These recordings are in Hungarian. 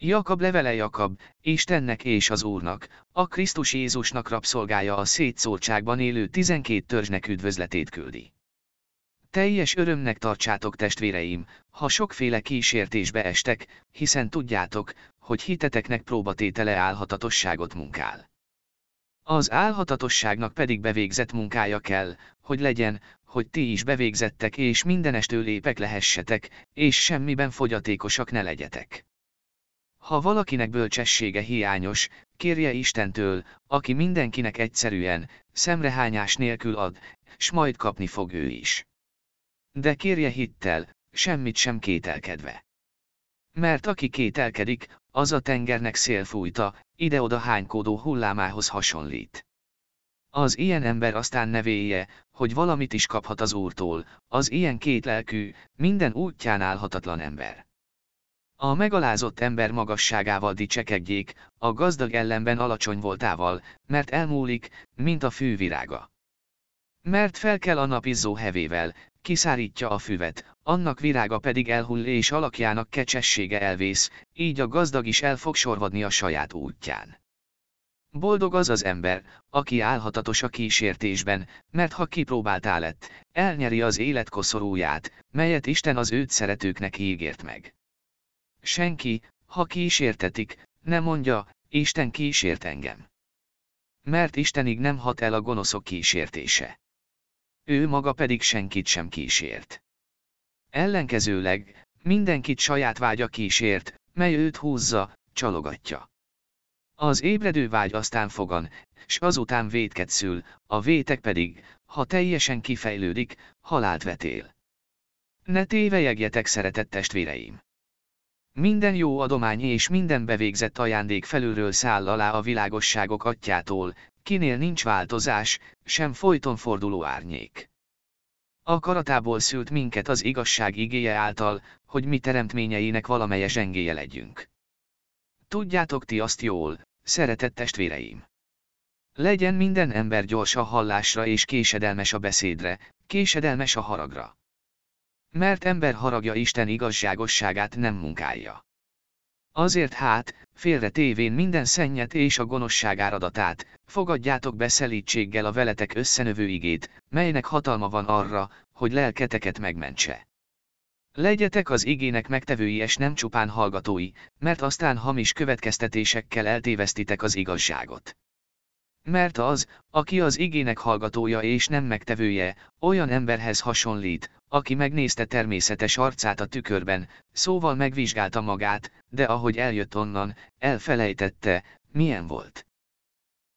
Jakab levele Jakab, Istennek és az Úrnak, a Krisztus Jézusnak rabszolgája a szétszórtságban élő tizenkét törzsnek üdvözletét küldi. Teljes örömnek tartsátok testvéreim, ha sokféle kísértésbe estek, hiszen tudjátok, hogy hiteteknek próbatétele álhatatosságot munkál. Az álhatatosságnak pedig bevégzett munkája kell, hogy legyen, hogy ti is bevégzettek és mindenestől lépek lehessetek, és semmiben fogyatékosak ne legyetek. Ha valakinek bölcsessége hiányos, kérje Istentől, aki mindenkinek egyszerűen, szemrehányás nélkül ad, s majd kapni fog ő is. De kérje hittel, semmit sem kételkedve. Mert aki kételkedik, az a tengernek szélfújta, ide-oda hánykódó hullámához hasonlít. Az ilyen ember aztán nevéje, hogy valamit is kaphat az Úrtól, az ilyen kétlelkű, minden útján állhatatlan ember. A megalázott ember magasságával dicsekedjék, a gazdag ellenben alacsony voltával, mert elmúlik, mint a fűvirága. Mert fel kell a nap izzó hevével, kiszárítja a füvet, annak virága pedig elhull és alakjának kecsessége elvész, így a gazdag is el fog sorvadni a saját útján. Boldog az az ember, aki állhatatos a kísértésben, mert ha kipróbáltál lett, elnyeri az élet koszorúját, melyet Isten az őt szeretőknek ígért meg. Senki, ha kísértetik, ne mondja, Isten kísért engem. Mert Istenig nem hat el a gonoszok kísértése. Ő maga pedig senkit sem kísért. Ellenkezőleg, mindenkit saját vágya kísért, mely őt húzza, csalogatja. Az ébredő vágy aztán fogan, s azután vétket szül, a vétek pedig, ha teljesen kifejlődik, halált vetél. Ne tévejegjetek szeretett testvéreim! Minden jó adomány és minden bevégzett ajándék felülről száll alá a világosságok atyától, kinél nincs változás, sem folyton forduló árnyék. A karatából szült minket az igazság igéje által, hogy mi teremtményeinek valamelye zsengéje legyünk. Tudjátok ti azt jól, szeretett testvéreim. Legyen minden ember gyors a hallásra és késedelmes a beszédre, késedelmes a haragra. Mert ember haragja Isten igazságosságát nem munkálja. Azért hát, félre tévén minden szennyet és a gonoszság áradatát, fogadjátok be szelítséggel a veletek összenövő igét, melynek hatalma van arra, hogy lelketeket megmentse. Legyetek az igének megtevői és nem csupán hallgatói, mert aztán hamis következtetésekkel eltévesztitek az igazságot. Mert az, aki az igének hallgatója és nem megtevője, olyan emberhez hasonlít, aki megnézte természetes arcát a tükörben, szóval megvizsgálta magát, de ahogy eljött onnan, elfelejtette, milyen volt.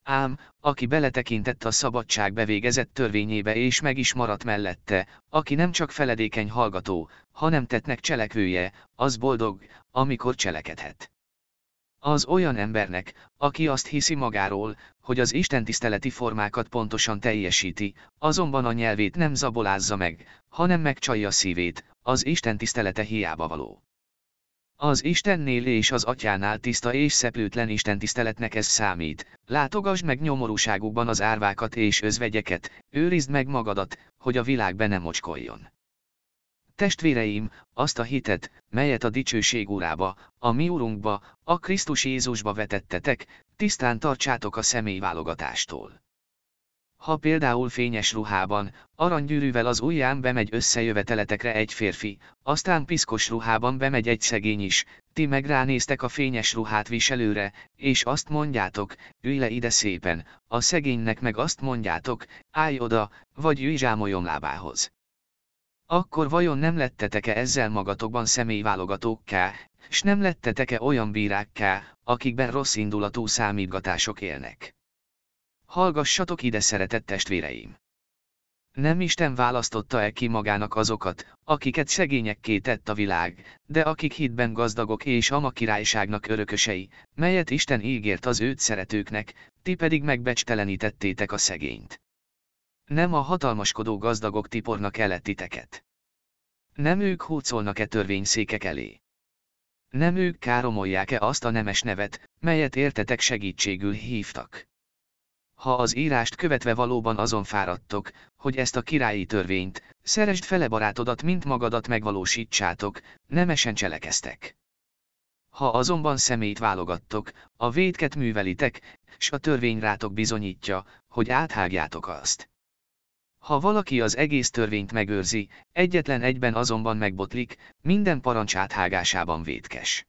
Ám, aki beletekintett a szabadság bevégezett törvényébe és meg is maradt mellette, aki nem csak feledékeny hallgató, hanem tettnek cselekvője, az boldog, amikor cselekedhet. Az olyan embernek, aki azt hiszi magáról, hogy az istentiszteleti formákat pontosan teljesíti, azonban a nyelvét nem zabolázza meg, hanem megcsalja szívét, az istentisztelete hiába való. Az Istennél és az atyánál tiszta és szeplőtlen istentiszteletnek ez számít, látogasd meg nyomorúságukban az árvákat és özvegyeket, őrizd meg magadat, hogy a világ be nem mocskoljon. Testvéreim, azt a hitet, melyet a dicsőség urába, a mi urunkba, a Krisztus Jézusba vetettetek, tisztán tartsátok a személyválogatástól. Ha például fényes ruhában, aranygyűrűvel az ujján bemegy összejöveteletekre egy férfi, aztán piszkos ruhában bemegy egy szegény is, ti meg ránéztek a fényes ruhát viselőre, és azt mondjátok, ülj le ide szépen, a szegénynek meg azt mondjátok, állj oda, vagy ülj zsámolyom lábához. Akkor vajon nem lettetek-e ezzel magatokban személyválogatókká, s nem lettetek-e olyan bírákká, akikben rossz indulatú számítgatások élnek? Hallgassatok ide szeretett testvéreim! Nem Isten választotta-e ki magának azokat, akiket szegényekké tett a világ, de akik hitben gazdagok és ama királyságnak örökösei, melyet Isten ígért az őt szeretőknek, ti pedig megbecstelenítettétek a szegényt. Nem a hatalmaskodó gazdagok tipornak el titeket. Nem ők húcolnak-e törvényszékek elé. Nem ők káromolják-e azt a nemes nevet, melyet értetek segítségül hívtak. Ha az írást követve valóban azon fáradtok, hogy ezt a királyi törvényt, szeresd fele barátodat, mint magadat megvalósítsátok, nemesen cselekeztek. Ha azonban szemét válogattok, a védket művelitek, s a törvény rátok bizonyítja, hogy áthágjátok azt. Ha valaki az egész törvényt megőrzi, egyetlen egyben azonban megbotlik, minden parancs áthágásában védkes.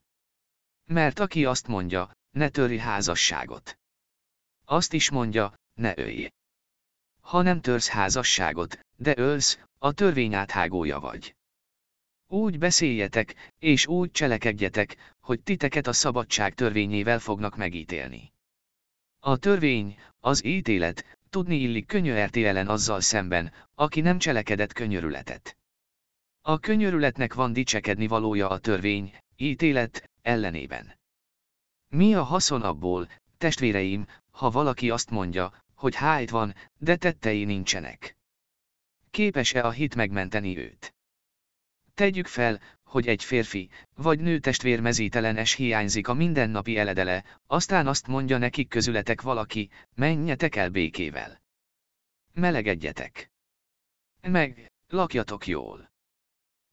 Mert aki azt mondja, ne törj házasságot. Azt is mondja, ne ölj. Ha nem törsz házasságot, de ölsz, a törvény áthágója vagy. Úgy beszéljetek, és úgy cselekedjetek, hogy titeket a szabadság törvényével fognak megítélni. A törvény, az ítélet, tudni illik könyörti ellen azzal szemben, aki nem cselekedett könyörületet. A könyörületnek van dicsekedni valója a törvény, ítélet, ellenében. Mi a haszon abból, testvéreim, ha valaki azt mondja, hogy hájt van, de tettei nincsenek? Képes-e a hit megmenteni őt? Tegyük fel, hogy egy férfi, vagy nő testvér mezítelenes hiányzik a mindennapi eledele, aztán azt mondja nekik közületek valaki, menjetek el békével. Melegedjetek. Meg, lakjatok jól.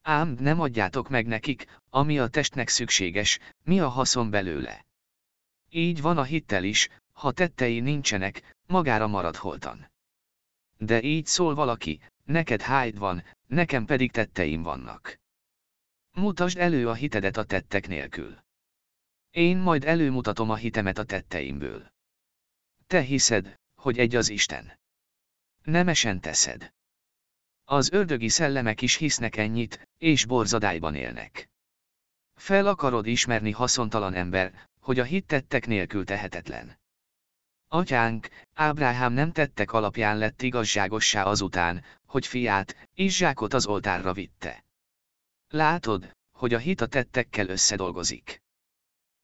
Ám nem adjátok meg nekik, ami a testnek szükséges, mi a haszon belőle. Így van a hittel is, ha tettei nincsenek, magára marad holtan. De így szól valaki, neked hájd van, nekem pedig tetteim vannak. Mutasd elő a hitedet a tettek nélkül. Én majd előmutatom a hitemet a tetteimből. Te hiszed, hogy egy az Isten. Nemesen teszed. Az ördögi szellemek is hisznek ennyit, és borzadályban élnek. Fel akarod ismerni haszontalan ember, hogy a hit tettek nélkül tehetetlen. Atyánk, Ábrahám nem tettek alapján lett igazságossá azután, hogy fiát, Izsákot az oltárra vitte. Látod, hogy a hit a tettekkel összedolgozik.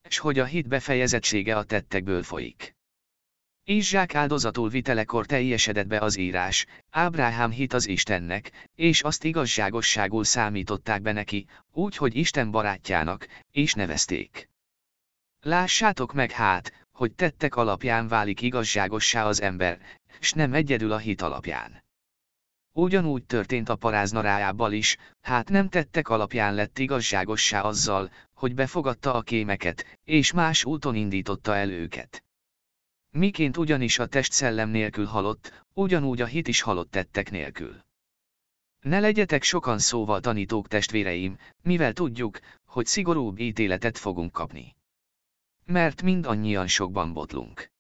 És hogy a hit befejezettsége a tettekből folyik. Izsák áldozatul vitelekor teljesedett be az írás, Ábrahám hit az Istennek, és azt igazságosságul számították be neki, úgy, hogy Isten barátjának, és nevezték. Lássátok meg hát, hogy tettek alapján válik igazságossá az ember, s nem egyedül a hit alapján. Ugyanúgy történt a paráznarájábbal is, hát nem tettek alapján lett igazságossá azzal, hogy befogadta a kémeket, és más úton indította el őket. Miként ugyanis a test szellem nélkül halott, ugyanúgy a hit is halott tettek nélkül. Ne legyetek sokan szóval tanítók testvéreim, mivel tudjuk, hogy szigorúbb ítéletet fogunk kapni. Mert mindannyian sokban botlunk.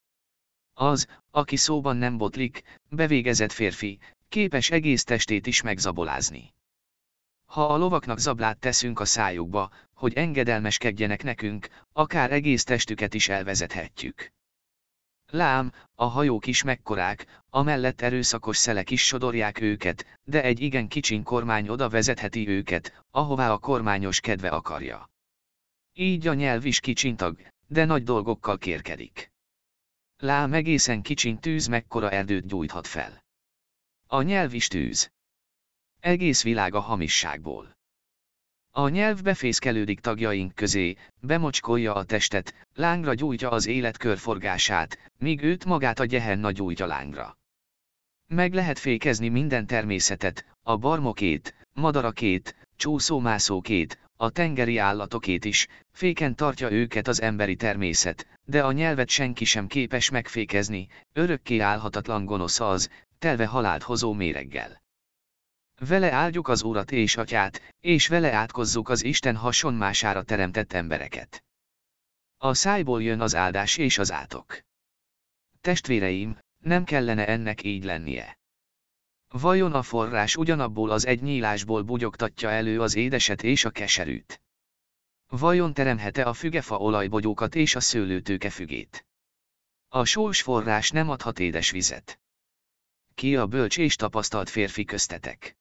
Az, aki szóban nem botlik, bevégezett férfi, képes egész testét is megzabolázni. Ha a lovaknak zablát teszünk a szájukba, hogy engedelmeskedjenek nekünk, akár egész testüket is elvezethetjük. Lám, a hajók is mekkorák, amellett erőszakos szelek is sodorják őket, de egy igen kicsiny kormány oda vezetheti őket, ahová a kormányos kedve akarja. Így a nyelv is kicsintag, de nagy dolgokkal kérkedik. Lám egészen kicsiny tűz mekkora erdőt gyújthat fel. A nyelv is tűz. Egész világ a hamisságból. A nyelv befészkelődik tagjaink közé, bemocskolja a testet, lángra gyújtja az élet körforgását, míg őt magát a gyehenna gyújtja lángra. Meg lehet fékezni minden természetet, a barmokét, madarakét, csúszómászókét, a tengeri állatokét is, féken tartja őket az emberi természet, de a nyelvet senki sem képes megfékezni, örökké állhatatlan gonosz az, telve halált hozó méreggel. Vele áldjuk az Urat és Atyát, és vele átkozzuk az Isten hasonmására teremtett embereket. A szájból jön az áldás és az átok. Testvéreim, nem kellene ennek így lennie. Vajon a forrás ugyanabból az egy nyílásból bugyogtatja elő az édeset és a keserűt? Vajon teremhet-e a fügefa olajbogyókat és a szőlőtőke fügét? A sós forrás nem adhat édes vizet. Ki a bölcs és tapasztalt férfi köztetek?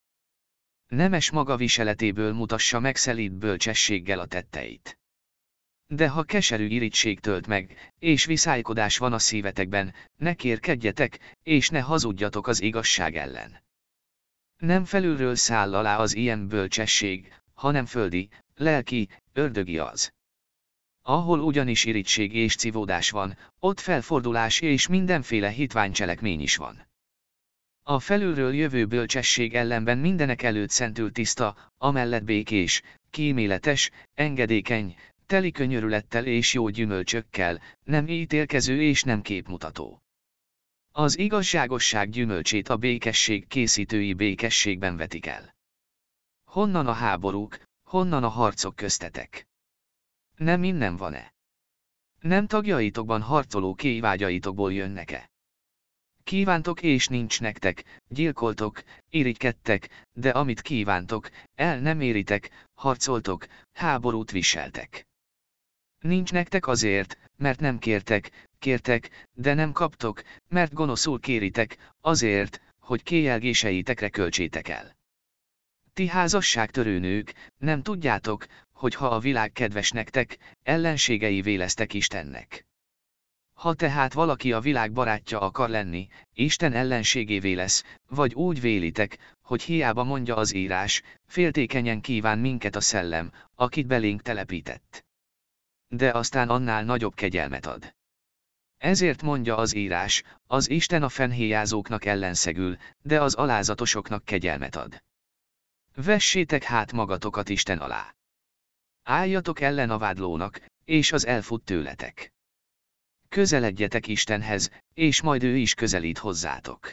Nemes maga viseletéből mutassa meg szelíd bölcsességgel a tetteit. De ha keserű irigység tölt meg, és viszálykodás van a szívetekben, ne kérkedjetek, és ne hazudjatok az igazság ellen. Nem felülről száll alá az ilyen bölcsesség, hanem földi, lelki, ördögi az. Ahol ugyanis irigység és civódás van, ott felfordulás és mindenféle hitványcselekmény is van. A felülről jövő bölcsesség ellenben mindenek előtt szentül tiszta, amellett békés, kíméletes, engedékeny, teli könyörülettel és jó gyümölcsökkel, nem ítélkező és nem képmutató. Az igazságosság gyümölcsét a békesség készítői békességben vetik el. Honnan a háborúk, honnan a harcok köztetek? Nem innen van-e? Nem tagjaitokban harcoló kévágyaitokból jönnek-e? Kívántok és nincs nektek, gyilkoltok, irigykedtek, de amit kívántok, el nem éritek, harcoltok, háborút viseltek. Nincs nektek azért, mert nem kértek, kértek, de nem kaptok, mert gonoszul kéritek, azért, hogy kéjelgéseitekre költsétek el. Ti házasságtörőnők, nem tudjátok, hogy ha a világ kedves nektek, ellenségei véleztek Istennek. Ha tehát valaki a világ barátja akar lenni, Isten ellenségévé lesz, vagy úgy vélitek, hogy hiába mondja az írás, féltékenyen kíván minket a szellem, akit belénk telepített. De aztán annál nagyobb kegyelmet ad. Ezért mondja az írás, az Isten a fenhéjázóknak ellenszegül, de az alázatosoknak kegyelmet ad. Vessétek hát magatokat Isten alá. Álljatok ellen a vádlónak, és az elfut tőletek. Közeledjetek Istenhez, és majd ő is közelít hozzátok.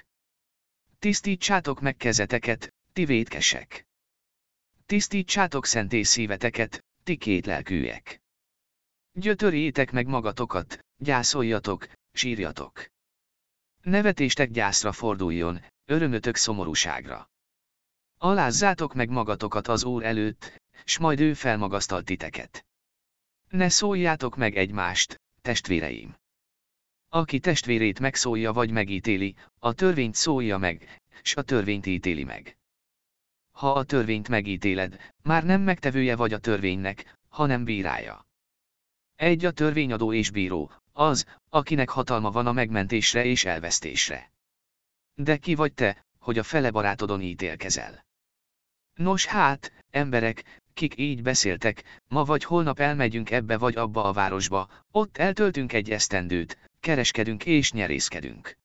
Tisztítsátok meg kezeteket, ti vétkesek. Tisztítsátok szenté szíveteket, ti két lelkűek. Gyötörjétek meg magatokat, gyászoljatok, sírjatok. Nevetéstek gyászra forduljon, örömötök szomorúságra. Alázzátok meg magatokat az Úr előtt, s majd ő felmagasztal titeket. Ne szóljátok meg egymást, testvéreim. Aki testvérét megszólja vagy megítéli, a törvényt szólja meg, s a törvényt ítéli meg. Ha a törvényt megítéled, már nem megtevője vagy a törvénynek, hanem bírája. Egy a törvényadó és bíró, az, akinek hatalma van a megmentésre és elvesztésre. De ki vagy te, hogy a fele barátodon ítélkezel? Nos hát, emberek, kik így beszéltek, ma vagy holnap elmegyünk ebbe vagy abba a városba, ott eltöltünk egy esztendőt, kereskedünk és nyerészkedünk.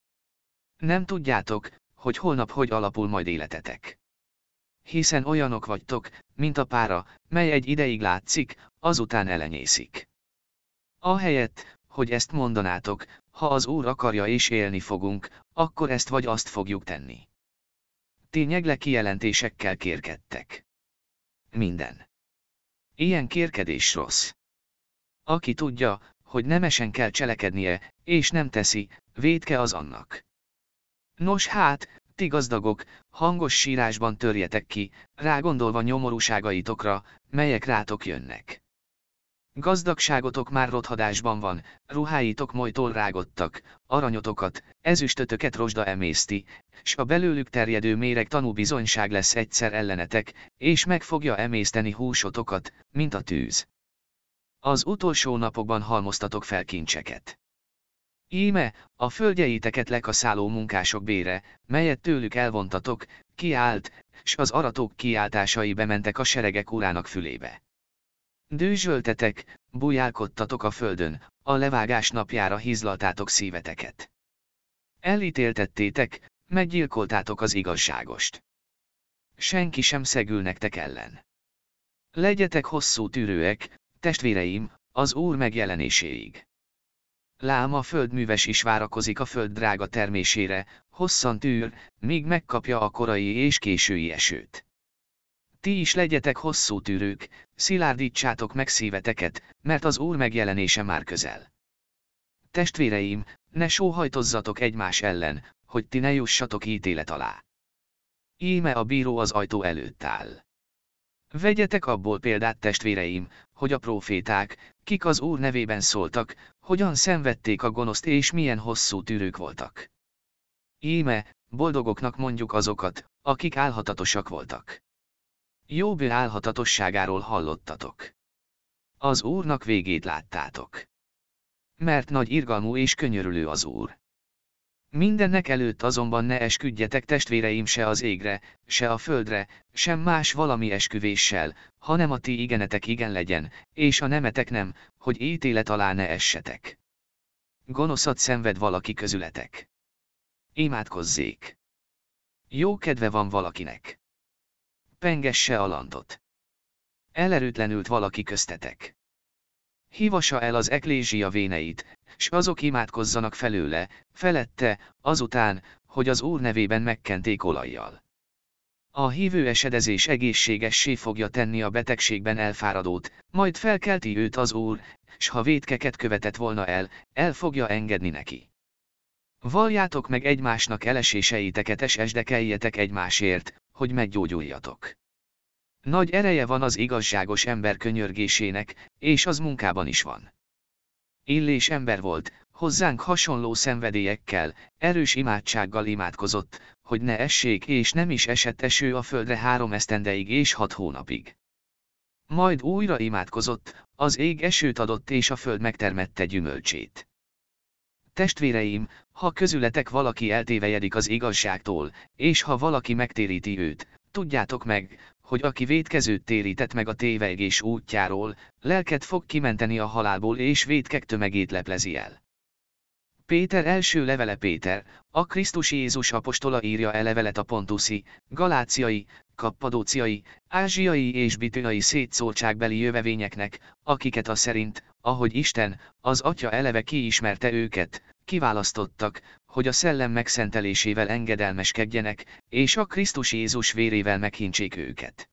Nem tudjátok, hogy holnap hogy alapul majd életetek. Hiszen olyanok vagytok, mint a pára, mely egy ideig látszik, azután elenyészik. Ahelyett, hogy ezt mondanátok, ha az Úr akarja és élni fogunk, akkor ezt vagy azt fogjuk tenni. Ti nyegle kijelentésekkel kérkedtek. Minden. Ilyen kérkedés rossz. Aki tudja, hogy nemesen kell cselekednie, és nem teszi, védke az annak. Nos hát, ti gazdagok, hangos sírásban törjetek ki, rágondolva nyomorúságaitokra, melyek rátok jönnek. Gazdagságotok már rothadásban van, ruháitok molytól rágottak, aranyotokat, ezüstötöket rozsda emészti, s a belőlük terjedő méreg tanúbizonyság lesz egyszer ellenetek, és meg fogja emészteni húsotokat, mint a tűz. Az utolsó napokban halmoztatok fel kincseket. Íme, a földjeiteket lekaszáló munkások bére, melyet tőlük elvontatok, kiállt, s az aratók kiáltásai bementek a seregek urának fülébe. Dőzsöltetek, bujálkodtatok a földön, a levágás napjára hizlaltátok szíveteket. Elítéltettétek, meggyilkoltátok az igazságost. Senki sem szegül nektek ellen. Legyetek hosszú tűrőek, testvéreim, az Úr megjelenéséig. Lám a földműves is várakozik a föld drága termésére, hosszan tűr, míg megkapja a korai és késői esőt. Ti is legyetek hosszú tűrők, szilárdítsátok meg szíveteket, mert az Úr megjelenése már közel. Testvéreim, ne sóhajtozzatok egymás ellen, hogy ti ne jussatok ítélet alá. Íme a bíró az ajtó előtt áll. Vegyetek abból példát testvéreim, hogy a proféták, kik az Úr nevében szóltak, hogyan szenvedték a gonoszt és milyen hosszú tűrők voltak. Íme, boldogoknak mondjuk azokat, akik álhatatosak voltak. Jobb álhatatosságáról hallottatok. Az Úrnak végét láttátok. Mert nagy irgalmú és könyörülő az Úr. Mindennek előtt azonban ne esküdjetek testvéreim se az égre, se a földre, sem más valami esküvéssel, hanem a ti igenetek igen legyen, és a nemetek nem, hogy ítélet alá ne essetek. Gonoszat szenved valaki közületek. Imádkozzék. Jó kedve van valakinek. Pengesse a landot. Elerőtlenült valaki köztetek. hívassa el az eklézsia véneit, s azok imádkozzanak felőle, felette, azután, hogy az Úr nevében megkenték olajjal. A hívő esedezés egészségessé fogja tenni a betegségben elfáradót, majd felkelti őt az Úr, s ha vétkeket követett volna el, el fogja engedni neki. Valjátok meg egymásnak eleséseiteket és esdekeljetek egymásért, hogy meggyógyuljatok. Nagy ereje van az igazságos ember könyörgésének, és az munkában is van. Illés ember volt, hozzánk hasonló szenvedélyekkel, erős imádsággal imádkozott, hogy ne essék és nem is esett eső a földre három esztendeig és hat hónapig. Majd újra imádkozott, az ég esőt adott és a föld megtermette gyümölcsét. Testvéreim, ha közületek valaki eltévejedik az igazságtól, és ha valaki megtéríti őt, tudjátok meg, hogy aki védkezőt térített meg a tévegés útjáról, lelket fog kimenteni a halálból és védkek tömegét leplezi el. Péter első levele Péter, a Krisztus Jézus apostola írja e levelet a pontuszi, galáciai, kappadóciai, ázsiai és bitűnai szétszórtságbeli jövevényeknek, akiket a szerint, ahogy Isten, az Atya eleve kiismerte őket, kiválasztottak, hogy a szellem megszentelésével engedelmeskedjenek, és a Krisztus Jézus vérével meghintsék őket.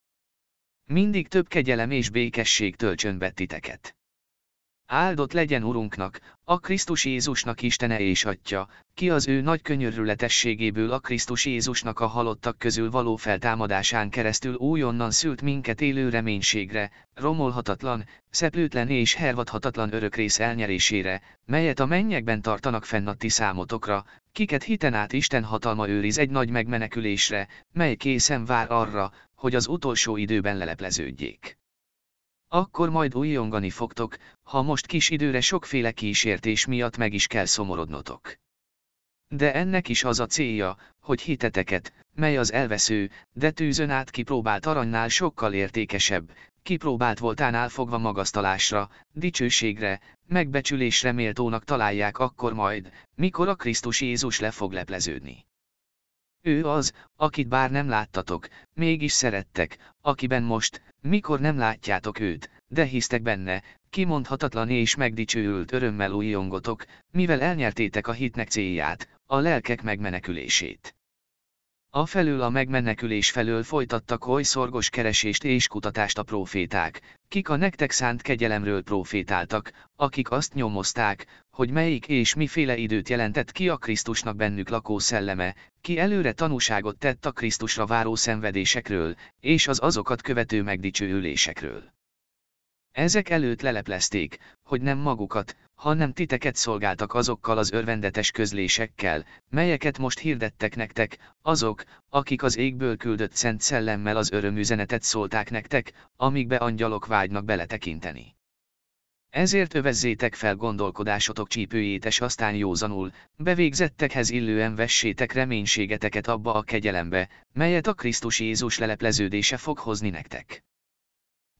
Mindig több kegyelem és békesség töltsön be titeket. Áldott legyen Urunknak, a Krisztus Jézusnak Istene és Atya, ki az ő nagy könyörületességéből a Krisztus Jézusnak a halottak közül való feltámadásán keresztül újonnan szült minket élő reménységre, romolhatatlan, szeplőtlen és hervadhatatlan örökrész elnyerésére, melyet a mennyekben tartanak fenn a ti számotokra, kiket hiten át Isten hatalma őriz egy nagy megmenekülésre, mely készen vár arra, hogy az utolsó időben lelepleződjék. Akkor majd újongani fogtok, ha most kis időre sokféle kísértés miatt meg is kell szomorodnotok. De ennek is az a célja, hogy hiteteket, mely az elvesző, de tűzön át kipróbált aranynál sokkal értékesebb, kipróbált voltánál fogva magasztalásra, dicsőségre, megbecsülésre méltónak találják akkor majd, mikor a Krisztus Jézus le fog lepleződni. Ő az, akit bár nem láttatok, mégis szerettek, akiben most, mikor nem látjátok őt, de hisztek benne, kimondhatatlan és megdicsőült örömmel újongotok, mivel elnyertétek a hitnek célját, a lelkek megmenekülését. A felől a megmenekülés felől folytattak oly szorgos keresést és kutatást a proféták, kik a nektek szánt kegyelemről profétáltak, akik azt nyomozták, hogy melyik és miféle időt jelentett ki a Krisztusnak bennük lakó szelleme, ki előre tanúságot tett a Krisztusra váró szenvedésekről, és az azokat követő megdicsőülésekről. Ezek előtt leleplezték, hogy nem magukat, hanem titeket szolgáltak azokkal az örvendetes közlésekkel, melyeket most hirdettek nektek, azok, akik az égből küldött szent szellemmel az örömüzenetet szólták nektek, amikbe angyalok vágynak beletekinteni. Ezért övezzétek fel gondolkodásotok csípőjét és aztán józanul, bevégzettekhez illően vessétek reménységeteket abba a kegyelembe, melyet a Krisztus Jézus lelepleződése fog hozni nektek.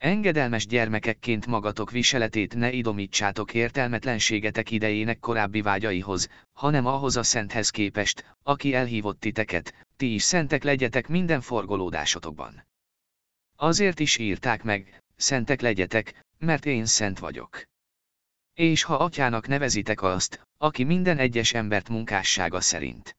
Engedelmes gyermekekként magatok viseletét ne idomítsátok értelmetlenségetek idejének korábbi vágyaihoz, hanem ahhoz a szenthez képest, aki elhívott titeket, ti is szentek legyetek minden forgolódásotokban. Azért is írták meg, szentek legyetek, mert én szent vagyok. És ha atyának nevezitek azt, aki minden egyes embert munkássága szerint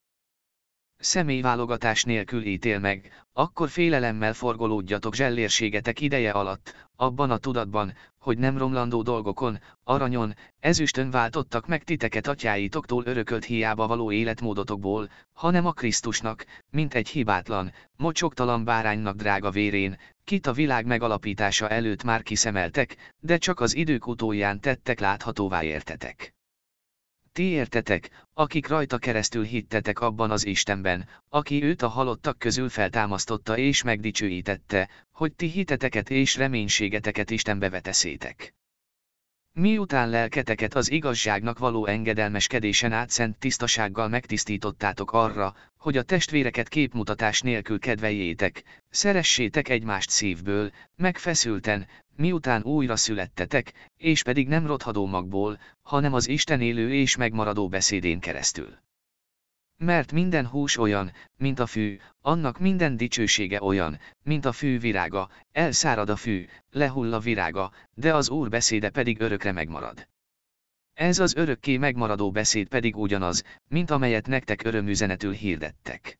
személyválogatás nélkül ítél meg, akkor félelemmel forgolódjatok zsellérségetek ideje alatt, abban a tudatban, hogy nem romlandó dolgokon, aranyon, ezüstön váltottak meg titeket atyáitoktól örökölt hiába való életmódotokból, hanem a Krisztusnak, mint egy hibátlan, mocsoktalan báránynak drága vérén, kit a világ megalapítása előtt már kiszemeltek, de csak az idők utóján tettek láthatóvá értetek. Ti értetek, akik rajta keresztül hittetek abban az Istenben, aki őt a halottak közül feltámasztotta és megdicsőítette, hogy ti hiteteket és reménységeteket Istenbe veteszétek. Miután lelketeket az igazságnak való engedelmeskedésen át szent tisztasággal megtisztítottátok arra, hogy a testvéreket képmutatás nélkül kedveljétek, szeressétek egymást szívből, megfeszülten, miután újra születtetek, és pedig nem rothadó magból, hanem az Isten élő és megmaradó beszédén keresztül. Mert minden hús olyan, mint a fű, annak minden dicsősége olyan, mint a fű virága, elszárad a fű, lehull a virága, de az Úr beszéde pedig örökre megmarad. Ez az örökké megmaradó beszéd pedig ugyanaz, mint amelyet nektek örömüzenetül hirdettek.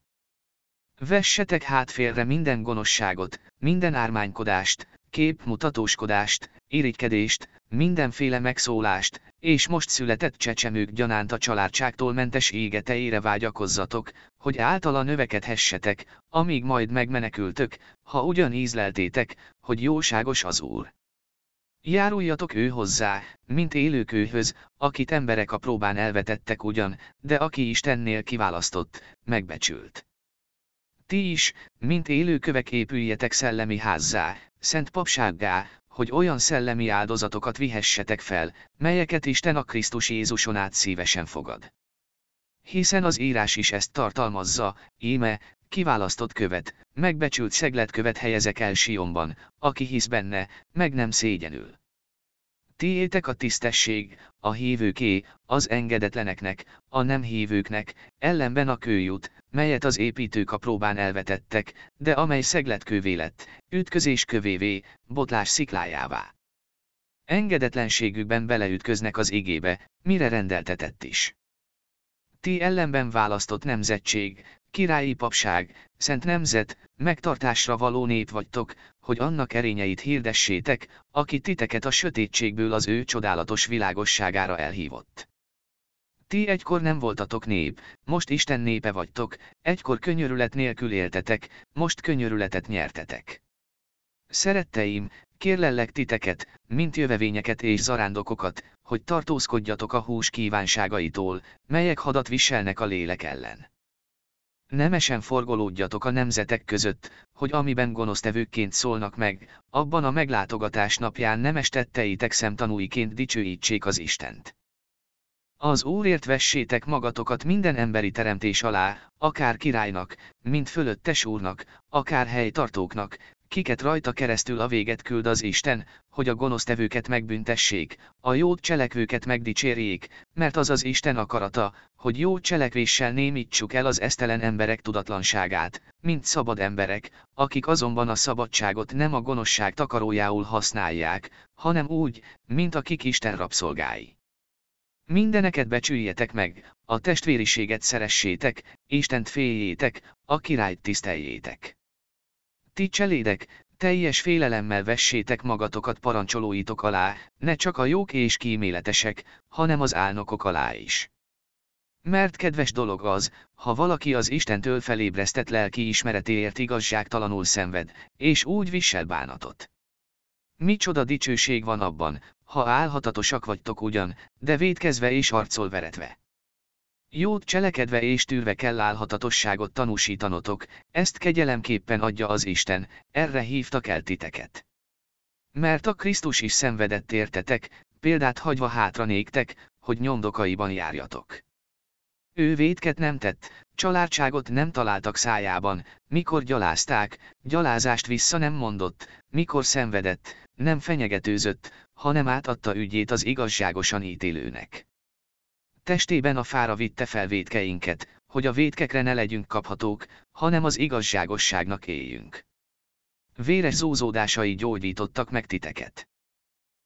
Vessetek hát félre minden gonoszságot, minden ármánykodást, képmutatóskodást, irigykedést, mindenféle megszólást, és most született csecsemők gyanánt a családságtól mentes égeteire vágyakozzatok, hogy általa növekedhessetek, amíg majd megmenekültök, ha ugyan ízleltétek, hogy jóságos az Úr. Járuljatok ő hozzá, mint élőkőhöz, akit emberek a próbán elvetettek ugyan, de aki Istennél kiválasztott, megbecsült. Ti is, mint élőkövek épüljetek szellemi házzá, szent papsággá, hogy olyan szellemi áldozatokat vihessetek fel, melyeket Isten a Krisztus Jézuson át szívesen fogad. Hiszen az írás is ezt tartalmazza, íme, kiválasztott követ, megbecsült szegletkövet helyezek el Sionban, aki hisz benne, meg nem szégyenül. Tiétek a tisztesség, a hívőké, az engedetleneknek, a nem hívőknek, ellenben a kőjut, melyet az építők a próbán elvetettek, de amely szegletkővé lett, ütközés kövévé, botlás sziklájává. Engedetlenségükben beleütköznek az igébe, mire rendeltetett is. Ti ellenben választott nemzetség, királyi papság, szent nemzet, megtartásra való nép vagytok, hogy annak erényeit hirdessétek, aki titeket a sötétségből az ő csodálatos világosságára elhívott. Ti egykor nem voltatok nép, most Isten népe vagytok, egykor könyörület nélkül éltetek, most könyörületet nyertetek. Szeretteim, kérlellek titeket, mint jövevényeket és zarándokokat, hogy tartózkodjatok a hús kívánságaitól, melyek hadat viselnek a lélek ellen. Nemesen forgolódjatok a nemzetek között, hogy amiben gonosztevőkként szólnak meg, abban a meglátogatás napján nemes tetteitek szemtanúiként dicsőítsék az Istent. Az Úrért vessétek magatokat minden emberi teremtés alá, akár királynak, mint fölöttes úrnak, akár helytartóknak, kiket rajta keresztül a véget küld az Isten, hogy a gonosztevőket megbüntessék, a jót cselekvőket megdicsérjék, mert az az Isten akarata, hogy jó cselekvéssel némítsuk el az esztelen emberek tudatlanságát, mint szabad emberek, akik azonban a szabadságot nem a gonoszság takarójául használják, hanem úgy, mint akik Isten rabszolgái. Mindeneket becsüljetek meg, a testvériséget szeressétek, Istent féljétek, a királyt tiszteljétek. Ti cselédek, teljes félelemmel vessétek magatokat parancsolóitok alá, ne csak a jók és kíméletesek, hanem az álnokok alá is. Mert kedves dolog az, ha valaki az Istentől felébresztett lelki ismeretéért igazságtalanul szenved, és úgy visel bánatot. Micsoda dicsőség van abban, ha álhatatosak vagytok ugyan, de védkezve és arcol veretve. Jót cselekedve és tűrve kell álhatatosságot tanúsítanotok, ezt kegyelemképpen adja az Isten, erre hívtak el titeket. Mert a Krisztus is szenvedett értetek, példát hagyva hátra néktek, hogy nyomdokaiban járjatok. Ő védket nem tett, családságot nem találtak szájában, mikor gyalázták, gyalázást vissza nem mondott, mikor szenvedett, nem fenyegetőzött, hanem átadta ügyét az igazságosan ítélőnek. Testében a fára vitte fel védkeinket, hogy a védkekre ne legyünk kaphatók, hanem az igazságosságnak éljünk. Véres zúzódásai gyógyítottak meg titeket.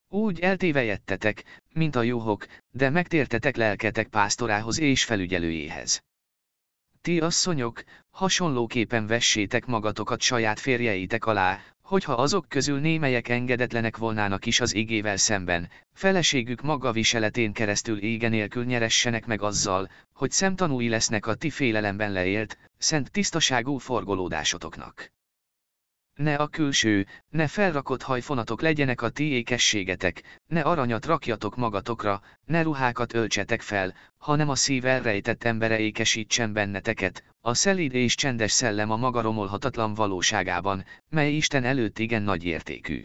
Úgy eltévejettetek, mint a juhok, de megtértetek lelketek pásztorához és felügyelőjéhez. Ti asszonyok, hasonlóképpen vessétek magatokat saját férjeitek alá, hogyha azok közül némelyek engedetlenek volnának is az igével szemben, feleségük maga viseletén keresztül ége nélkül nyeressenek meg azzal, hogy szemtanúi lesznek a ti félelemben leélt, szent tisztaságú forgolódásotoknak. Ne a külső, ne felrakott hajfonatok legyenek a ti ékességetek, ne aranyat rakjatok magatokra, ne ruhákat öltsetek fel, hanem a szív elrejtett embere ékesítsen benneteket, a szelíd és csendes szellem a maga romolhatatlan valóságában, mely Isten előtt igen nagy értékű.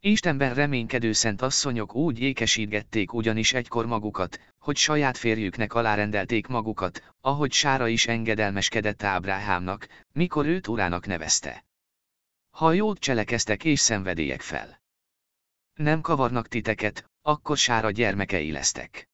Istenben reménykedő szent asszonyok úgy ékesítgették ugyanis egykor magukat, hogy saját férjüknek alárendelték magukat, ahogy Sára is engedelmeskedett Ábráhámnak, mikor őt urának nevezte. Ha jót cselekeztek és szenvedélyek fel. Nem kavarnak titeket, akkor sára gyermekei lesztek.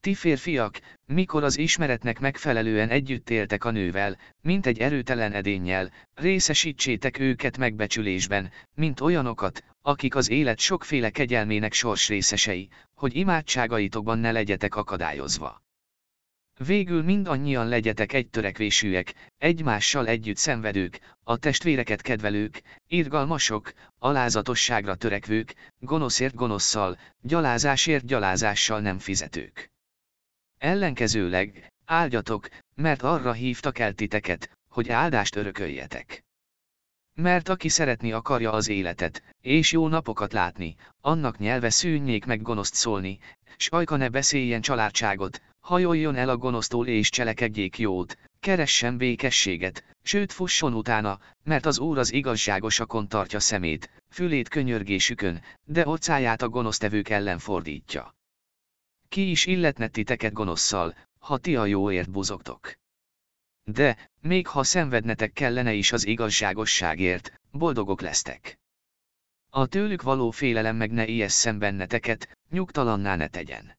ti férfiak, mikor az ismeretnek megfelelően együtt éltek a nővel, mint egy erőtelen edénnyel, részesítsétek őket megbecsülésben, mint olyanokat, akik az élet sokféle kegyelmének sors részesei, hogy imádságaitokban ne legyetek akadályozva. Végül mindannyian legyetek egy törekvésűek, egymással együtt szenvedők, a testvéreket kedvelők, irgalmasok, alázatosságra törekvők, gonoszért gonoszszal, gyalázásért gyalázással nem fizetők. Ellenkezőleg, áldjatok, mert arra hívtak el titeket, hogy áldást örököljetek. Mert aki szeretni akarja az életet, és jó napokat látni, annak nyelve szűnjék meg gonoszt szólni, s ajka ne beszéljen családságot, hajoljon el a gonosztól és cselekedjék jót, keressen békességet, sőt fusson utána, mert az Úr az igazságosakon tartja szemét, fülét könyörgésükön, de orcáját a gonosztevők ellen fordítja. Ki is illetne titeket gonoszszal, ha ti a jóért buzogtok. De, még ha szenvednetek kellene is az igazságosságért, boldogok lesztek. A tőlük való félelem meg ne ijesszen benneteket, nyugtalanná ne tegyen.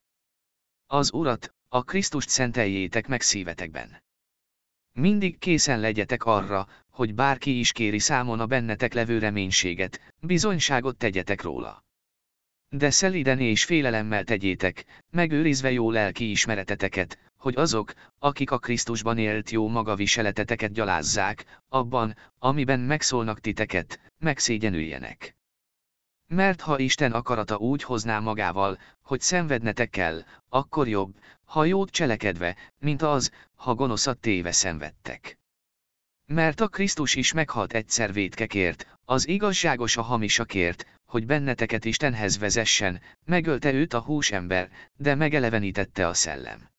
Az Urat, a Krisztust szenteljétek meg szívetekben. Mindig készen legyetek arra, hogy bárki is kéri számon a bennetek levő reménységet, bizonyságot tegyetek róla. De szeliden és félelemmel tegyétek, megőrizve jó lelki ismereteteket, hogy azok, akik a Krisztusban élt jó magaviseleteteket gyalázzák, abban, amiben megszólnak titeket, megszégyenüljenek. Mert ha Isten akarata úgy hozná magával, hogy szenvednetek kell, akkor jobb, ha jót cselekedve, mint az, ha gonoszat téve szenvedtek. Mert a Krisztus is meghalt egyszer vétkekért, az igazságos a hamisakért, hogy benneteket Istenhez vezessen, megölte őt a húsember, de megelevenítette a szellem.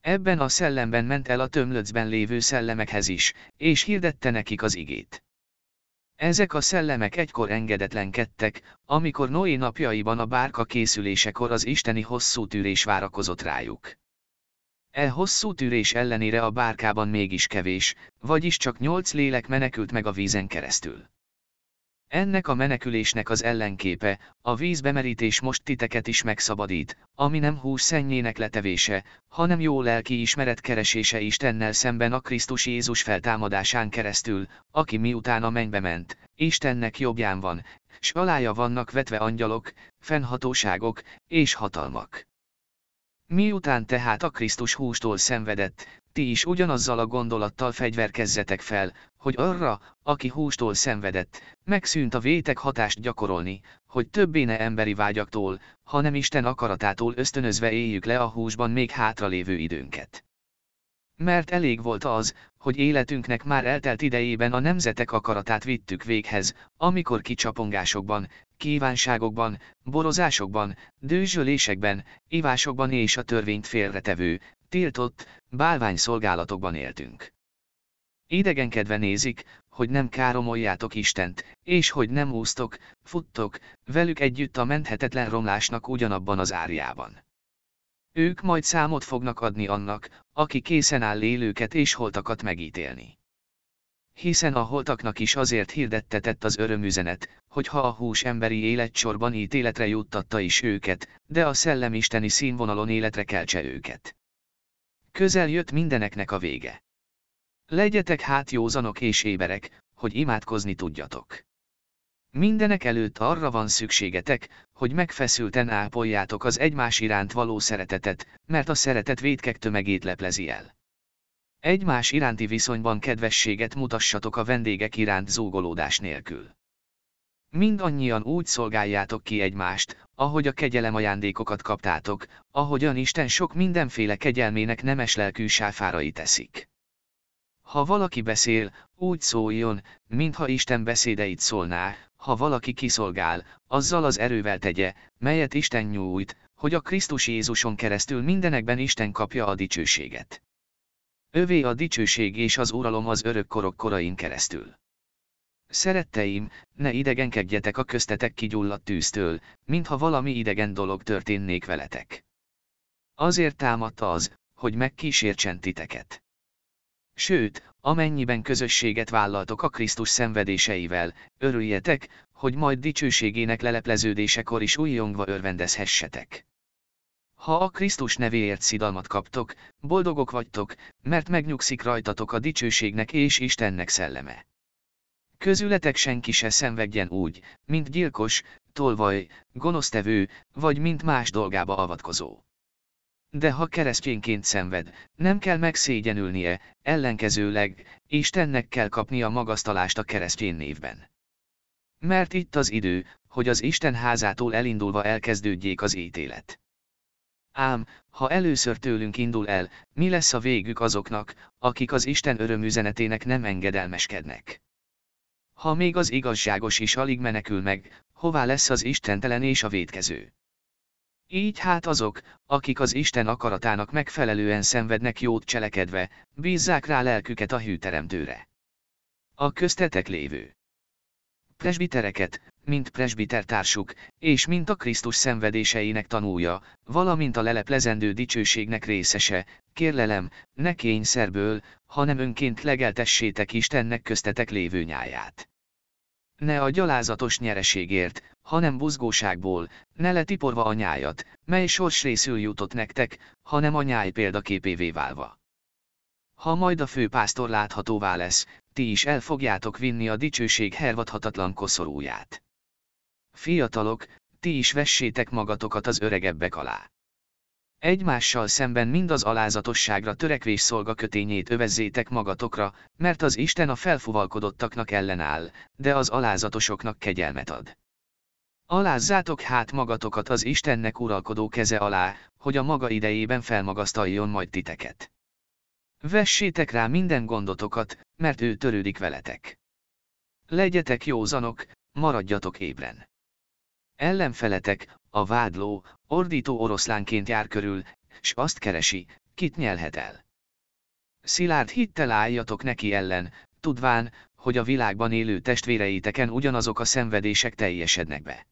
Ebben a szellemben ment el a tömlöcben lévő szellemekhez is, és hirdette nekik az igét. Ezek a szellemek egykor engedetlenkedtek, amikor Noé napjaiban a bárka készülésekor az isteni hosszú tűrés várakozott rájuk. E hosszú tűrés ellenére a bárkában mégis kevés, vagyis csak nyolc lélek menekült meg a vízen keresztül. Ennek a menekülésnek az ellenképe, a vízbemerítés most titeket is megszabadít, ami nem hús szennyének letevése, hanem jó lelki ismeret keresése Istennel szemben a Krisztus Jézus feltámadásán keresztül, aki miután a mennybe ment, Istennek jobbján van, s alája vannak vetve angyalok, fennhatóságok és hatalmak. Miután tehát a Krisztus hústól szenvedett, ti is ugyanazzal a gondolattal fegyverkezzetek fel, hogy arra, aki hústól szenvedett, megszűnt a vétek hatást gyakorolni, hogy többé ne emberi vágyaktól, hanem Isten akaratától ösztönözve éljük le a húsban még hátralévő időnket. Mert elég volt az, hogy életünknek már eltelt idejében a nemzetek akaratát vittük véghez, amikor kicsapongásokban, kívánságokban, borozásokban, dőzsölésekben, ivásokban és a törvényt félretevő, tiltott, bálvány szolgálatokban éltünk. Idegenkedve nézik, hogy nem káromoljátok Istent, és hogy nem úsztok, futtok, velük együtt a menthetetlen romlásnak ugyanabban az árjában. Ők majd számot fognak adni annak, aki készen áll élőket és holtakat megítélni. Hiszen a holtaknak is azért hirdettetett az örömüzenet, hogy ha a hús emberi életsorban ítéletre juttatta is őket, de a szellem isteni színvonalon életre keltse őket. Közel jött mindeneknek a vége. Legyetek hát józanok és éberek, hogy imádkozni tudjatok. Mindenek előtt arra van szükségetek, hogy megfeszülten ápoljátok az egymás iránt való szeretetet, mert a szeretet vétkek tömegét leplezi el. Egymás iránti viszonyban kedvességet mutassatok a vendégek iránt zúgolódás nélkül. Mindannyian úgy szolgáljátok ki egymást, ahogy a kegyelem ajándékokat kaptátok, ahogyan Isten sok mindenféle kegyelmének nemes lelkű sáfárai teszik. Ha valaki beszél, úgy szóljon, mintha Isten beszédeit szólná, ha valaki kiszolgál, azzal az erővel tegye, melyet Isten nyújt, hogy a Krisztus Jézuson keresztül mindenekben Isten kapja a dicsőséget. Övé a dicsőség és az uralom az örök korok korain keresztül. Szeretteim, ne idegenkedjetek a köztetek kigyulladt tűztől, mintha valami idegen dolog történnék veletek. Azért támadta az, hogy megkísértsen titeket. Sőt, amennyiben közösséget vállaltok a Krisztus szenvedéseivel, örüljetek, hogy majd dicsőségének lelepleződésekor is újjongva örvendezhessetek. Ha a Krisztus nevéért szidalmat kaptok, boldogok vagytok, mert megnyugszik rajtatok a dicsőségnek és Istennek szelleme. Közületek senki se szenvedjen úgy, mint gyilkos, tolvaj, gonosztevő, vagy mint más dolgába avatkozó. De ha keresztényként szenved, nem kell megszégyenülnie, ellenkezőleg, Istennek kell kapnia magasztalást a keresztény névben. Mert itt az idő, hogy az Isten házától elindulva elkezdődjék az ítélet. Ám, ha először tőlünk indul el, mi lesz a végük azoknak, akik az Isten örömüzenetének nem engedelmeskednek? Ha még az igazságos is alig menekül meg, hová lesz az istentelen és a védkező? Így hát azok, akik az Isten akaratának megfelelően szenvednek jót cselekedve, bízzák rá lelküket a hűteremtőre. A köztetek lévő presbitereket, mint presbitertársuk, és mint a Krisztus szenvedéseinek tanúja, valamint a leleplezendő dicsőségnek részese, kérlelem, ne kényszerből, hanem önként legeltessétek Istennek köztetek lévő nyáját. Ne a gyalázatos nyereségért, hanem buzgóságból, ne letiporva a nyájat, mely sorsrészül jutott nektek, hanem a nyáj példaképévé válva. Ha majd a főpásztor láthatóvá lesz, ti is el fogjátok vinni a dicsőség hervadhatatlan koszorúját. Fiatalok, ti is vessétek magatokat az öregebbek alá. Egymással szemben mind az alázatosságra törekvés szolgakötényét övezzétek magatokra, mert az Isten a felfuvalkodottaknak ellenáll, de az alázatosoknak kegyelmet ad. Alázzátok hát magatokat az Istennek uralkodó keze alá, hogy a maga idejében felmagasztaljon majd titeket. Vessétek rá minden gondotokat, mert ő törődik veletek. Legyetek józanok, maradjatok ébren. Ellenfeletek, a vádló, ordító oroszlánként jár körül, s azt keresi, kit nyelhet el. Szilárd hittel álljatok neki ellen, tudván, hogy a világban élő testvéreiteken ugyanazok a szenvedések teljesednek be.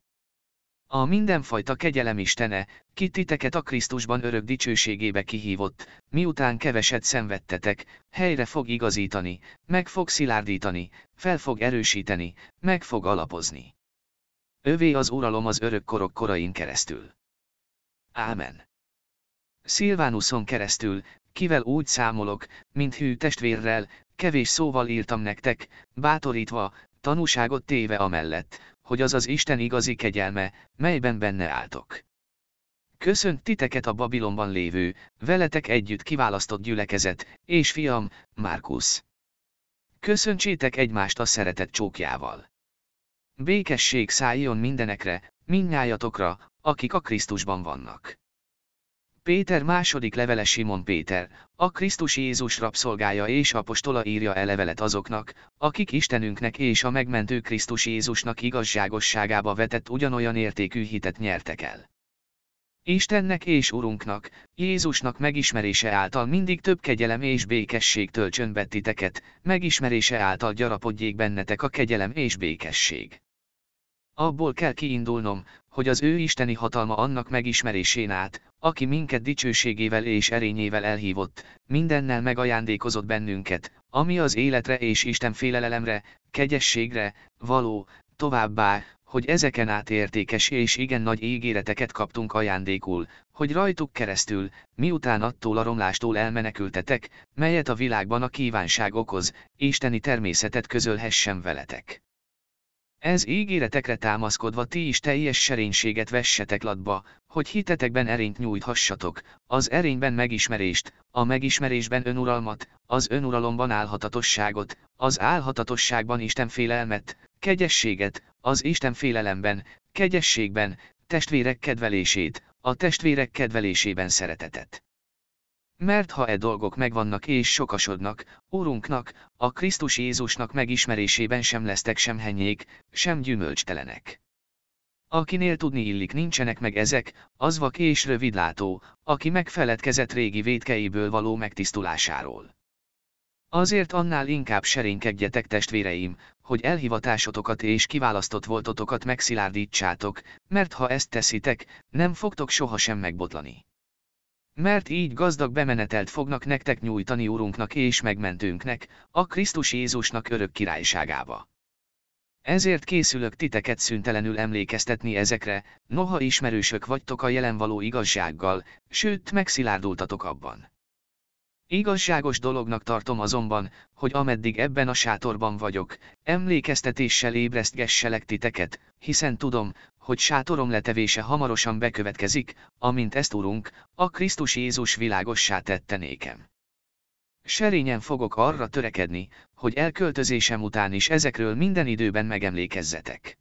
A mindenfajta kegyelem Istene, ki titeket a Krisztusban örök dicsőségébe kihívott, miután keveset szenvedtetek, helyre fog igazítani, meg fog szilárdítani, fel fog erősíteni, meg fog alapozni. Övé az uralom az örök korok korain keresztül. Ámen. Szilvánuszon keresztül, kivel úgy számolok, mint hű testvérrel, kevés szóval írtam nektek, bátorítva, tanúságot téve amellett, hogy az az Isten igazi kegyelme, melyben benne álltok. Köszönt titeket a Babilonban lévő, veletek együtt kiválasztott gyülekezet, és fiam, Márkusz. Köszöntsétek egymást a szeretet csókjával. Békesség szálljon mindenekre, minnyájatokra, akik a Krisztusban vannak. Péter második levele Simon Péter, a Krisztus Jézus rabszolgája és apostola írja e levelet azoknak, akik Istenünknek és a megmentő Krisztus Jézusnak igazságosságába vetett ugyanolyan értékű hitet nyertek el. Istennek és Urunknak, Jézusnak megismerése által mindig több kegyelem és békesség töltsön be titeket, megismerése által gyarapodjék bennetek a kegyelem és békesség. Abból kell kiindulnom, hogy az ő isteni hatalma annak megismerésén át, aki minket dicsőségével és erényével elhívott, mindennel megajándékozott bennünket, ami az életre és Isten félelelemre, kegyességre, való, továbbá, hogy ezeken át értékes és igen nagy ígéreteket kaptunk ajándékul, hogy rajtuk keresztül, miután attól a romlástól elmenekültetek, melyet a világban a kívánság okoz, isteni természetet közölhessen veletek. Ez ígéretekre támaszkodva ti is teljes serénységet vessetek latba, hogy hitetekben erényt nyújthassatok, az erényben megismerést, a megismerésben önuralmat, az önuralomban álhatatosságot, az álhatatosságban Isten félelmet, kegyességet, az Isten félelemben, kegyességben, testvérek kedvelését, a testvérek kedvelésében szeretetet. Mert ha e dolgok megvannak és sokasodnak, Úrunknak, a Krisztus Jézusnak megismerésében sem lesztek sem henyék, sem gyümölcstelenek. Akinél tudni illik nincsenek meg ezek, az vak és rövidlátó, aki megfeledkezett régi védkeiből való megtisztulásáról. Azért annál inkább serénykedjetek testvéreim, hogy elhivatásotokat és kiválasztott voltotokat megszilárdítsátok, mert ha ezt teszitek, nem fogtok sohasem megbotlani. Mert így gazdag bemenetelt fognak nektek nyújtani Urunknak és megmentőnknek, a Krisztus Jézusnak örök királyságába. Ezért készülök titeket szüntelenül emlékeztetni ezekre, noha ismerősök vagytok a jelen való igazsággal, sőt megszilárdultatok abban. Igazságos dolognak tartom azonban, hogy ameddig ebben a sátorban vagyok, emlékeztetéssel ébresztgesselek titeket, hiszen tudom, hogy sátorom letevése hamarosan bekövetkezik, amint ezt Urunk, a Krisztus Jézus világossá tette nékem. Serényen fogok arra törekedni, hogy elköltözésem után is ezekről minden időben megemlékezzetek.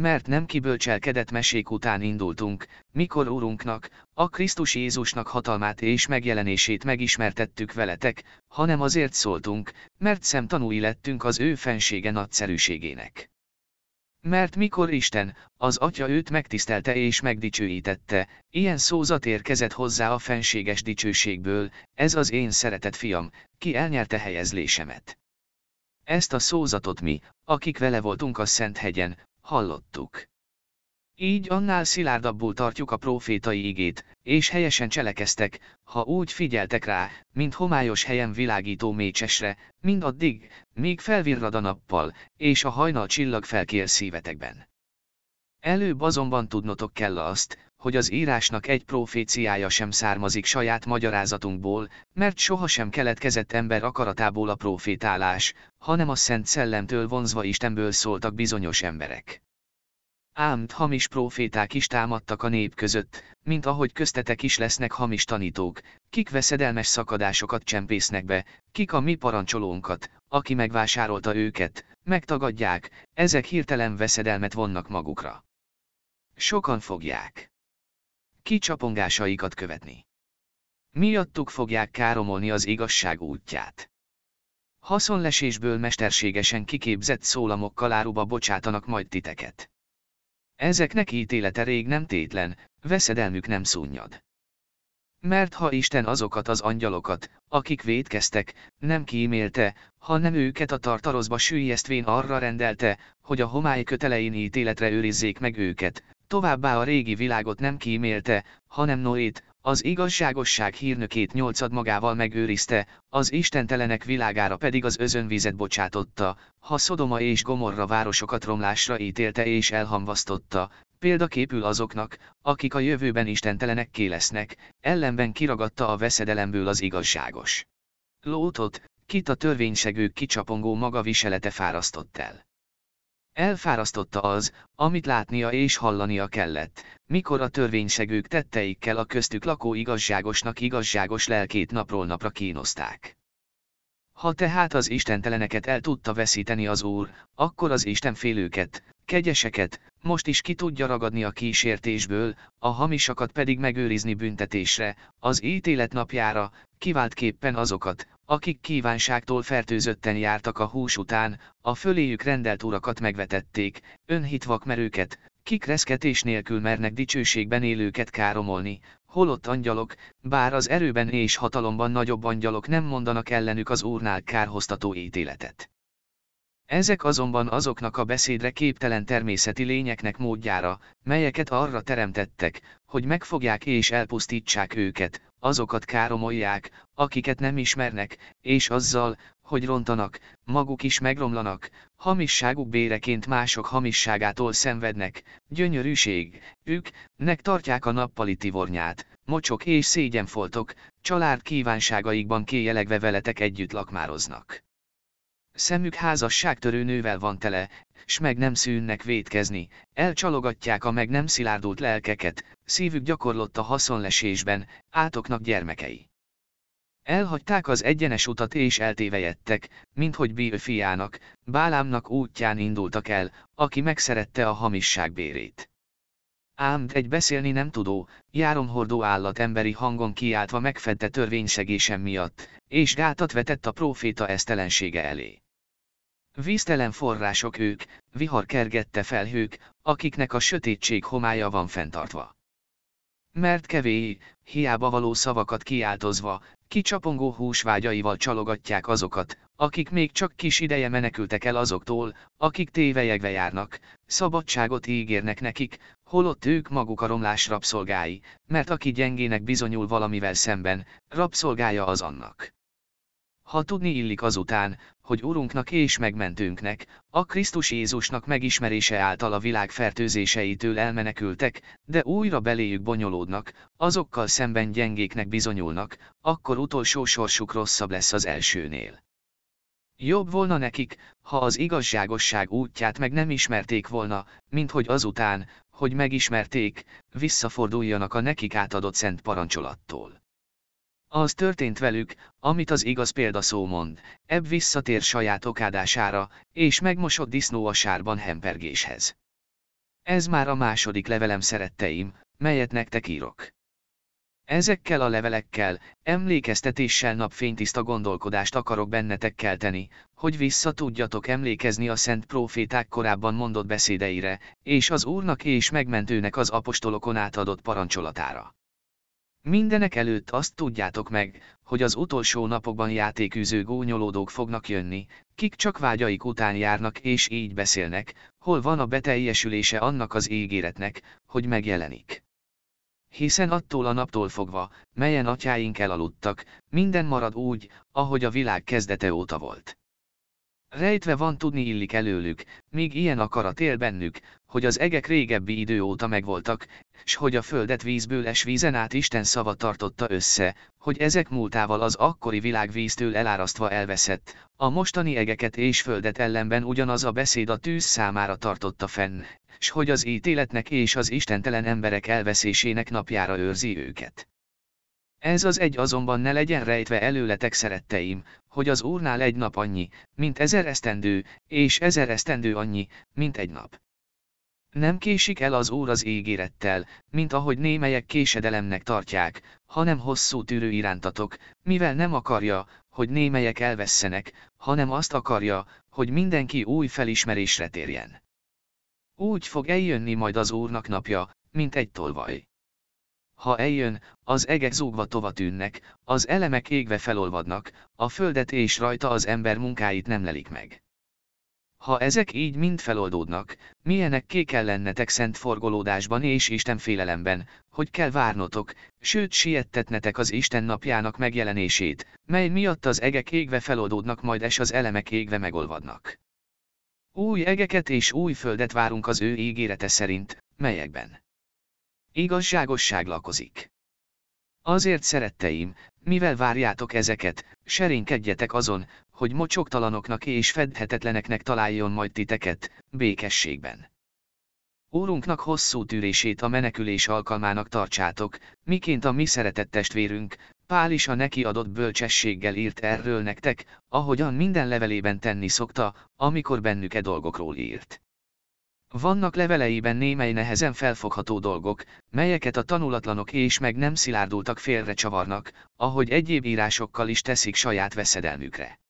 Mert nem kibölcselkedett mesék után indultunk, mikor Urunknak, a Krisztus Jézusnak hatalmát és megjelenését megismertettük veletek, hanem azért szóltunk, mert szemtanúi lettünk az ő fensége nagyszerűségének. Mert mikor Isten, az Atya őt megtisztelte és megdicsőítette, ilyen szózat érkezett hozzá a fenséges dicsőségből, ez az én szeretett fiam, ki elnyerte helyezlésemet. Ezt a szózatot mi, akik vele voltunk a Szent hegyen, hallottuk. Így annál szilárdabbul tartjuk a profétai igét, és helyesen cselekeztek, ha úgy figyeltek rá, mint homályos helyen világító mécsesre, mindaddig, míg felvirrad a nappal, és a hajnal csillag felkér szívetekben. Előbb azonban tudnotok kell azt, hogy az írásnak egy proféciája sem származik saját magyarázatunkból, mert sohasem keletkezett ember akaratából a profétálás, hanem a Szent Szellemtől vonzva Istenből szóltak bizonyos emberek. Ám hamis proféták is támadtak a nép között, mint ahogy köztetek is lesznek hamis tanítók, kik veszedelmes szakadásokat csempésznek be, kik a mi parancsolónkat, aki megvásárolta őket, megtagadják, ezek hirtelen veszedelmet vonnak magukra. Sokan fogják kicsapongásaikat követni. Miattuk fogják káromolni az igazság útját. Haszonlesésből mesterségesen kiképzett szólamokkal áruba bocsátanak majd titeket. Ezeknek ítélete rég nem tétlen, veszedelmük nem szúnyad. Mert ha Isten azokat az angyalokat, akik védkeztek, nem kímélte, hanem őket a tartarozba sűjjesztvén arra rendelte, hogy a homály kötelein ítéletre őrizzék meg őket, továbbá a régi világot nem kímélte, hanem Noét, az igazságosság hírnökét nyolcad magával megőrizte, az istentelenek világára pedig az özönvizet bocsátotta, ha Szodoma és Gomorra városokat romlásra ítélte és elhamvasztotta, példaképül azoknak, akik a jövőben istentelenekké lesznek, ellenben kiragadta a veszedelemből az igazságos. Lótot, kit a törvénysegők kicsapongó maga viselete fárasztott el. Elfárasztotta az, amit látnia és hallania kellett, mikor a törvénysegők tetteikkel a köztük lakó igazságosnak igazságos lelkét napról napra kínozták. Ha tehát az istenteleneket el tudta veszíteni az Úr, akkor az istenfélőket, kegyeseket, most is ki tudja ragadni a kísértésből, a hamisakat pedig megőrizni büntetésre, az ítélet napjára, kiváltképpen azokat, akik kívánságtól fertőzötten jártak a hús után, a föléjük rendelt urakat megvetették, önhitvakmerőket, kik reszketés nélkül mernek dicsőségben élőket káromolni, holott angyalok, bár az erőben és hatalomban nagyobb angyalok nem mondanak ellenük az úrnál kárhoztató ítéletet. Ezek azonban azoknak a beszédre képtelen természeti lényeknek módjára, melyeket arra teremtettek, hogy megfogják és elpusztítsák őket, azokat káromolják, akiket nem ismernek, és azzal, hogy rontanak, maguk is megromlanak, hamisságuk béreként mások hamisságától szenvednek, gyönyörűség, ők, nek tartják a nappali tivornyát, mocsok és szégyenfoltok, család kívánságaikban kéjelegve veletek együtt lakmároznak. Szemük házasságtörő nővel van tele, s meg nem szűnnek vétkezni, elcsalogatják a meg nem szilárdult lelkeket, szívük gyakorlott a haszonlesésben, átoknak gyermekei. Elhagyták az egyenes utat és eltévejettek, minthogy Bíl fiának, Bálámnak útján indultak el, aki megszerette a hamisság bérét. Ám egy beszélni nem tudó, járomhordó állat emberi hangon kiáltva megfedte törvényszegésem miatt, és gátat vetett a próféta esztelensége elé. Víztelen források ők, vihar kergette felhők, akiknek a sötétség homája van fenntartva. Mert kevély, hiába való szavakat kiáltozva, kicsapongó húsvágyaival csalogatják azokat, akik még csak kis ideje menekültek el azoktól, akik tévejegve járnak, szabadságot ígérnek nekik, holott ők maguk a romlás rabszolgái, mert aki gyengének bizonyul valamivel szemben, rabszolgája az annak. Ha tudni illik azután, hogy Urunknak és megmentőnknek, a Krisztus Jézusnak megismerése által a világ fertőzéseitől elmenekültek, de újra beléjük bonyolódnak, azokkal szemben gyengéknek bizonyulnak, akkor utolsó sorsuk rosszabb lesz az elsőnél. Jobb volna nekik, ha az igazságosság útját meg nem ismerték volna, mint hogy azután, hogy megismerték, visszaforduljanak a nekik átadott szent parancsolattól. Az történt velük, amit az igaz példaszó mond, ebb visszatér saját okádására, és megmosott disznó a sárban hempergéshez. Ez már a második levelem szeretteim, melyet nektek írok. Ezekkel a levelekkel, emlékeztetéssel napfénytiszta gondolkodást akarok bennetek kelteni, hogy vissza tudjatok emlékezni a szent proféták korábban mondott beszédeire, és az Úrnak és megmentőnek az apostolokon átadott parancsolatára. Mindenek előtt azt tudjátok meg, hogy az utolsó napokban játékűző gónyolódók fognak jönni, kik csak vágyaik után járnak és így beszélnek, hol van a beteljesülése annak az ígéretnek, hogy megjelenik. Hiszen attól a naptól fogva, melyen atyáink elaludtak, minden marad úgy, ahogy a világ kezdete óta volt. Rejtve van tudni illik előlük, míg ilyen akarat él bennük, hogy az egek régebbi idő óta megvoltak, s hogy a földet vízből vízen át Isten szava tartotta össze, hogy ezek múltával az akkori világ víztől elárasztva elveszett, a mostani egeket és földet ellenben ugyanaz a beszéd a tűz számára tartotta fenn, s hogy az ítéletnek és az istentelen emberek elveszésének napjára őrzi őket. Ez az egy azonban ne legyen rejtve előletek szeretteim, hogy az Úrnál egy nap annyi, mint ezer esztendő, és ezer esztendő annyi, mint egy nap. Nem késik el az Úr az ígérettel, mint ahogy némelyek késedelemnek tartják, hanem hosszú tűrő irántatok, mivel nem akarja, hogy némelyek elvesszenek, hanem azt akarja, hogy mindenki új felismerésre térjen. Úgy fog eljönni majd az Úrnak napja, mint egy tolvaj. Ha eljön, az egek zúgva tova tűnnek, az elemek égve felolvadnak, a földet és rajta az ember munkáit nem lelik meg. Ha ezek így mind feloldódnak, milyenek ké kell lennetek szent forgolódásban és Isten félelemben, hogy kell várnotok, sőt siettetnetek az Isten napjának megjelenését, mely miatt az egek égve feloldódnak majd és az elemek égve megolvadnak. Új egeket és új földet várunk az ő ígérete szerint, melyekben igazságosság lakozik. Azért szeretteim, mivel várjátok ezeket, serénykedjetek azon, hogy mocsoktalanoknak és fedhetetleneknek találjon majd titeket, békességben. Úrunknak hosszú tűrését a menekülés alkalmának tartsátok, miként a mi szeretett testvérünk, Pál is a neki adott bölcsességgel írt erről nektek, ahogyan minden levelében tenni szokta, amikor bennük e dolgokról írt. Vannak leveleiben némely nehezen felfogható dolgok, melyeket a tanulatlanok és meg nem szilárdultak félre csavarnak, ahogy egyéb írásokkal is teszik saját veszedelmükre.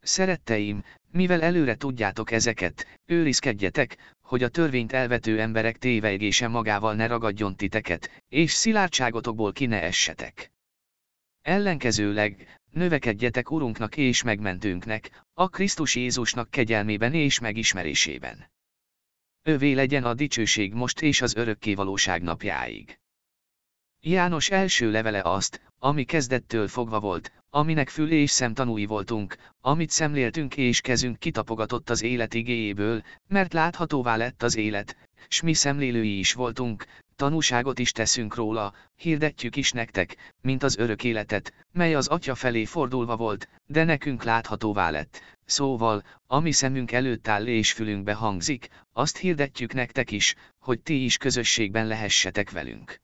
Szeretteim, mivel előre tudjátok ezeket, őrizkedjetek, hogy a törvényt elvető emberek tévejgése magával ne ragadjon titeket, és szilárdságotokból ki ne essetek. Ellenkezőleg, növekedjetek Urunknak és megmentőnknek, a Krisztus Jézusnak kegyelmében és megismerésében. Övé legyen a dicsőség most és az örökké valóság napjáig. János első levele azt, ami kezdettől fogva volt, aminek fül és szem tanúi voltunk, amit szemléltünk és kezünk kitapogatott az élet igéjéből, mert láthatóvá lett az élet, s mi szemlélői is voltunk, tanúságot is teszünk róla, hirdetjük is nektek, mint az örök életet, mely az Atya felé fordulva volt, de nekünk láthatóvá lett. Szóval, ami szemünk előtt áll és fülünkbe hangzik, azt hirdetjük nektek is, hogy ti is közösségben lehessetek velünk.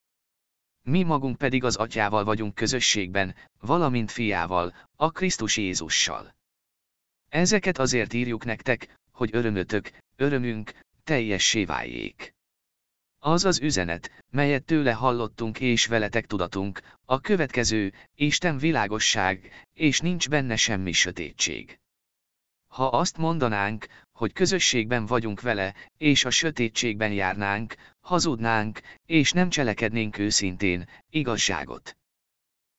Mi magunk pedig az Atyával vagyunk közösségben, valamint fiával, a Krisztus Jézussal. Ezeket azért írjuk nektek, hogy örömötök, örömünk, teljessé váljék. Az az üzenet, melyet tőle hallottunk és veletek tudatunk, a következő, Isten világosság, és nincs benne semmi sötétség. Ha azt mondanánk, hogy közösségben vagyunk vele, és a sötétségben járnánk, hazudnánk, és nem cselekednénk őszintén, igazságot.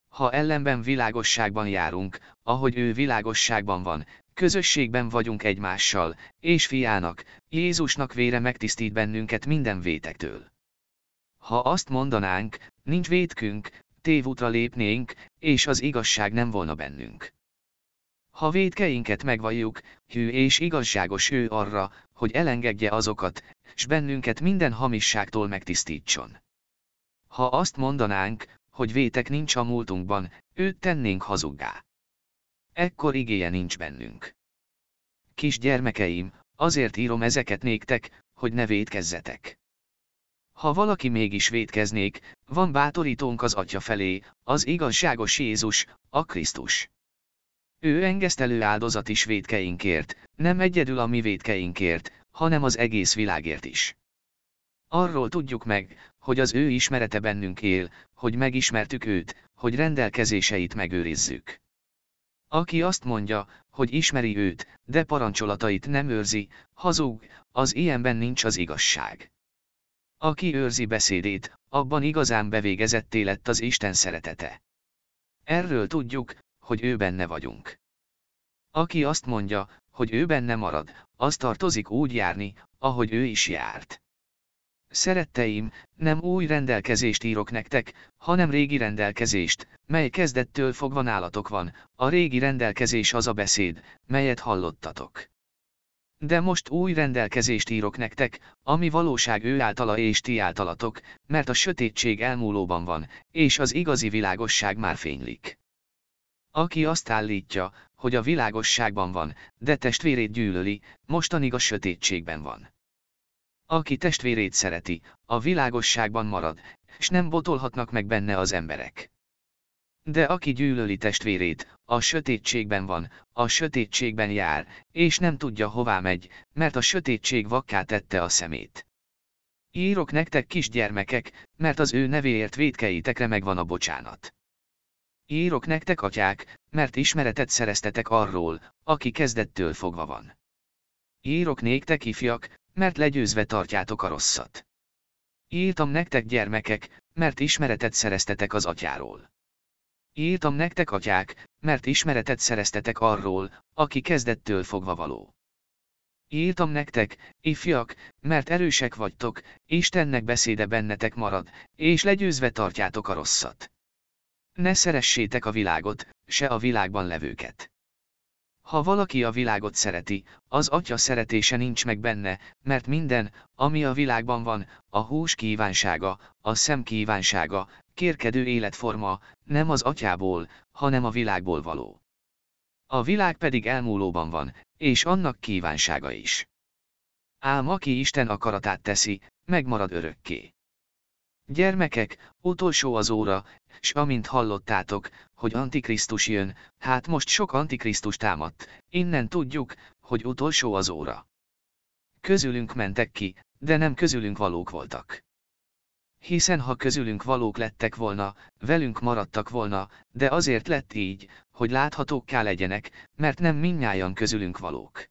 Ha ellenben világosságban járunk, ahogy ő világosságban van, közösségben vagyunk egymással, és fiának, Jézusnak vére megtisztít bennünket minden vétektől. Ha azt mondanánk, nincs vétkünk, tévútra lépnénk, és az igazság nem volna bennünk. Ha védkeinket megvalljuk, hű és igazságos ő arra, hogy elengedje azokat, s bennünket minden hamisságtól megtisztítson. Ha azt mondanánk, hogy vétek nincs a múltunkban, őt tennénk hazuggá. Ekkor igéje nincs bennünk. Kis gyermekeim, azért írom ezeket néktek, hogy ne védkezzetek. Ha valaki mégis védkeznék, van bátorítónk az Atya felé, az igazságos Jézus, a Krisztus. Ő engesztelő áldozat is védkeinkért, nem egyedül a mi védkeinkért, hanem az egész világért is. Arról tudjuk meg, hogy az ő ismerete bennünk él, hogy megismertük őt, hogy rendelkezéseit megőrizzük. Aki azt mondja, hogy ismeri őt, de parancsolatait nem őrzi, hazug, az ilyenben nincs az igazság. Aki őrzi beszédét, abban igazán bevégezetté lett az Isten szeretete. Erről tudjuk, hogy ő benne vagyunk. Aki azt mondja, hogy ő benne marad, az tartozik úgy járni, ahogy ő is járt. Szeretteim, nem új rendelkezést írok nektek, hanem régi rendelkezést, mely kezdettől fogva nálatok van, a régi rendelkezés az a beszéd, melyet hallottatok. De most új rendelkezést írok nektek, ami valóság ő általa és ti általatok, mert a sötétség elmúlóban van, és az igazi világosság már fénylik. Aki azt állítja, hogy a világosságban van, de testvérét gyűlöli, mostanig a sötétségben van. Aki testvérét szereti, a világosságban marad, s nem botolhatnak meg benne az emberek. De aki gyűlöli testvérét, a sötétségben van, a sötétségben jár, és nem tudja hová megy, mert a sötétség vakká tette a szemét. Írok nektek kisgyermekek, mert az ő nevéért védkeitekre megvan a bocsánat. Írok nektek atyák, mert ismeretet szereztetek arról, aki kezdettől fogva van. Írok néktek ifjak, mert legyőzve tartjátok a rosszat. Írtam nektek gyermekek, mert ismeretet szereztetek az atyáról. Írtam nektek atyák, mert ismeretet szereztetek arról, aki kezdettől fogva való. Írtam nektek, ifjak, mert erősek vagytok, Istennek beszéde bennetek marad, és legyőzve tartjátok a rosszat. Ne szeressétek a világot, se a világban levőket. Ha valaki a világot szereti, az atya szeretése nincs meg benne, mert minden, ami a világban van, a hús kívánsága, a szem kívánsága, kérkedő életforma, nem az atyából, hanem a világból való. A világ pedig elmúlóban van, és annak kívánsága is. Ám aki Isten akaratát teszi, megmarad örökké. Gyermekek, utolsó az óra, s amint hallottátok, hogy Antikrisztus jön, hát most sok Antikrisztus támadt, innen tudjuk, hogy utolsó az óra. Közülünk mentek ki, de nem közülünk valók voltak. Hiszen ha közülünk valók lettek volna, velünk maradtak volna, de azért lett így, hogy láthatókká legyenek, mert nem minnyájan közülünk valók.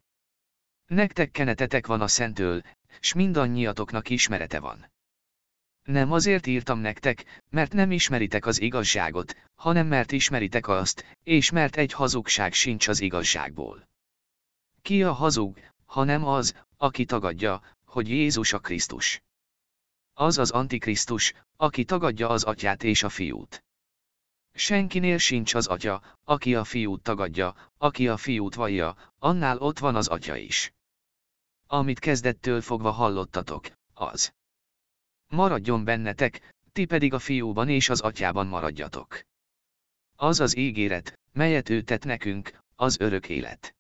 Nektek kenetetek van a Szentől, s mindannyiatoknak ismerete van. Nem azért írtam nektek, mert nem ismeritek az igazságot, hanem mert ismeritek azt, és mert egy hazugság sincs az igazságból. Ki a hazug, hanem az, aki tagadja, hogy Jézus a Krisztus. Az az Antikrisztus, aki tagadja az atyát és a fiút. Senkinél sincs az atya, aki a fiút tagadja, aki a fiút vallja, annál ott van az atya is. Amit kezdettől fogva hallottatok, az Maradjon bennetek, ti pedig a fiúban és az atyában maradjatok. Az az ígéret, melyet ő tett nekünk, az örök élet.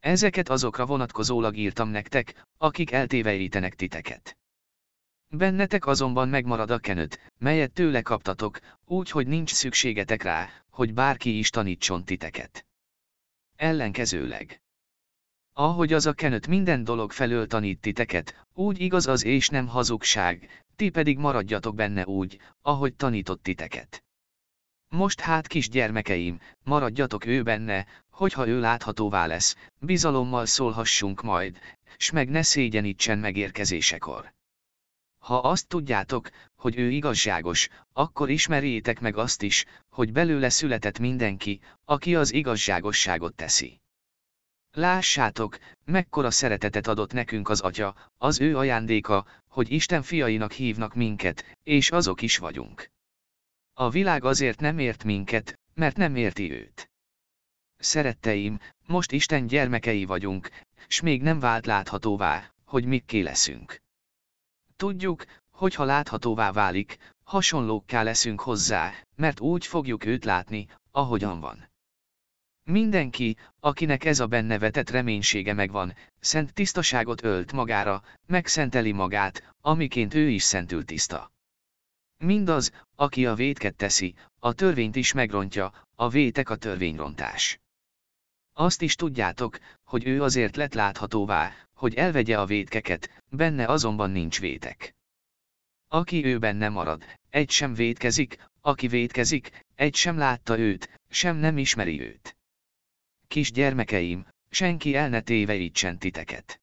Ezeket azokra vonatkozólag írtam nektek, akik eltéveítenek titeket. Bennetek azonban megmarad a kenőt, melyet tőle kaptatok, úgy, hogy nincs szükségetek rá, hogy bárki is tanítson titeket. Ellenkezőleg. Ahogy az a kenőt minden dolog felől tanít titeket, úgy igaz az és nem hazugság, ti pedig maradjatok benne úgy, ahogy tanított titeket. Most hát kis gyermekeim, maradjatok ő benne, hogyha ő láthatóvá lesz, bizalommal szólhassunk majd, s meg ne szégyenítsen megérkezésekor. Ha azt tudjátok, hogy ő igazságos, akkor ismerjétek meg azt is, hogy belőle született mindenki, aki az igazságosságot teszi. Lássátok, mekkora szeretetet adott nekünk az Atya, az ő ajándéka, hogy Isten fiainak hívnak minket, és azok is vagyunk. A világ azért nem ért minket, mert nem érti őt. Szeretteim, most Isten gyermekei vagyunk, s még nem vált láthatóvá, hogy mikké leszünk. Tudjuk, hogy ha láthatóvá válik, hasonlókká leszünk hozzá, mert úgy fogjuk őt látni, ahogyan van. Mindenki, akinek ez a benne vetett reménysége megvan, szent tisztaságot ölt magára, megszenteli magát, amiként ő is szentül tiszta. Mindaz, aki a vétket teszi, a törvényt is megrontja, a vétek a törvényrontás. Azt is tudjátok, hogy ő azért lett láthatóvá, hogy elvegye a vétkeket, benne azonban nincs vétek. Aki ő benne marad, egy sem vétkezik, aki vétkezik, egy sem látta őt, sem nem ismeri őt. Kis gyermekeim, senki el ne téveítsen titeket.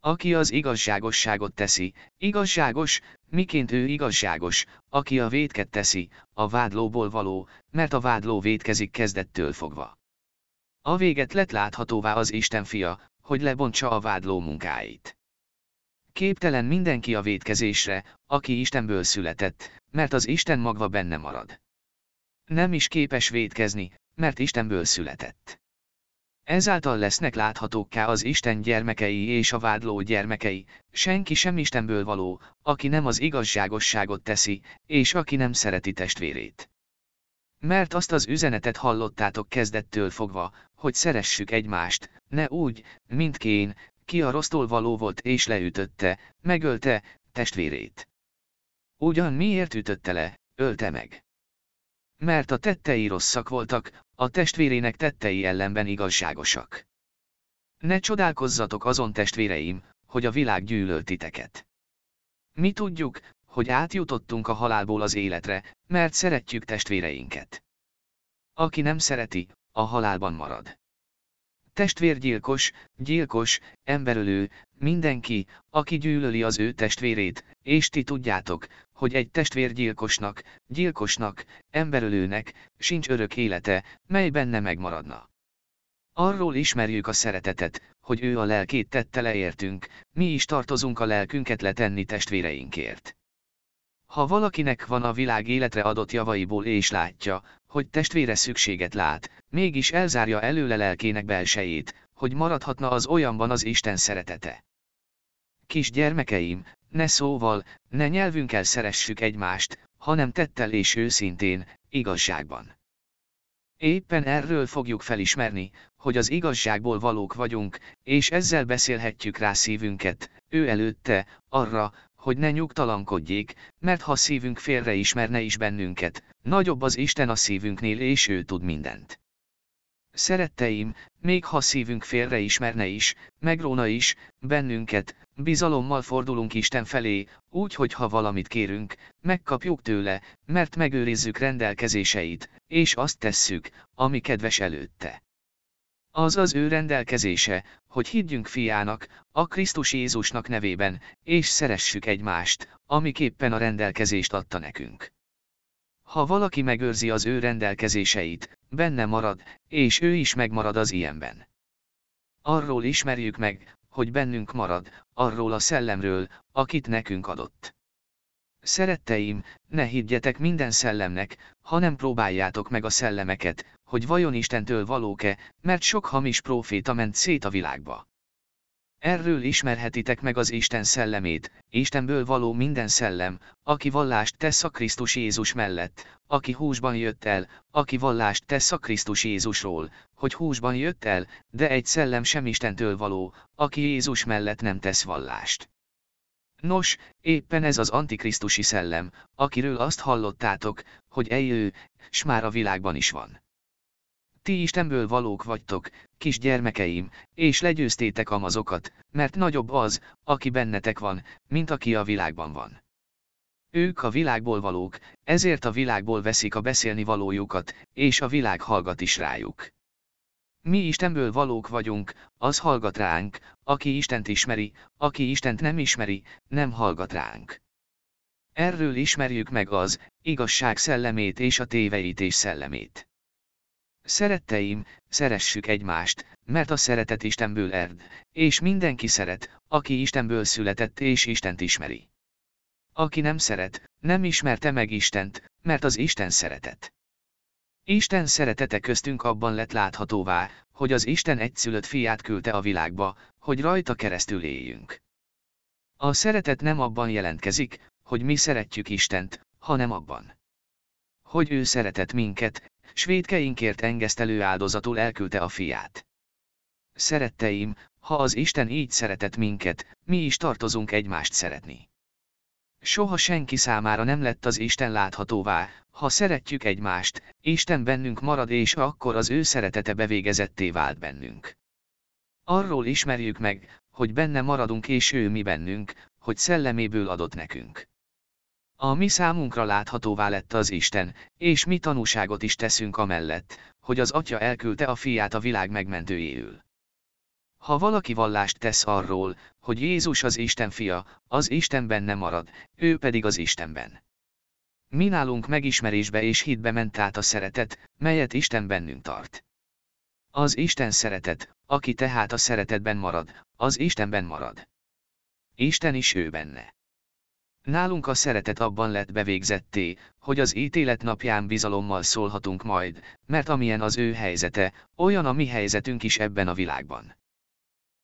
Aki az igazságosságot teszi, igazságos, miként ő igazságos, aki a vétket teszi, a vádlóból való, mert a vádló vétkezik kezdettől fogva. A véget lett láthatóvá az Isten fia, hogy lebontsa a vádló munkáit. Képtelen mindenki a vétkezésre, aki Istenből született, mert az Isten magva benne marad. Nem is képes vétkezni, mert Istenből született. Ezáltal lesznek láthatókká az Isten gyermekei és a vádló gyermekei, senki sem Istenből való, aki nem az igazságosságot teszi, és aki nem szereti testvérét. Mert azt az üzenetet hallottátok kezdettől fogva, hogy szeressük egymást, ne úgy, mint Kén, ki a rossztól való volt és leütötte, megölte, testvérét. Ugyan miért ütötte le, ölte meg? Mert a tettei rosszak voltak, a testvérének tettei ellenben igazságosak. Ne csodálkozzatok azon testvéreim, hogy a világ gyűlölt titeket. Mi tudjuk, hogy átjutottunk a halálból az életre, mert szeretjük testvéreinket. Aki nem szereti, a halálban marad. Testvérgyilkos, gyilkos, emberölő, mindenki, aki gyűlöli az ő testvérét, és ti tudjátok, hogy egy testvérgyilkosnak, gyilkosnak, emberölőnek, sincs örök élete, mely benne megmaradna. Arról ismerjük a szeretetet, hogy ő a lelkét tette leértünk, mi is tartozunk a lelkünket letenni testvéreinkért. Ha valakinek van a világ életre adott javaiból és látja, hogy testvére szükséget lát, mégis elzárja előle lelkének belsejét, hogy maradhatna az olyanban az Isten szeretete. Kis gyermekeim, ne szóval, ne nyelvünkkel szeressük egymást, hanem tettel és őszintén, igazságban. Éppen erről fogjuk felismerni, hogy az igazságból valók vagyunk, és ezzel beszélhetjük rá szívünket, ő előtte, arra, hogy ne nyugtalankodjék, mert ha szívünk félre ismerne is bennünket, nagyobb az Isten a szívünknél és ő tud mindent. Szeretteim, még ha szívünk félre ismerne is, megróna is, bennünket, bizalommal fordulunk Isten felé, úgy, hogy ha valamit kérünk, megkapjuk tőle, mert megőrizzük rendelkezéseit, és azt tesszük, ami kedves előtte. Az az ő rendelkezése, hogy higgyünk fiának, a Krisztus Jézusnak nevében, és szeressük egymást, amiképpen a rendelkezést adta nekünk. Ha valaki megőrzi az ő rendelkezéseit, benne marad, és ő is megmarad az ilyenben. Arról ismerjük meg, hogy bennünk marad, arról a szellemről, akit nekünk adott. Szeretteim, ne higgyetek minden szellemnek, hanem próbáljátok meg a szellemeket, hogy vajon Istentől valók-e, mert sok hamis próféta ment szét a világba. Erről ismerhetitek meg az Isten szellemét, Istenből való minden szellem, aki vallást tesz a Krisztus Jézus mellett, aki húsban jött el, aki vallást tesz a Krisztus Jézusról, hogy húsban jött el, de egy szellem sem Istentől való, aki Jézus mellett nem tesz vallást. Nos, éppen ez az antikrisztusi szellem, akiről azt hallottátok, hogy eljő, s már a világban is van. Ti Istenből valók vagytok, kis gyermekeim, és legyőztétek amazokat, mert nagyobb az, aki bennetek van, mint aki a világban van. Ők a világból valók, ezért a világból veszik a beszélni valójukat, és a világ hallgat is rájuk. Mi Istenből valók vagyunk, az hallgat ránk, aki Istent ismeri, aki Istent nem ismeri, nem hallgat ránk. Erről ismerjük meg az, igazság szellemét és a téveítés szellemét. Szeretteim, szeressük egymást, mert a szeretet Istenből erd, és mindenki szeret, aki Istenből született és Istent ismeri. Aki nem szeret, nem ismerte meg Istent, mert az Isten szeretet. Isten szeretete köztünk abban lett láthatóvá, hogy az Isten egyszülött fiát küldte a világba, hogy rajta keresztül éljünk. A szeretet nem abban jelentkezik, hogy mi szeretjük Istent, hanem abban. Hogy ő szeretett minket, svédkeinkért engesztelő áldozatul elküldte a fiát. Szeretteim, ha az Isten így szeretett minket, mi is tartozunk egymást szeretni. Soha senki számára nem lett az Isten láthatóvá, ha szeretjük egymást, Isten bennünk marad és akkor az ő szeretete bevégezetté vált bennünk. Arról ismerjük meg, hogy benne maradunk és ő mi bennünk, hogy szelleméből adott nekünk. A mi számunkra láthatóvá lett az Isten, és mi tanúságot is teszünk amellett, hogy az Atya elküldte a fiát a világ megmentőjéül. Ha valaki vallást tesz arról, hogy Jézus az Isten fia, az Isten benne marad, ő pedig az Istenben. Mi nálunk megismerésbe és hitbe ment át a szeretet, melyet Isten bennünk tart. Az Isten szeretet, aki tehát a szeretetben marad, az Istenben marad. Isten is ő benne. Nálunk a szeretet abban lett bevégzetté, hogy az ítélet napján bizalommal szólhatunk majd, mert amilyen az ő helyzete, olyan a mi helyzetünk is ebben a világban.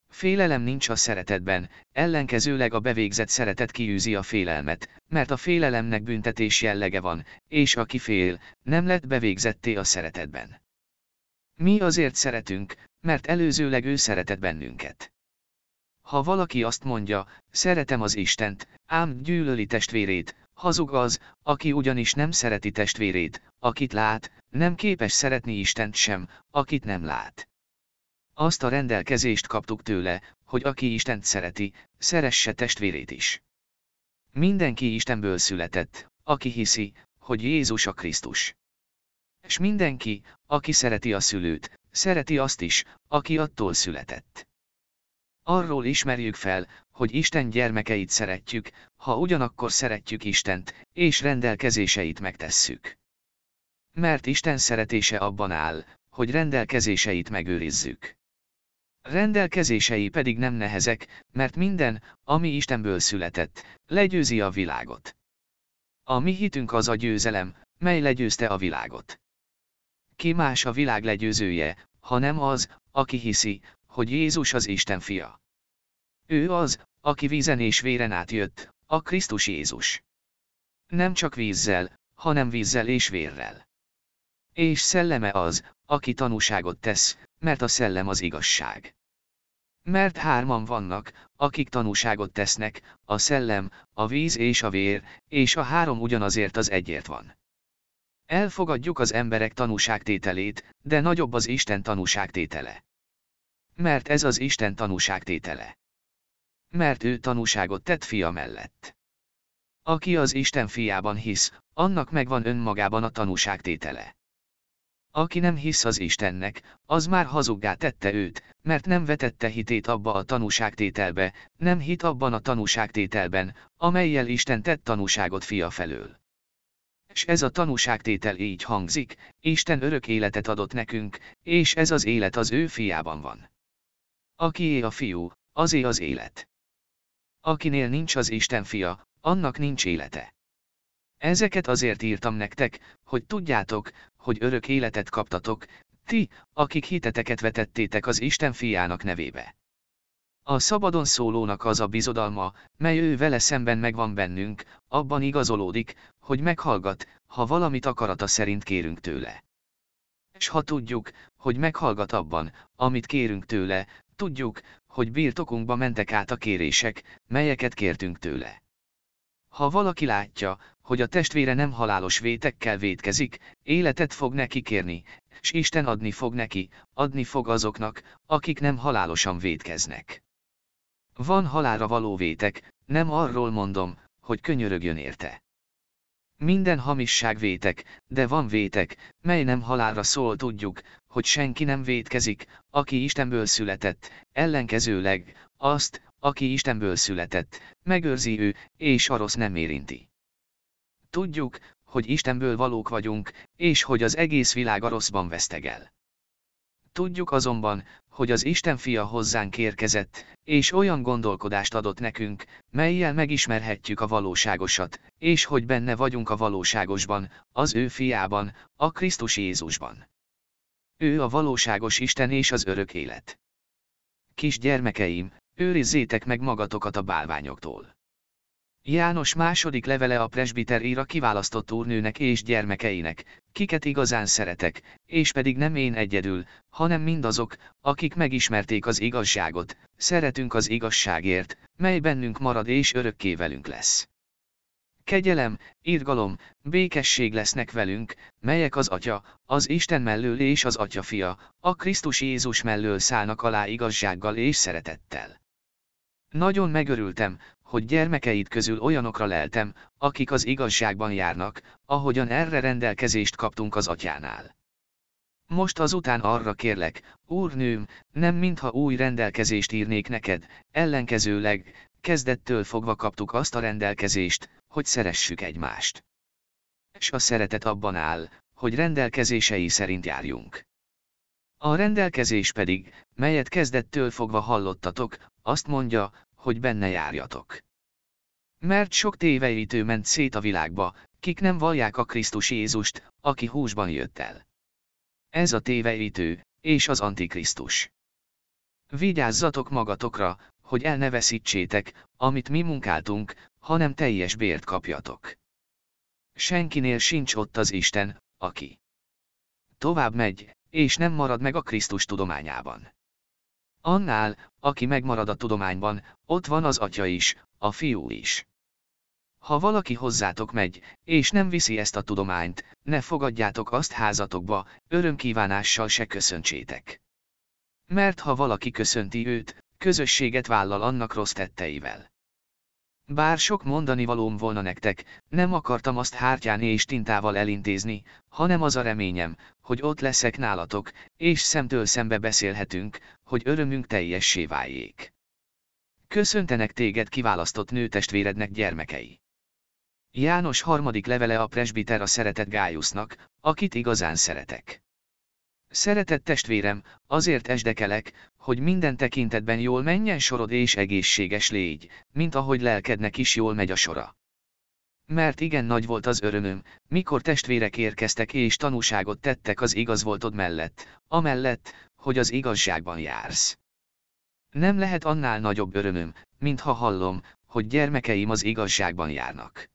Félelem nincs a szeretetben, ellenkezőleg a bevégzett szeretet kiűzi a félelmet, mert a félelemnek büntetés jellege van, és aki fél, nem lett bevégzetté a szeretetben. Mi azért szeretünk, mert előzőleg ő szeretett bennünket. Ha valaki azt mondja, szeretem az Istent, ám gyűlöli testvérét, hazug az, aki ugyanis nem szereti testvérét, akit lát, nem képes szeretni Istent sem, akit nem lát. Azt a rendelkezést kaptuk tőle, hogy aki Istent szereti, szeresse testvérét is. Mindenki Istenből született, aki hiszi, hogy Jézus a Krisztus. És mindenki, aki szereti a szülőt, szereti azt is, aki attól született. Arról ismerjük fel, hogy Isten gyermekeit szeretjük, ha ugyanakkor szeretjük Istent, és rendelkezéseit megtesszük. Mert Isten szeretése abban áll, hogy rendelkezéseit megőrizzük. Rendelkezései pedig nem nehezek, mert minden, ami Istenből született, legyőzi a világot. A mi hitünk az a győzelem, mely legyőzte a világot. Ki más a világ legyőzője, hanem az, aki hiszi, hogy Jézus az Isten fia. Ő az, aki vízen és véren átjött, a Krisztus Jézus. Nem csak vízzel, hanem vízzel és vérrel. És szelleme az, aki tanúságot tesz, mert a szellem az igazság. Mert hárman vannak, akik tanúságot tesznek, a szellem, a víz és a vér, és a három ugyanazért az egyért van. Elfogadjuk az emberek tanúságtételét, de nagyobb az Isten tanúságtétele. Mert ez az Isten tanúságtétele. Mert ő tanúságot tett fia mellett. Aki az Isten fiában hisz, annak megvan önmagában a tanúságtétele. Aki nem hisz az Istennek, az már hazuggá tette őt, mert nem vetette hitét abba a tanúságtételbe, nem hit abban a tanúságtételben, amelyel Isten tett tanúságot fia felől. És ez a tanúságtétel így hangzik, Isten örök életet adott nekünk, és ez az élet az ő fiában van. Akié a fiú, azé az élet. Akinél nincs az Isten fia, annak nincs élete. Ezeket azért írtam nektek, hogy tudjátok, hogy örök életet kaptatok, ti, akik hiteteket vetettétek az Isten fiának nevébe. A szabadon szólónak az a bizodalma, mely ő vele szemben megvan bennünk, abban igazolódik, hogy meghallgat, ha valamit akarata szerint kérünk tőle. És ha tudjuk, hogy meghallgat abban, amit kérünk tőle, tudjuk, hogy birtokunkba mentek át a kérések, melyeket kértünk tőle. Ha valaki látja, hogy a testvére nem halálos vétekkel vétkezik, életet fog neki kérni, s Isten adni fog neki, adni fog azoknak, akik nem halálosan vétkeznek. Van halára való vétek, nem arról mondom, hogy könyörögjön érte. Minden hamisság vétek, de van vétek, mely nem halálra szól tudjuk, hogy senki nem vétkezik, aki Istenből született, ellenkezőleg, azt, aki Istenből született, megőrzi ő, és a rossz nem érinti. Tudjuk, hogy Istenből valók vagyunk, és hogy az egész világ a rosszban vesztegel. Tudjuk azonban, hogy az Isten fia hozzánk érkezett, és olyan gondolkodást adott nekünk, melyel megismerhetjük a valóságosat, és hogy benne vagyunk a valóságosban, az ő fiában, a Krisztus Jézusban. Ő a valóságos Isten és az örök élet. Kis gyermekeim, őrizzétek meg magatokat a bálványoktól. János második levele a presbiter ír a kiválasztott úrnőnek és gyermekeinek, kiket igazán szeretek, és pedig nem én egyedül, hanem mindazok, akik megismerték az igazságot, szeretünk az igazságért, mely bennünk marad és örökké velünk lesz. Kegyelem, irgalom, békesség lesznek velünk, melyek az Atya, az Isten mellől és az Atya fia, a Krisztus Jézus mellől szállnak alá igazsággal és szeretettel. Nagyon megörültem, hogy gyermekeid közül olyanokra leltem, akik az igazságban járnak, ahogyan erre rendelkezést kaptunk az atyánál. Most azután arra kérlek, úrnőm, nem mintha új rendelkezést írnék neked, ellenkezőleg, kezdettől fogva kaptuk azt a rendelkezést, hogy szeressük egymást. És a szeretet abban áll, hogy rendelkezései szerint járjunk. A rendelkezés pedig, melyet kezdettől fogva hallottatok, azt mondja, hogy benne járjatok. Mert sok téveítő ment szét a világba, kik nem vallják a Krisztus Jézust, aki húsban jött el. Ez a téveítő, és az Antikrisztus. Vigyázzatok magatokra, hogy el ne veszítsétek, amit mi munkáltunk, hanem teljes bért kapjatok. Senkinél sincs ott az Isten, aki tovább megy, és nem marad meg a Krisztus tudományában. Annál, aki megmarad a tudományban, ott van az atya is, a fiú is. Ha valaki hozzátok megy, és nem viszi ezt a tudományt, ne fogadjátok azt házatokba, örömkívánással se köszöntsétek. Mert ha valaki köszönti őt, közösséget vállal annak rossz tetteivel. Bár sok mondani valóm volna nektek, nem akartam azt hártyán és tintával elintézni, hanem az a reményem, hogy ott leszek nálatok, és szemtől szembe beszélhetünk, hogy örömünk teljessé váljék. Köszöntenek téged kiválasztott nőtestvérednek gyermekei. János harmadik levele a presbiter a szeretett Gájusznak, akit igazán szeretek. Szeretett testvérem, azért esdekelek, hogy minden tekintetben jól menjen sorod és egészséges légy, mint ahogy lelkednek is jól megy a sora. Mert igen nagy volt az örömöm, mikor testvérek érkeztek és tanúságot tettek az igaz voltod mellett, amellett, hogy az igazságban jársz. Nem lehet annál nagyobb örömöm, mint ha hallom, hogy gyermekeim az igazságban járnak.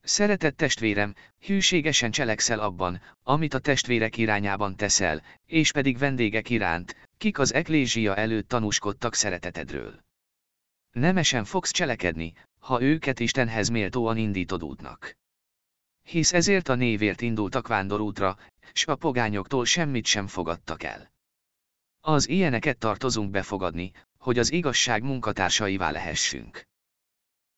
Szeretett testvérem, hűségesen cselekszel abban, amit a testvérek irányában teszel, és pedig vendégek iránt, kik az eklézsia előtt tanúskodtak szeretetedről. Nemesen fogsz cselekedni, ha őket Istenhez méltóan indítod útnak. Hisz ezért a névért indultak vándorútra, s a pogányoktól semmit sem fogadtak el. Az ilyeneket tartozunk befogadni, hogy az igazság munkatársaivá lehessünk.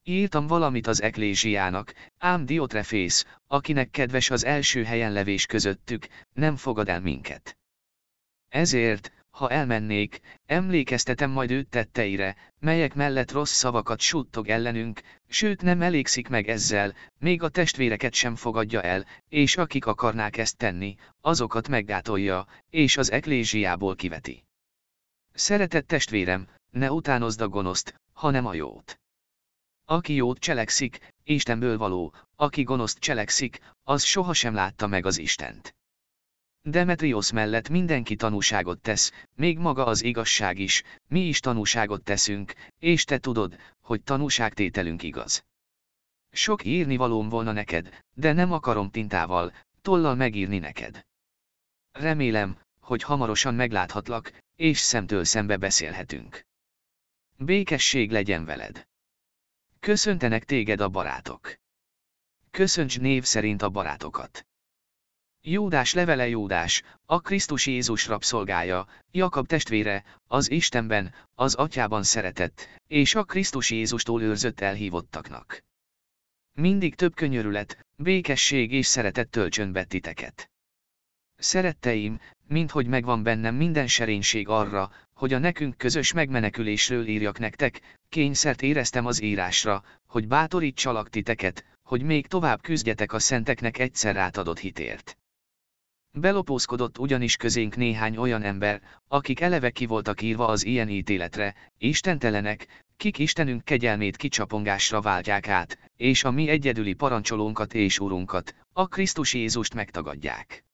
Írtam valamit az eklésiának, ám Diotrefész, akinek kedves az első helyen levés közöttük, nem fogad el minket. Ezért, ha elmennék, emlékeztetem majd őt tetteire, melyek mellett rossz szavakat suttog ellenünk, sőt nem elégszik meg ezzel, még a testvéreket sem fogadja el, és akik akarnák ezt tenni, azokat meggátolja, és az eklésiából kiveti. Szeretett testvérem, ne utánozd a gonoszt, hanem a jót. Aki jót cselekszik, Istenből való, aki gonoszt cselekszik, az sohasem látta meg az Istent. Demetrios mellett mindenki tanúságot tesz, még maga az igazság is, mi is tanúságot teszünk, és te tudod, hogy tanúságtételünk igaz. Sok írni valóm volna neked, de nem akarom tintával, tollal megírni neked. Remélem, hogy hamarosan megláthatlak, és szemtől szembe beszélhetünk. Békesség legyen veled! Köszöntenek téged a barátok. Köszönts név szerint a barátokat. Júdás levele Júdás, a Krisztus Jézus rabszolgája, Jakab testvére, az Istenben, az Atyában szeretett, és a Krisztus Jézustól őrzött elhívottaknak. Mindig több könyörület, békesség és szeretet töltsön be titeket. Szeretteim, minthogy megvan bennem minden serénység arra, hogy a nekünk közös megmenekülésről írjak nektek, kényszert éreztem az írásra, hogy bátorítsalak titeket, hogy még tovább küzdjetek a szenteknek egyszer átadott hitért. Belopózkodott ugyanis közénk néhány olyan ember, akik eleve ki voltak írva az ilyen ítéletre, istentelenek, kik Istenünk kegyelmét kicsapongásra váltják át, és a mi egyedüli parancsolónkat és urunkat, a Krisztus Jézust megtagadják.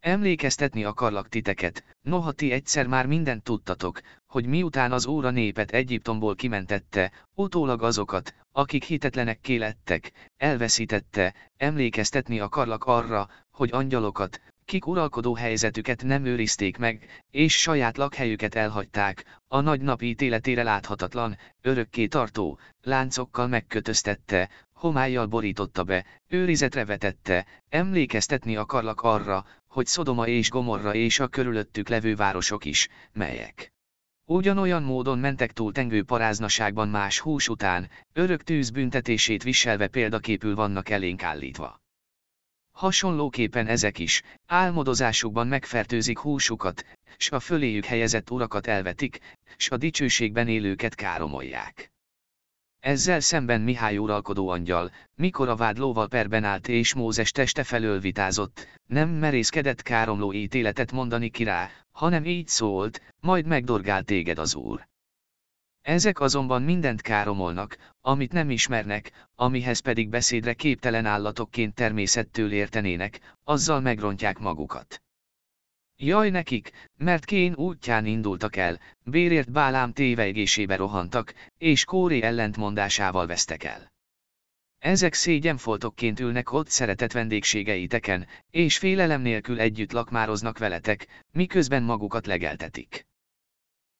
Emlékeztetni akarlak titeket, noha ti egyszer már mindent tudtatok, hogy miután az óra népet Egyiptomból kimentette, utólag azokat, akik hitetlenek kélettek, elveszítette, emlékeztetni akarlak arra, hogy angyalokat, kik uralkodó helyzetüket nem őrizték meg, és saját lakhelyüket elhagyták, a nagy nap ítéletére láthatatlan, örökké tartó, láncokkal megkötöztette, homályjal borította be, őrizetre vetette, emlékeztetni akarlak arra, hogy Szodoma és Gomorra és a körülöttük levő városok is, melyek ugyanolyan módon mentek túl tengő paráznaságban más hús után, örök tűz büntetését viselve példaképül vannak elénk állítva. Hasonlóképpen ezek is, álmodozásukban megfertőzik húsukat, s a föléjük helyezett urakat elvetik, s a dicsőségben élőket káromolják. Ezzel szemben Mihály uralkodó angyal, mikor a vádlóval perben állt és Mózes teste felől vitázott, nem merészkedett káromló ítéletet mondani ki hanem így szólt, majd megdorgál téged az Úr. Ezek azonban mindent káromolnak, amit nem ismernek, amihez pedig beszédre képtelen állatokként természettől értenének, azzal megrontják magukat. Jaj nekik, mert Kén útján indultak el, Bérért Bálám tévegésébe rohantak, és Kóré ellentmondásával vesztek el. Ezek szégyenfoltokként ülnek ott szeretett vendégségeiteken, és félelem nélkül együtt lakmároznak veletek, miközben magukat legeltetik.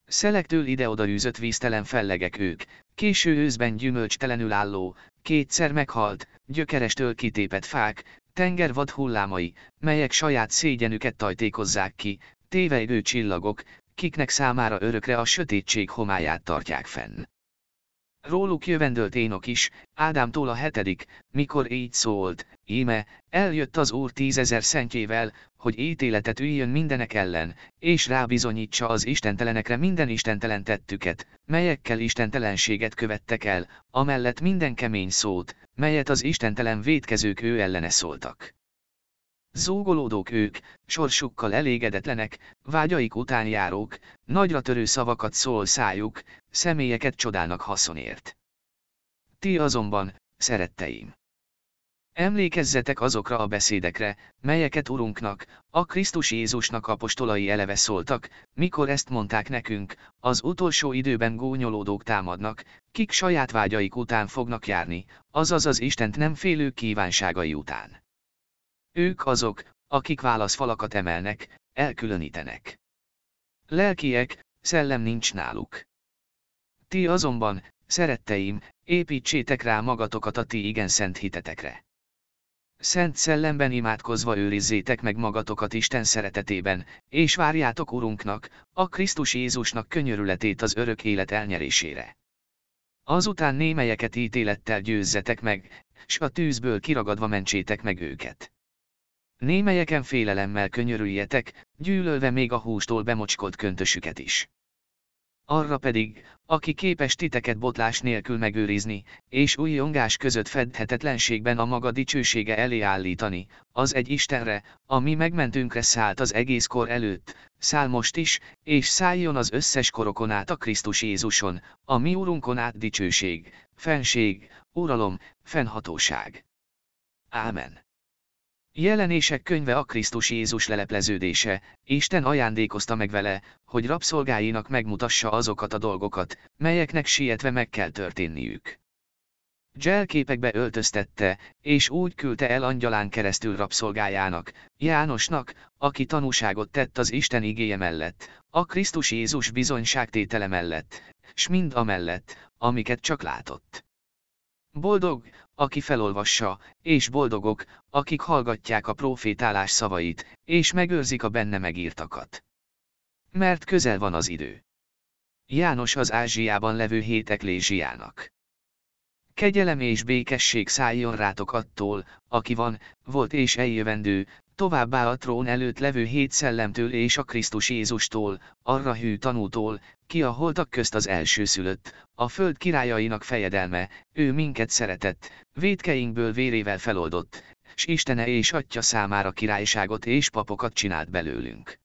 Szelektől ide-oda űzött víztelen fellegek ők, késő őszben gyümölcstelenül álló, kétszer meghalt, gyökerestől kitépett fák, tenger vad hullámai, melyek saját szégyenüket tajtékozzák ki, tévejgő csillagok, kiknek számára örökre a sötétség homályát tartják fenn. Róluk jövendőlt Énok is, Ádámtól a hetedik, mikor így szólt, íme, eljött az Úr tízezer szentjével, hogy ítéletet üljön mindenek ellen, és rábizonyítsa az istentelenekre minden istentelen tettüket, melyekkel istentelenséget követtek el, amellett minden kemény szót, melyet az istentelen védkezők ő ellene szóltak. Zúgolódók ők, sorsukkal elégedetlenek, vágyaik után járók, nagyra törő szavakat szól szájuk, személyeket csodálnak haszonért. Ti azonban, szeretteim! Emlékezzetek azokra a beszédekre, melyeket Urunknak, a Krisztus Jézusnak apostolai eleve szóltak, mikor ezt mondták nekünk, az utolsó időben gúnyolódók támadnak, kik saját vágyaik után fognak járni, azaz az Istent nem félő kívánságai után. Ők azok, akik válaszfalakat emelnek, elkülönítenek. Lelkiek, szellem nincs náluk. Ti azonban, szeretteim, építsétek rá magatokat a ti igen szent hitetekre. Szent szellemben imádkozva őrizzétek meg magatokat Isten szeretetében, és várjátok Urunknak, a Krisztus Jézusnak könyörületét az örök élet elnyerésére. Azután némelyeket ítélettel győzzetek meg, s a tűzből kiragadva mentsétek meg őket. Némelyeken félelemmel könyörüljetek, gyűlölve még a hústól bemocskolt köntösüket is. Arra pedig, aki képes titeket botlás nélkül megőrizni, és új jongás között fedhetetlenségben a maga dicsősége elé állítani, az egy Istenre, ami megmentünkre szállt az egész kor előtt, száll most is, és szálljon az összes korokon át a Krisztus Jézuson, a mi Urunkon át dicsőség, fenség, uralom, fennhatóság. Ámen. Jelenések könyve a Krisztus Jézus lelepleződése, Isten ajándékozta meg vele, hogy rabszolgáinak megmutassa azokat a dolgokat, melyeknek sietve meg kell történniük. Gelképekbe öltöztette, és úgy küldte el angyalán keresztül rabszolgájának, Jánosnak, aki tanúságot tett az Isten igéje mellett, a Krisztus Jézus bizonyságtétele mellett, s mind amellett, amiket csak látott. Boldog, aki felolvassa, és boldogok, akik hallgatják a profétálás szavait, és megőrzik a benne megírtakat. Mert közel van az idő. János az Ázsiában levő hét eklésiának. Kegyelem és békesség szálljon rátok attól, aki van, volt és eljövendő, továbbá a trón előtt levő hét szellemtől és a Krisztus Jézustól, arra hű tanútól, ki a holtak közt az elsőszülött, a föld királyainak fejedelme, ő minket szeretett, védkeinkből vérével feloldott, s Istene és Atya számára királyságot és papokat csinált belőlünk.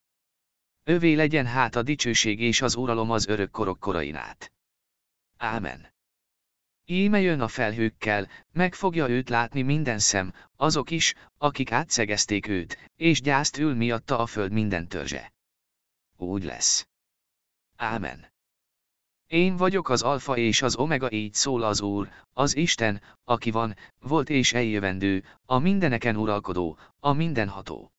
Övé legyen hát a dicsőség és az uralom az örök korok korain. Ámen. Íme jön a felhőkkel, meg fogja őt látni minden szem, azok is, akik átszegezték őt, és gyászt ül miatta a föld minden törzse. Úgy lesz. Ámen. Én vagyok az alfa és az omega így szól az Úr, az Isten, aki van, volt és eljövendő, a mindeneken uralkodó, a mindenható.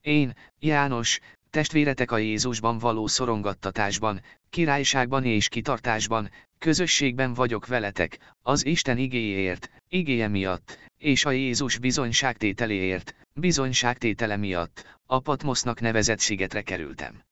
Én, János, testvéretek a Jézusban való szorongattatásban, királyságban és kitartásban, közösségben vagyok veletek, az Isten igéért, igéje miatt, és a Jézus bizonyságtételéért, bizonyságtétele miatt, a Patmosznak nevezett szigetre kerültem.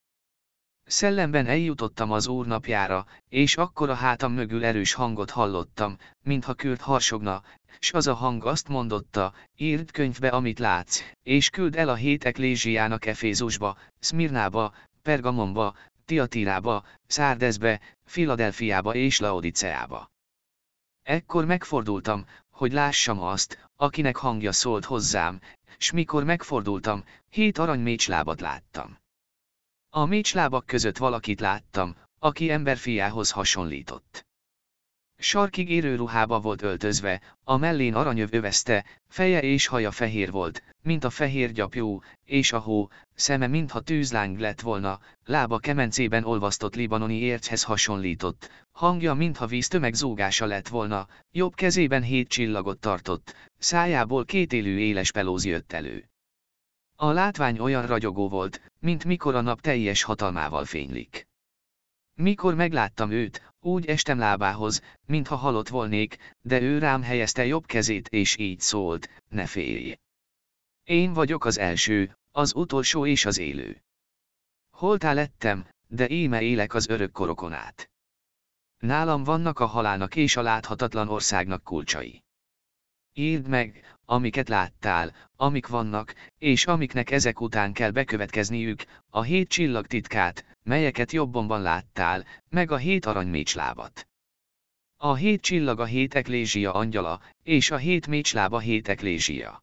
Szellemben eljutottam az Úr napjára, és akkor a hátam mögül erős hangot hallottam, mintha küld harsogna, s az a hang azt mondotta, írd könyvbe amit látsz, és küld el a hét eklézsiának Efézusba, Szmirnába, Pergamonba, Tiatirába, Szárdezbe, Filadelfiába és Laodiceába. Ekkor megfordultam, hogy lássam azt, akinek hangja szólt hozzám, s mikor megfordultam, hét arany mécslábat láttam. A mécslábak között valakit láttam, aki emberfiához hasonlított. Sarkig érő ruhába volt öltözve, a mellén aranyöv övezte, feje és haja fehér volt, mint a fehér gyapjú, és a hó, szeme mintha tűzláng lett volna, lába kemencében olvasztott libanoni érchez hasonlított, hangja mintha víz tömeg zúgása lett volna, jobb kezében hét csillagot tartott, szájából két élő éles pelóz jött elő. A látvány olyan ragyogó volt, mint mikor a nap teljes hatalmával fénylik. Mikor megláttam őt, úgy estem lábához, mintha halott volnék, de ő rám helyezte jobb kezét és így szólt, ne félj. Én vagyok az első, az utolsó és az élő. Holtá lettem, de íme élek az örök korokon át. Nálam vannak a halálnak és a láthatatlan országnak kulcsai. Írd meg, amiket láttál, amik vannak, és amiknek ezek után kell bekövetkezniük, a hét csillag titkát, melyeket jobbomban láttál, meg a hét aranymécslábat. A hét csillag a hét eklézsia angyala, és a hét a hét eklézsia.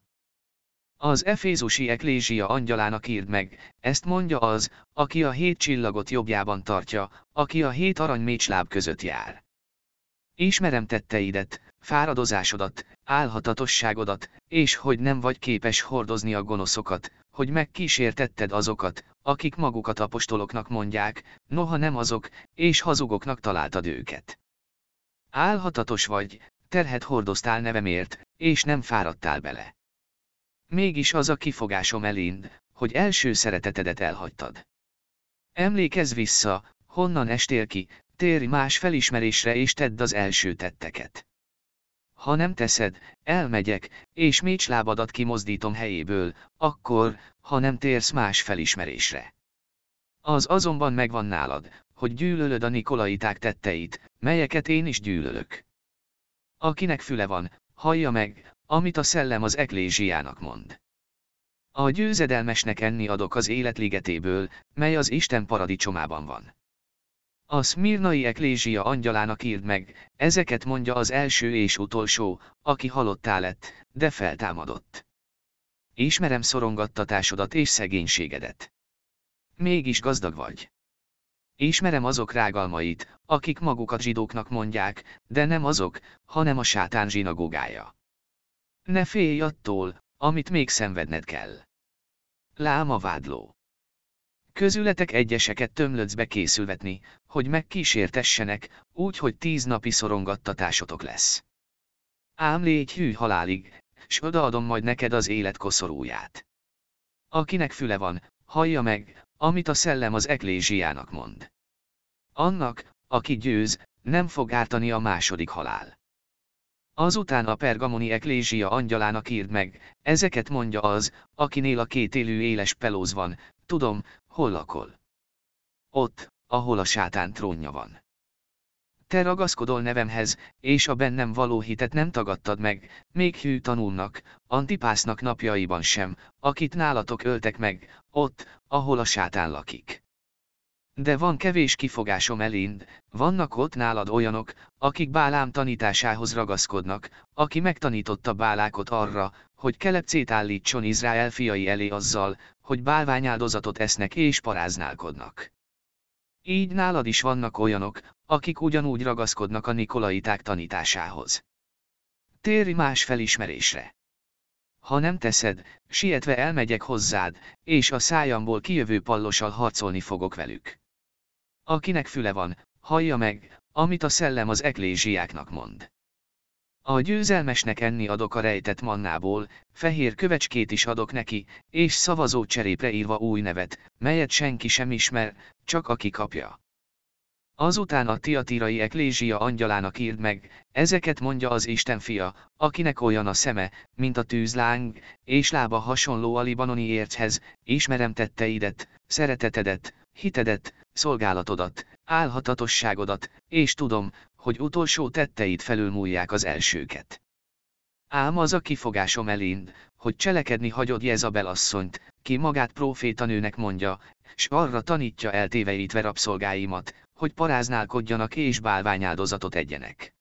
Az Efézusi eklézsia angyalának írd meg, ezt mondja az, aki a hét csillagot jobbjában tartja, aki a hét aranymécsláb között jár. Ismerem tetteidet, fáradozásodat, álhatatosságodat, és hogy nem vagy képes hordozni a gonoszokat, hogy megkísértetted azokat, akik magukat apostoloknak mondják, noha nem azok, és hazugoknak találtad őket. Álhatatos vagy, terhet hordoztál nevemért, és nem fáradtál bele. Mégis az a kifogásom elind, hogy első szeretetedet elhagytad. Emlékezz vissza, honnan estél ki, térj más felismerésre és tedd az első tetteket. Ha nem teszed, elmegyek, és mécslábadat kimozdítom helyéből, akkor, ha nem térsz más felismerésre. Az azonban megvan nálad, hogy gyűlölöd a nikolaiták tetteit, melyeket én is gyűlölök. Akinek füle van, hallja meg, amit a szellem az eklézsiának mond. A győzedelmesnek enni adok az életligetéből, mely az Isten paradicsomában van. A Szmirnai Eklézsia angyalának írd meg, ezeket mondja az első és utolsó, aki halottá lett, de feltámadott. Ismerem szorongattatásodat és szegénységedet. Mégis gazdag vagy. Ismerem azok rágalmait, akik magukat zsidóknak mondják, de nem azok, hanem a sátán zsinagógája. Ne félj attól, amit még szenvedned kell. Láma vádló. Közületek egyeseket tömlöcbe készülvetni, hogy megkísértessenek, úgy, hogy tíz napi szorongattatásotok lesz. Ám légy hű halálig, s odaadom majd neked az élet koszorúját. Akinek füle van, hallja meg, amit a szellem az eklézsiának mond. Annak, aki győz, nem fog ártani a második halál. Azután a pergamoni eklézsia angyalának írd meg, ezeket mondja az, akinél a két élő éles pelóz van, tudom, hol lakol. Ott, ahol a sátán trónja van. Te ragaszkodol nevemhez, és a bennem való hitet nem tagadtad meg, még hű tanulnak, Antipásznak napjaiban sem, akit nálatok öltek meg, ott, ahol a sátán lakik. De van kevés kifogásom elind, vannak ott nálad olyanok, akik Bálám tanításához ragaszkodnak, aki megtanította Bálákot arra, hogy kelepcét állítson Izrael fiai elé azzal, hogy bálványáldozatot esznek és paráználkodnak. Így nálad is vannak olyanok, akik ugyanúgy ragaszkodnak a Nikolaiták tanításához. Térj más felismerésre. Ha nem teszed, sietve elmegyek hozzád, és a szájamból kijövő pallossal harcolni fogok velük. Akinek füle van, hallja meg, amit a szellem az eklézsiáknak mond. A győzelmesnek enni adok a rejtett mannából, fehér kövecskét is adok neki, és szavazó cserépre írva új nevet, melyet senki sem ismer, csak aki kapja. Azután a tiatirai eklézsia angyalának írd meg, ezeket mondja az Isten fia, akinek olyan a szeme, mint a tűzláng, és lába hasonló a libanoni érchez, ismerem tetteidet, szeretetedet, hitedet, szolgálatodat, álhatatosságodat, és tudom, hogy utolsó tetteid felülmúlják az elsőket. Ám az a kifogásom elind, hogy cselekedni hagyod Jezabel asszonyt, ki magát profétanőnek mondja, s arra tanítja eltéveítve rabszolgáimat, hogy paráználkodjanak és bálványáldozatot egyenek.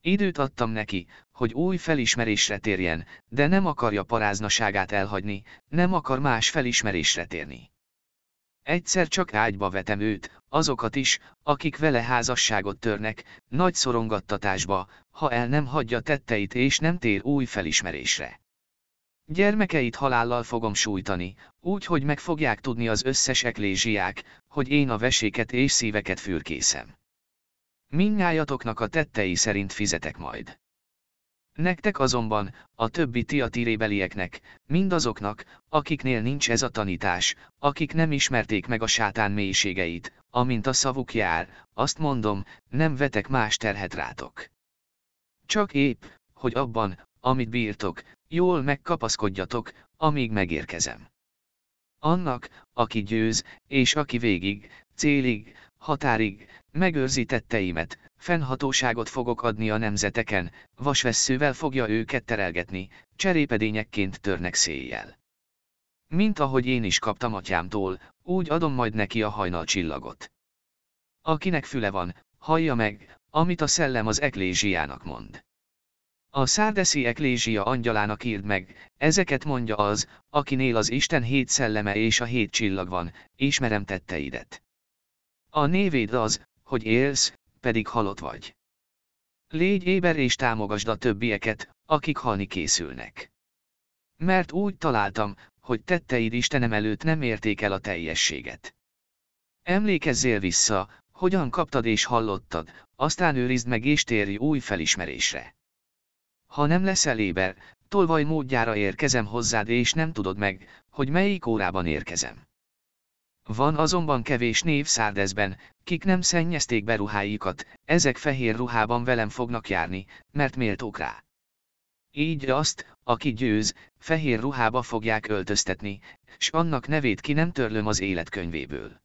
Időt adtam neki, hogy új felismerésre térjen, de nem akarja paráznaságát elhagyni, nem akar más felismerésre térni. Egyszer csak ágyba vetem őt, azokat is, akik vele házasságot törnek, nagy szorongattatásba, ha el nem hagyja tetteit és nem tér új felismerésre. Gyermekeit halállal fogom sújtani, úgy, hogy meg fogják tudni az összes eklézsiák, hogy én a veséket és szíveket fürkészem. Minnyájatoknak a tettei szerint fizetek majd. Nektek azonban, a többi tiatírébelieknek, mindazoknak, akiknél nincs ez a tanítás, akik nem ismerték meg a sátán mélységeit, amint a szavuk jár, azt mondom, nem vetek más terhet rátok. Csak épp, hogy abban, amit bírtok, jól megkapaszkodjatok, amíg megérkezem. Annak, aki győz, és aki végig, célig, határig, megőrzi tetteimet, fennhatóságot fogok adni a nemzeteken, vasvesszővel fogja őket terelgetni, cserépedényekként törnek széjjel. Mint ahogy én is kaptam atyámtól, úgy adom majd neki a hajnal csillagot. Akinek füle van, hallja meg, amit a szellem az eklézsiának mond. A szárdeszi eklézsia angyalának írd meg, ezeket mondja az, akinél az Isten hét szelleme és a hét csillag van, ismerem tetteidet. A névéd az, hogy élsz, pedig halott vagy. Légy éber és támogasd a többieket, akik halni készülnek. Mert úgy találtam, hogy tetteid Istenem előtt nem érték el a teljességet. Emlékezzél vissza, hogyan kaptad és hallottad, aztán őrizd meg és térj új felismerésre. Ha nem leszel éber, tolvaj módjára érkezem hozzád és nem tudod meg, hogy melyik órában érkezem. Van azonban kevés név szárdezben, kik nem szennyezték be ruháikat, ezek fehér ruhában velem fognak járni, mert méltók rá. Így azt, aki győz, fehér ruhába fogják öltöztetni, s annak nevét ki nem törlöm az életkönyvéből.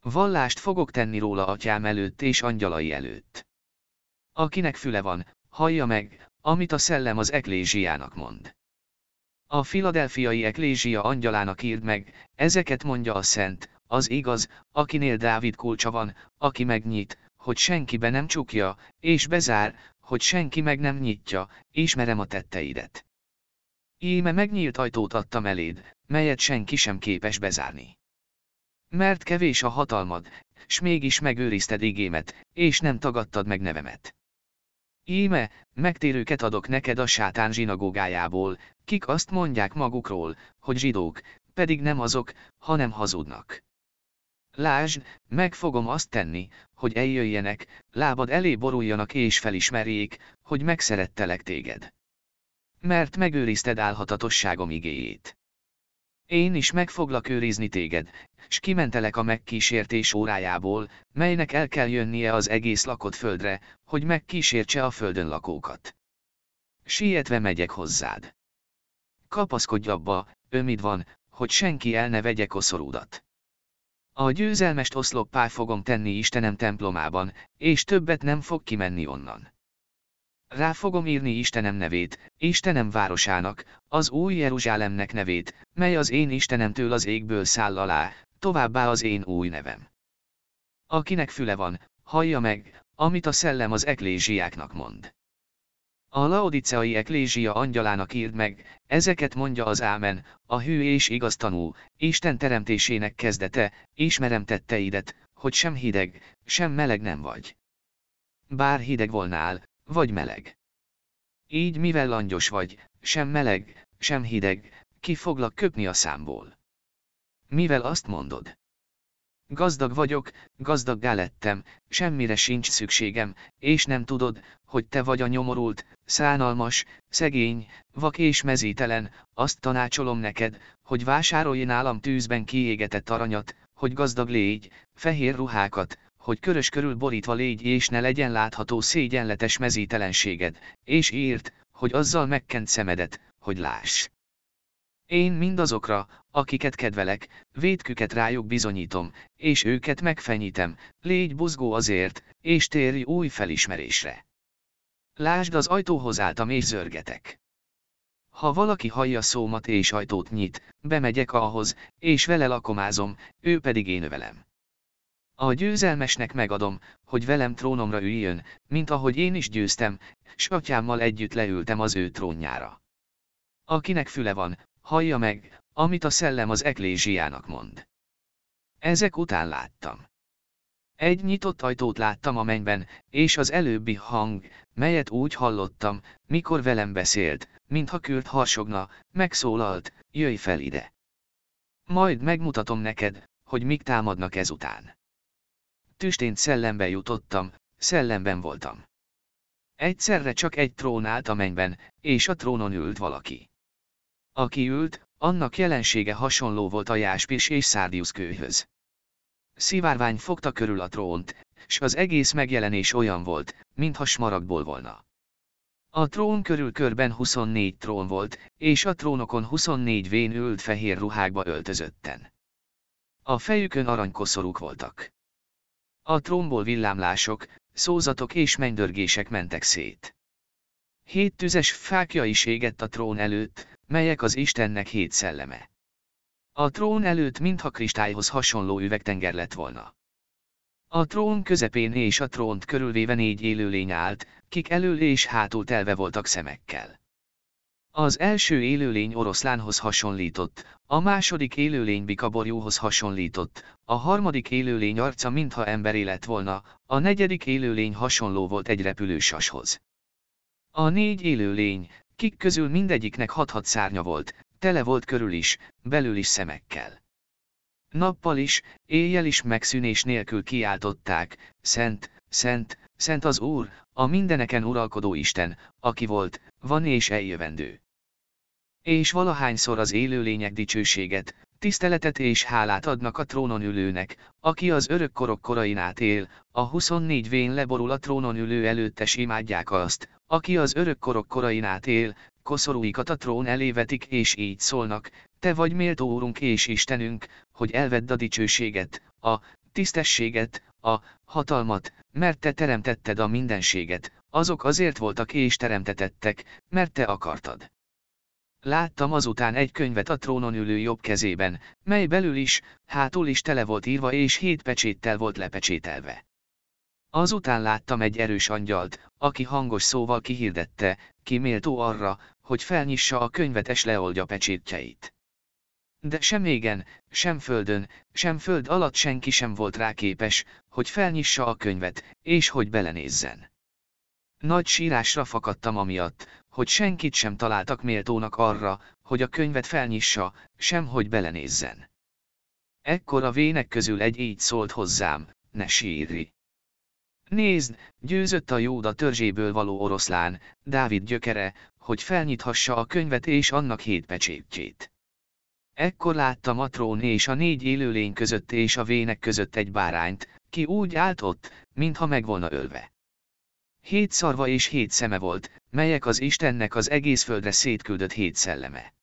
Vallást fogok tenni róla atyám előtt és angyalai előtt. Akinek füle van, hallja meg, amit a szellem az eklézsiának mond. A filadelfiai eklézsia angyalának írd meg, ezeket mondja a szent, az igaz, akinél Dávid kulcsa van, aki megnyit, hogy senki be nem csukja, és bezár, hogy senki meg nem nyitja, ismerem a tetteidet. Íme megnyílt ajtót adtam eléd, melyet senki sem képes bezárni. Mert kevés a hatalmad, s mégis megőrizted igémet, és nem tagadtad meg nevemet. Íme, megtérőket adok neked a sátán zsinagógájából, kik azt mondják magukról, hogy zsidók, pedig nem azok, hanem hazudnak. Lásd, meg fogom azt tenni, hogy eljöjjenek, lábad elé boruljanak és felismerjék, hogy megszerettelek téged. Mert megőrizted álhatatosságom igéjét. Én is meg foglak őrizni téged, s kimentelek a megkísértés órájából, melynek el kell jönnie az egész lakott földre, hogy megkísértse a földön lakókat. Sietve megyek hozzád. Kapaszkodj abba, ömid van, hogy senki el ne vegye koszorúdat. A győzelmest oszloppá fogom tenni Istenem templomában, és többet nem fog kimenni onnan. Rá fogom írni Istenem nevét, Istenem városának, az új Jeruzsálemnek nevét, mely az én Istenemtől az égből száll alá, továbbá az én új nevem. Akinek füle van, hallja meg, amit a szellem az eklézsiáknak mond. A laodiceai eklézsia angyalának írd meg, ezeket mondja az ámen, a hű és igaz tanú, Isten teremtésének kezdete, ismerem tetteidet, hogy sem hideg, sem meleg nem vagy. Bár hideg volnál, vagy meleg. Így mivel langyos vagy, sem meleg, sem hideg, ki foglak köpni a számból. Mivel azt mondod? Gazdag vagyok, gazdaggá lettem, semmire sincs szükségem, és nem tudod, hogy te vagy a nyomorult, szánalmas, szegény, vak és mezítelen, azt tanácsolom neked, hogy vásárolj nálam tűzben kiégetett aranyat, hogy gazdag légy, fehér ruhákat, hogy körös körül borítva légy és ne legyen látható szégyenletes mezítelenséged, és írt, hogy azzal megkent szemedet, hogy láss. Én mindazokra, akiket kedvelek, védküket rájuk bizonyítom, és őket megfenyítem, légy buzgó azért, és térj új felismerésre. Lásd az ajtóhoz álltam és zörgetek. Ha valaki hallja szómat és ajtót nyit, bemegyek ahhoz, és vele lakomázom, ő pedig én velem. A győzelmesnek megadom, hogy velem trónomra üljön, mint ahogy én is győztem, s atyámmal együtt leültem az ő trónjára. Akinek füle van, hallja meg, amit a szellem az eklézsiának mond. Ezek után láttam. Egy nyitott ajtót láttam a mennyben, és az előbbi hang, melyet úgy hallottam, mikor velem beszélt, mintha küld harsogna, megszólalt, jöjj fel ide. Majd megmutatom neked, hogy mik támadnak ezután. Tüstént szellembe jutottam, szellemben voltam. Egyszerre csak egy trón állt a mennyben, és a trónon ült valaki. Aki ült, annak jelensége hasonló volt a jáspis és szárdiusz kőhöz. Szivárvány fogta körül a trónt, s az egész megjelenés olyan volt, mintha smaragdból volna. A trón körül körben 24 trón volt, és a trónokon 24 vén ült fehér ruhákba öltözötten. A fejükön aranykoszorúk voltak. A trónból villámlások, szózatok és mennydörgések mentek szét. Hét tüzes fákja is égett a trón előtt, melyek az Istennek hét szelleme. A trón előtt mintha kristályhoz hasonló üvegtenger lett volna. A trón közepén és a trónt körülvéve négy élőlény állt, kik elől és hátul telve voltak szemekkel. Az első élőlény oroszlánhoz hasonlított, a második élőlény bikaborjúhoz hasonlított, a harmadik élőlény arca mintha emberé lett volna, a negyedik élőlény hasonló volt egy repülő sashoz. A négy élőlény, kik közül mindegyiknek hat-hat szárnya volt, tele volt körül is, belül is szemekkel. Nappal is, éjjel is megszűnés nélkül kiáltották, Szent, Szent, Szent az Úr, a mindeneken uralkodó Isten, aki volt, van és eljövendő. És valahányszor az élőlények dicsőséget, tiszteletet és hálát adnak a trónon ülőnek, aki az örök korok korain át él, a 24 vén leborul a trónon ülő előttes imádják azt, aki az örök korok korain át koszorúikat a trón elé vetik és így szólnak, te vagy méltó úrunk és Istenünk, hogy elvedd a dicsőséget, a tisztességet, a hatalmat, mert te teremtetted a mindenséget, azok azért voltak és teremtetettek, mert te akartad. Láttam azután egy könyvet a trónon ülő jobb kezében, mely belül is, hátul is tele volt írva és hét pecséttel volt lepecsételve. Azután láttam egy erős angyalt, aki hangos szóval kihirdette, ki méltó arra, hogy felnyissa a könyvet és leoldja pecsétjeit. De sem égen, sem földön, sem föld alatt senki sem volt rá képes, hogy felnyissa a könyvet, és hogy belenézzen. Nagy sírásra fakadtam amiatt, hogy senkit sem találtak méltónak arra, hogy a könyvet felnyissa, sem hogy belenézzen. Ekkor a vének közül egy így szólt hozzám, ne sírj. Nézd, győzött a Jóda törzséből való oroszlán, Dávid gyökere, hogy felnyithassa a könyvet és annak hét pecsétjét. Ekkor láttam a trón és a négy élőlény között és a vének között egy bárányt, ki úgy állt ott, mintha meg volna ölve. Hét szarva és hét szeme volt, melyek az Istennek az egész földre szétküldött hét szelleme.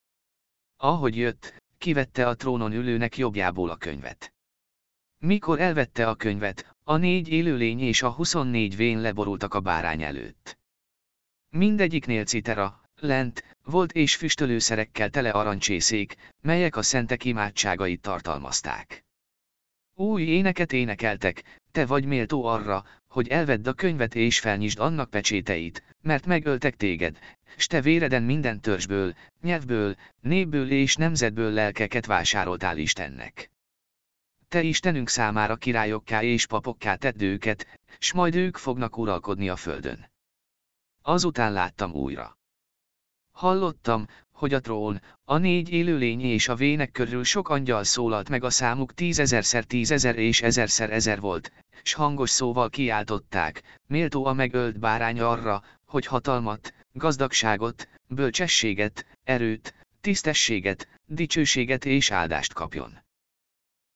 Ahogy jött, kivette a trónon ülőnek jobbjából a könyvet. Mikor elvette a könyvet, a négy élőlény és a 24 vén leborultak a bárány előtt. Mindegyiknél citera, lent, volt és füstölőszerekkel tele arancsészék, melyek a szentek imádságait tartalmazták. Új éneket énekeltek, te vagy méltó arra, hogy elvedd a könyvet és felnyisd annak pecséteit, mert megöltek téged, s te véreden minden törzsből, nyelvből, népből és nemzetből lelkeket vásároltál Istennek. Te Istenünk számára királyokká és papokká tedd őket, s majd ők fognak uralkodni a földön. Azután láttam újra. Hallottam, hogy a trón, a négy élőlény és a vének körül sok angyal szólalt meg a számuk tízezerszer tízezer és ezerszer ezer volt, s hangos szóval kiáltották, méltó a megölt bárány arra, hogy hatalmat, gazdagságot, bölcsességet, erőt, tisztességet, dicsőséget és áldást kapjon.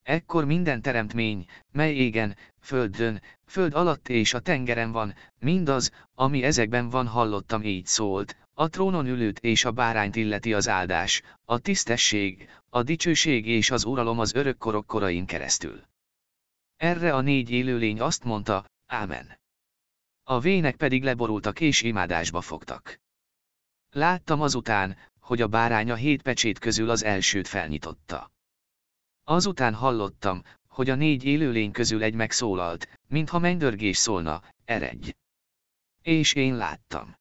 Ekkor minden teremtmény, mely égen, földön, föld alatt és a tengeren van, mindaz, ami ezekben van hallottam így szólt, a trónon ülőt és a bárányt illeti az áldás, a tisztesség, a dicsőség és az uralom az örökkorok korain keresztül. Erre a négy élőlény azt mondta, Ámen. A vének pedig leborultak és imádásba fogtak. Láttam azután, hogy a báránya hét pecsét közül az elsőt felnyitotta. Azután hallottam, hogy a négy élőlény közül egy megszólalt, mintha mennydörgés szólna, eredj. És én láttam.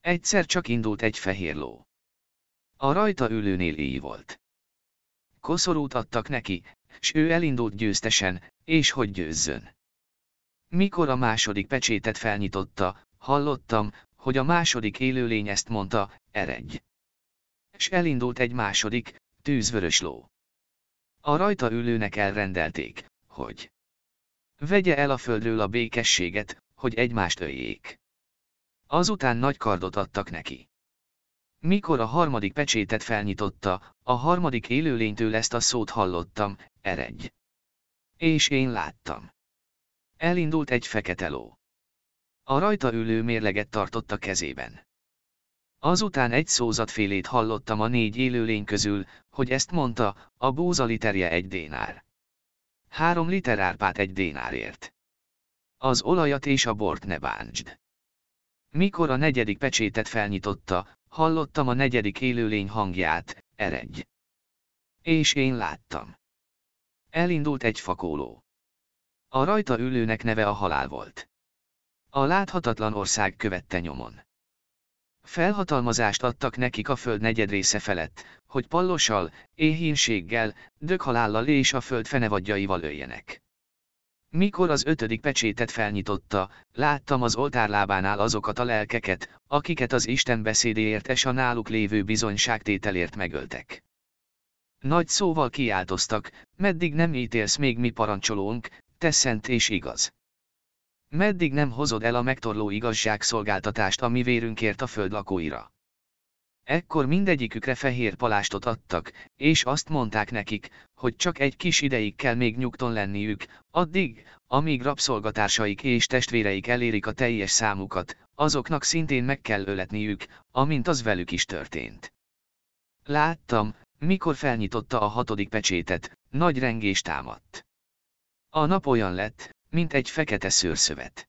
Egyszer csak indult egy fehér ló. A rajta ülőnél éj volt. Koszorút adtak neki, s ő elindult győztesen, és hogy győzzön. Mikor a második pecsétet felnyitotta, hallottam, hogy a második élőlény ezt mondta, eredj. S elindult egy második, tűzvörös ló. A rajta ülőnek elrendelték, hogy vegye el a földről a békességet, hogy egymást öljék. Azután nagy kardot adtak neki. Mikor a harmadik pecsétet felnyitotta, a harmadik élőlénytől ezt a szót hallottam, eredj. És én láttam. Elindult egy fekete ló. A rajta ülő mérleget tartott a kezében. Azután egy szózatfélét hallottam a négy élőlény közül, hogy ezt mondta, a búza literje egy dénár. Három liter árpát egy dénárért. Az olajat és a bort ne bántsd. Mikor a negyedik pecsétet felnyitotta, hallottam a negyedik élőlény hangját, eredj. És én láttam. Elindult egy fakóló. A rajta ülőnek neve a halál volt. A láthatatlan ország követte nyomon. Felhatalmazást adtak nekik a föld negyedrésze felett, hogy pallossal, éhínséggel, döghalállal és a föld fenevadjaival öljenek. Mikor az ötödik pecsétet felnyitotta, láttam az oltárlábánál azokat a lelkeket, akiket az Isten beszédéért és a náluk lévő bizonyságtételért megöltek. Nagy szóval kiáltoztak, meddig nem ítélsz még mi parancsolónk, te szent és igaz. Meddig nem hozod el a megtorló igazságszolgáltatást a mi vérünkért a föld lakóira? Ekkor mindegyikükre fehér palástot adtak, és azt mondták nekik, hogy csak egy kis ideig kell még nyugton lenniük, addig, amíg rabszolgatársaik és testvéreik elérik a teljes számukat, azoknak szintén meg kell öletniük, amint az velük is történt. Láttam, mikor felnyitotta a hatodik pecsétet, nagy rengés támadt. A nap olyan lett, mint egy fekete szőrszövet.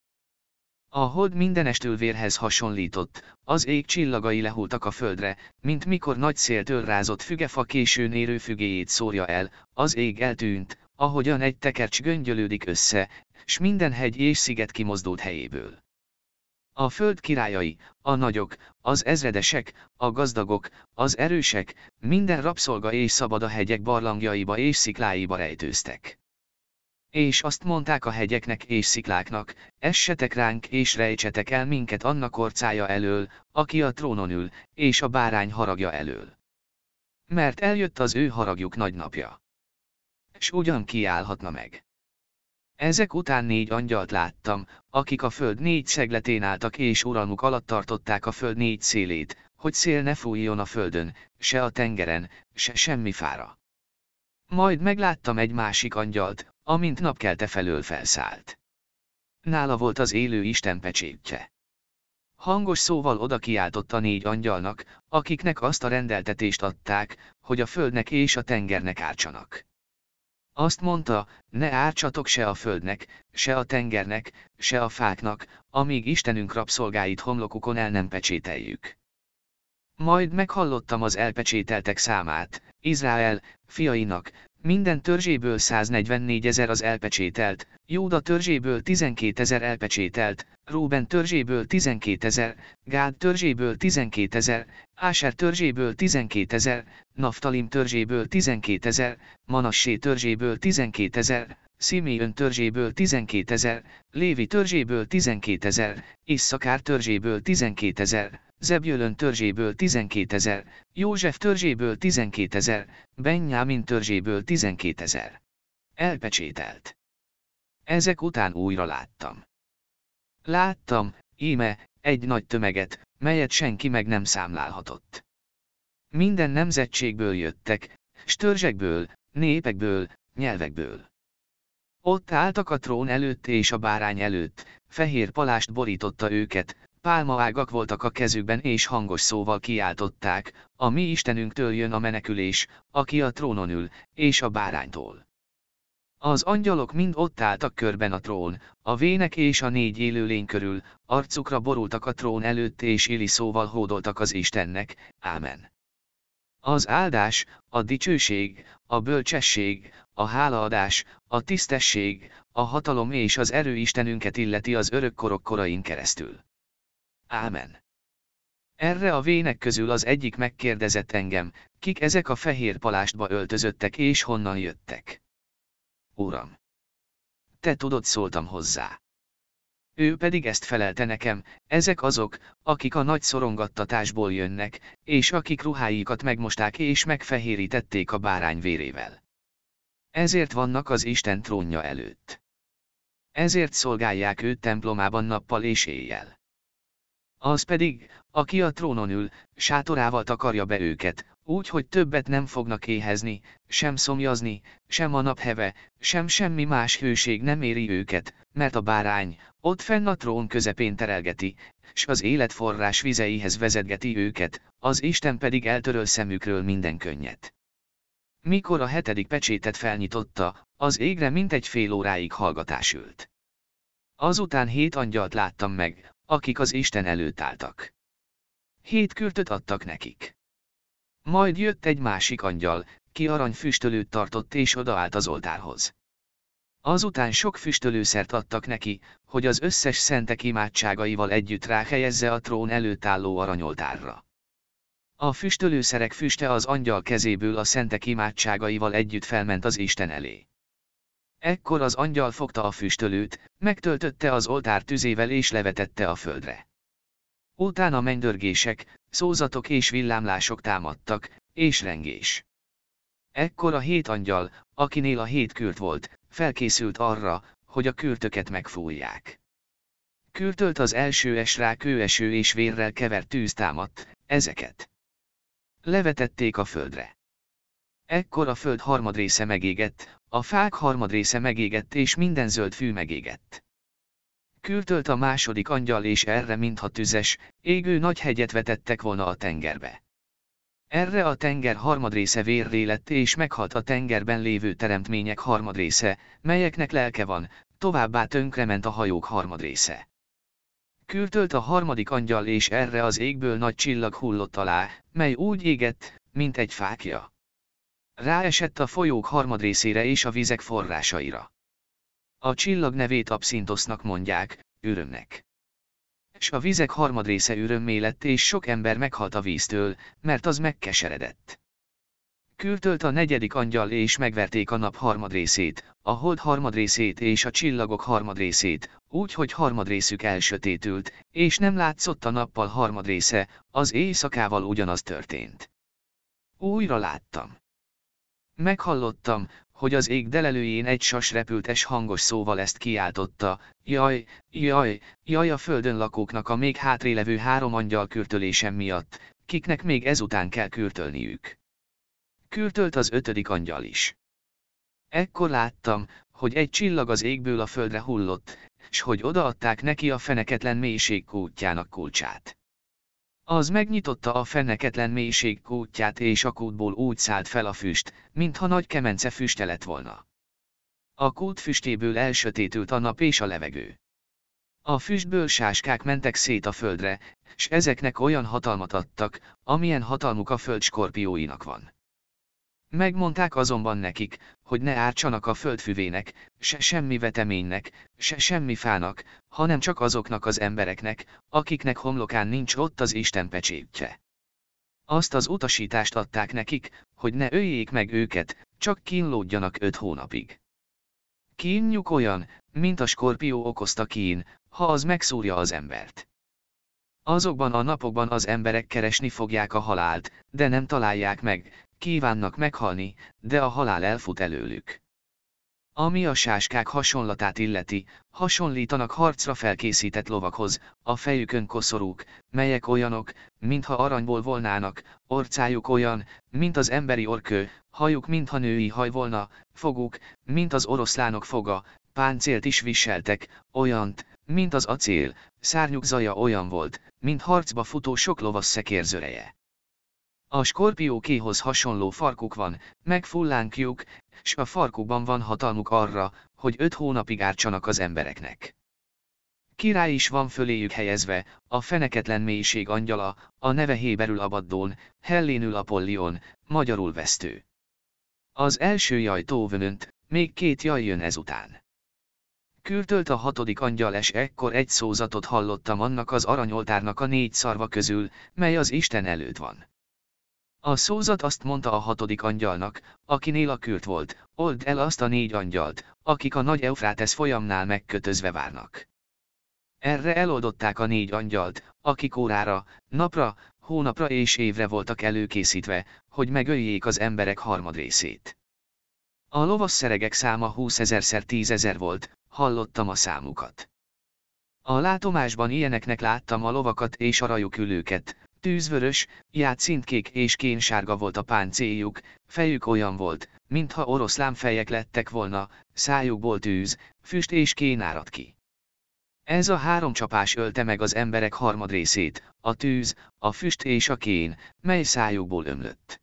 A hold mindenestől vérhez hasonlított, az ég csillagai lehultak a földre, mint mikor nagy széltől rázott fügefa későn érő fügéjét szórja el, az ég eltűnt, ahogyan egy tekercs göngyölődik össze, s minden hegy és sziget kimozdult helyéből. A föld királyai, a nagyok, az ezredesek, a gazdagok, az erősek, minden rabszolga és szabad a hegyek barlangjaiba és szikláiba rejtőztek. És azt mondták a hegyeknek és szikláknak, essetek ránk és rejtsetek el minket annak orcája elől, aki a trónon ül, és a bárány haragja elől. Mert eljött az ő haragjuk nagy napja. S ugyan kiállhatna meg. Ezek után négy angyalt láttam, akik a föld négy szegletén álltak és uralmuk alatt tartották a föld négy szélét, hogy szél ne fújjon a földön, se a tengeren, se semmi fára. Majd megláttam egy másik angyalt, amint napkelte felől felszállt. Nála volt az élő Isten pecsétje. Hangos szóval oda kiáltotta négy angyalnak, akiknek azt a rendeltetést adták, hogy a földnek és a tengernek ártsanak. Azt mondta, ne ártsatok se a földnek, se a tengernek, se a fáknak, amíg Istenünk rabszolgáit homlokukon el nem pecsételjük. Majd meghallottam az elpecsételtek számát, Izrael, fiainak, minden törzséből 144 ezer az elpecsételt, Jóda törzséből 12 ezer elpecsételt, Róben törzséből 12 ezer, Gád törzséből 12 ezer, Áser törzséből 12 ezer, Naftalim törzséből 12 ezer, Manassé törzséből 12 ezer, Sziméön törzséből 12 ezer, Lévi törzséből 12 ezer, Isszakár törzséből 12 ezer, Zebjölön törzséből 12 ezer, József törzséből 12 ezer, Benjámin törzséből 12 ezer. Elpecsételt. Ezek után újra láttam. Láttam, íme, egy nagy tömeget, melyet senki meg nem számlálhatott. Minden nemzetségből jöttek, störzsekből, népekből, nyelvekből. Ott álltak a trón előtt és a bárány előtt, fehér palást borította őket, pálmaágak voltak a kezükben és hangos szóval kiáltották, a mi Istenünktől jön a menekülés, aki a trónon ül, és a báránytól. Az angyalok mind ott álltak körben a trón, a vének és a négy élőlény körül, arcukra borultak a trón előtt és éli szóval hódoltak az Istennek, ámen. Az áldás, a dicsőség, a bölcsesség, a hálaadás, a tisztesség, a hatalom és az erő Istenünket illeti az örökkorok korain keresztül. Ámen. Erre a vének közül az egyik megkérdezett engem, kik ezek a fehér palástba öltözöttek és honnan jöttek. Uram! Te tudod szóltam hozzá. Ő pedig ezt felelte nekem, ezek azok, akik a nagy szorongattatásból jönnek, és akik ruháikat megmosták és megfehérítették a bárány vérével. Ezért vannak az Isten trónja előtt. Ezért szolgálják őt templomában nappal és éjjel. Az pedig, aki a trónon ül, sátorával takarja be őket, úgy, hogy többet nem fognak éhezni, sem szomjazni, sem a napheve, sem semmi más hőség nem éri őket, mert a bárány, ott fenn a trón közepén terelgeti, s az életforrás vizeihez vezetgeti őket, az Isten pedig eltöröl szemükről minden könnyet. Mikor a hetedik pecsétet felnyitotta, az égre mintegy fél óráig hallgatás ült. Azután hét angyalt láttam meg, akik az Isten előtt álltak. Hét kürtöt adtak nekik. Majd jött egy másik angyal, ki arany füstölőt tartott és odaállt az oltárhoz. Azután sok füstölőszert adtak neki, hogy az összes szentek imádságaival együtt ráhelyezze a trón előtt álló aranyoltárra. A füstölőszerek füste az angyal kezéből a szentek imádságaival együtt felment az Isten elé. Ekkor az angyal fogta a füstölőt, megtöltötte az oltár tüzével és levetette a földre. Utána mennydörgések, szózatok és villámlások támadtak, és rengés. Ekkor a hét angyal, akinél a hét kürt volt, felkészült arra, hogy a kürtöket megfújják. Kürtölt az első esrá kőeső és vérrel kevert tűz támadt, ezeket. Levetették a földre. Ekkor a föld harmadrésze megégett, a fák harmadrésze megégett és minden zöld fű megégett. Kürtölt a második angyal és erre mintha tüzes, égő nagy hegyet vetettek volna a tengerbe. Erre a tenger harmadrésze vérré lett és meghalt a tengerben lévő teremtmények harmadrésze, melyeknek lelke van, továbbá tönkrement a hajók harmadrésze. Kürtölt a harmadik angyal és erre az égből nagy csillag hullott alá, mely úgy égett, mint egy fákja. Ráesett a folyók harmadrészére és a vizek forrásaira. A csillag nevét abszintosznak mondják, örömnek. S a vizek harmadrésze örömmé lett és sok ember meghalt a víztől, mert az megkeseredett. Kürtölt a negyedik angyal és megverték a nap harmadrészét, a hold harmadrészét és a csillagok harmadrészét, úgy, hogy harmadrészük elsötétült, és nem látszott a nappal harmadrésze, az éjszakával ugyanaz történt. Újra láttam. Meghallottam, hogy az ég delelőjén egy sas repültes hangos szóval ezt kiáltotta, jaj, jaj, jaj a földön lakóknak a még hátrélevő három angyal kürtölésem miatt, kiknek még ezután kell kürtölniük. Kürtölt az ötödik angyal is. Ekkor láttam, hogy egy csillag az égből a földre hullott, s hogy odaadták neki a feneketlen mélység kútjának kulcsát. Az megnyitotta a fenneketlen mélység kútját és a kútból úgy szállt fel a füst, mintha nagy kemence füste lett volna. A kút füstéből elsötétült a nap és a levegő. A füstből sáskák mentek szét a földre, s ezeknek olyan hatalmat adtak, amilyen hatalmuk a föld skorpióinak van. Megmondták azonban nekik, hogy ne ártsanak a földfüvének, se semmi veteménynek, se semmi fának, hanem csak azoknak az embereknek, akiknek homlokán nincs ott az Isten pecsétje. Azt az utasítást adták nekik, hogy ne öljék meg őket, csak kínlódjanak öt hónapig. Kínjuk olyan, mint a skorpió okozta kín, ha az megszúrja az embert. Azokban a napokban az emberek keresni fogják a halált, de nem találják meg, kívánnak meghalni, de a halál elfut előlük. Ami a sáskák hasonlatát illeti, hasonlítanak harcra felkészített lovakhoz, a fejükön koszorúk, melyek olyanok, mintha aranyból volnának, orcájuk olyan, mint az emberi orkő, hajuk mintha női haj volna, foguk, mint az oroszlánok foga, páncélt is viseltek, olyant, mint az acél, szárnyuk zaja olyan volt, mint harcba futó sok lovas szekérzöreje. A skorpiókéhoz hasonló farkuk van, meg fullánkjuk, s a farkukban van hatalmuk arra, hogy öt hónapig ártsanak az embereknek. Király is van föléjük helyezve, a feneketlen mélység angyala, a neve Héberül Abaddón, Hellénül Apollion, magyarul vesztő. Az első jaj tóvönönt, még két jaj jön ezután. Kültölt a hatodik angyal és ekkor egy szózatot hallottam annak az aranyoltárnak a négy szarva közül, mely az Isten előtt van. A szózat azt mondta a hatodik angyalnak, akinél a kürt volt, old el azt a négy angyalt, akik a nagy Eufrátesz folyamnál megkötözve várnak. Erre eloldották a négy angyalt, akik órára, napra, hónapra és évre voltak előkészítve, hogy megöljék az emberek harmadrészét. A lovasszeregek száma húszezerszer tízezer volt, hallottam a számukat. A látomásban ilyeneknek láttam a lovakat és a rajukülőket, Tűzvörös, játszintkék és kénsárga volt a páncéljuk, fejük olyan volt, mintha oroszlán fejek lettek volna, szájukból tűz, füst és kén árad ki. Ez a három csapás ölte meg az emberek harmadrészét, a tűz, a füst és a kén, mely szájukból ömlött.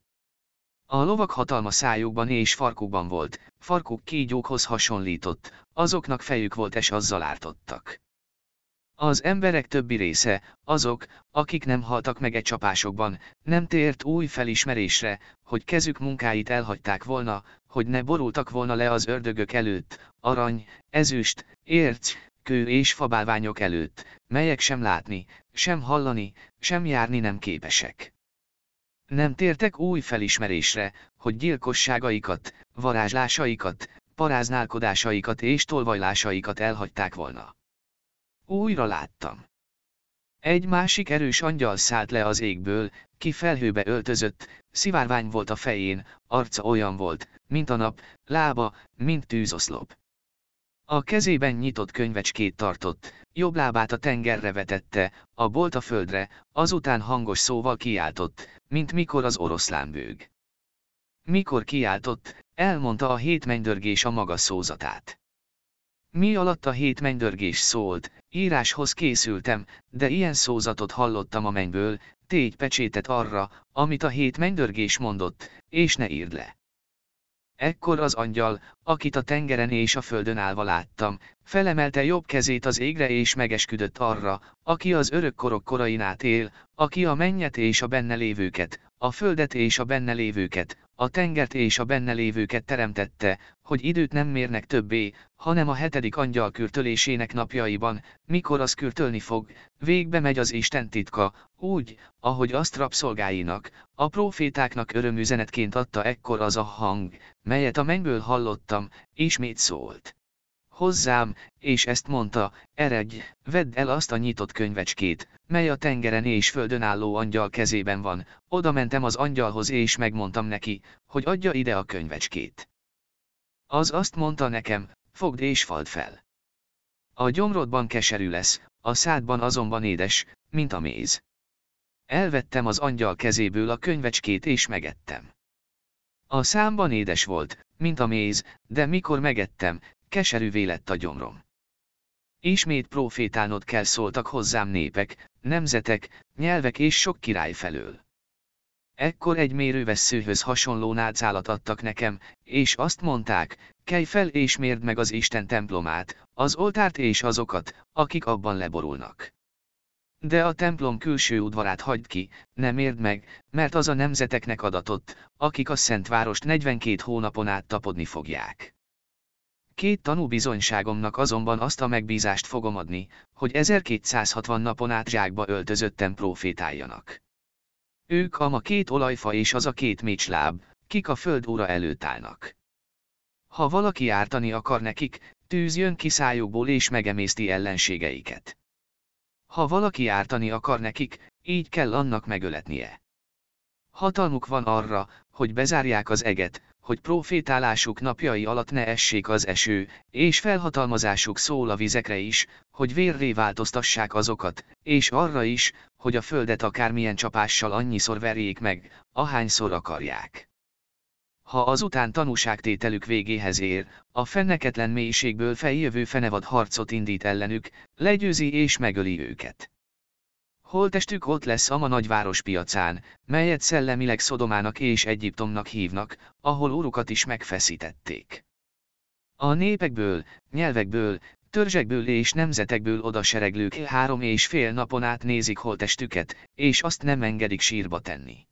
A lovak hatalma szájukban és farkukban volt, farkuk kígyókhoz hasonlított, azoknak fejük volt és azzal ártottak. Az emberek többi része, azok, akik nem haltak meg egy csapásokban, nem tért új felismerésre, hogy kezük munkáit elhagyták volna, hogy ne borultak volna le az ördögök előtt, arany, ezüst, érc, kő és fabálványok előtt, melyek sem látni, sem hallani, sem járni nem képesek. Nem tértek új felismerésre, hogy gyilkosságaikat, varázslásaikat, paráználkodásaikat és tolvajlásaikat elhagyták volna. Újra láttam. Egy másik erős angyal szállt le az égből, ki felhőbe öltözött, szivárvány volt a fején, arca olyan volt, mint a nap, lába, mint tűzoszlop. A kezében nyitott könyvecskét tartott, jobb lábát a tengerre vetette, a bolt a földre, azután hangos szóval kiáltott, mint mikor az oroszlán bőg. Mikor kiáltott, elmondta a hét mennydörgés a maga szózatát. Mi alatt a hét mennydörgés szólt, íráshoz készültem, de ilyen szózatot hallottam a mennyből, tégy pecsétet arra, amit a hét mennydörgés mondott, és ne írd le. Ekkor az angyal, akit a tengeren és a földön állva láttam, felemelte jobb kezét az égre és megesküdött arra, aki az örök korok korain át él, aki a mennyet és a benne lévőket, a földet és a benne lévőket, a tengert és a benne lévőket teremtette, hogy időt nem mérnek többé, hanem a hetedik angyal kürtölésének napjaiban, mikor az kürtölni fog, végbe megy az Isten titka, úgy, ahogy azt rabszolgáinak, a profétáknak örömüzenetként adta ekkor az a hang, melyet a mennyből hallottam, ismét szólt hozzám, és ezt mondta, eredj, vedd el azt a nyitott könyvecskét, mely a tengeren és földön álló angyal kezében van, oda mentem az angyalhoz és megmondtam neki, hogy adja ide a könyvecskét. Az azt mondta nekem, fogd és fald fel. A gyomrodban keserű lesz, a szádban azonban édes, mint a méz. Elvettem az angyal kezéből a könyvecskét és megettem. A számban édes volt, mint a méz, de mikor megettem, keserűvé lett a gyomrom. Ismét profétálnod kell szóltak hozzám népek, nemzetek, nyelvek és sok király felől. Ekkor egy mérővesszőhöz hasonló nálcálat adtak nekem, és azt mondták, kelj fel és mérd meg az Isten templomát, az oltárt és azokat, akik abban leborulnak. De a templom külső udvarát hagyd ki, nem érd meg, mert az a nemzeteknek adatott, akik a szent várost 42 hónapon át tapodni fogják. Két tanú bizonyságomnak azonban azt a megbízást fogom adni, hogy 1260 napon át zsákba öltözöttem profétáljanak. Ők a ma két olajfa és az a két mécsláb, kik a föld óra előtt állnak. Ha valaki ártani akar nekik, tűz jön ki szájukból és megemészti ellenségeiket. Ha valaki ártani akar nekik, így kell annak megöletnie. Hatalmuk van arra, hogy bezárják az eget, hogy profétálásuk napjai alatt ne essék az eső, és felhatalmazásuk szól a vizekre is, hogy vérré változtassák azokat, és arra is, hogy a földet akármilyen csapással annyiszor verjék meg, ahányszor akarják. Ha azután tanúságtételük végéhez ér, a fenneketlen mélységből feljövő fenevad harcot indít ellenük, legyőzi és megöli őket. Holtestük ott lesz a ma nagyváros piacán, melyet szellemileg Szodomának és Egyiptomnak hívnak, ahol urukat is megfeszítették. A népekből, nyelvekből, törzsekből és nemzetekből oda sereglők három és fél napon át nézik holtestüket, és azt nem engedik sírba tenni.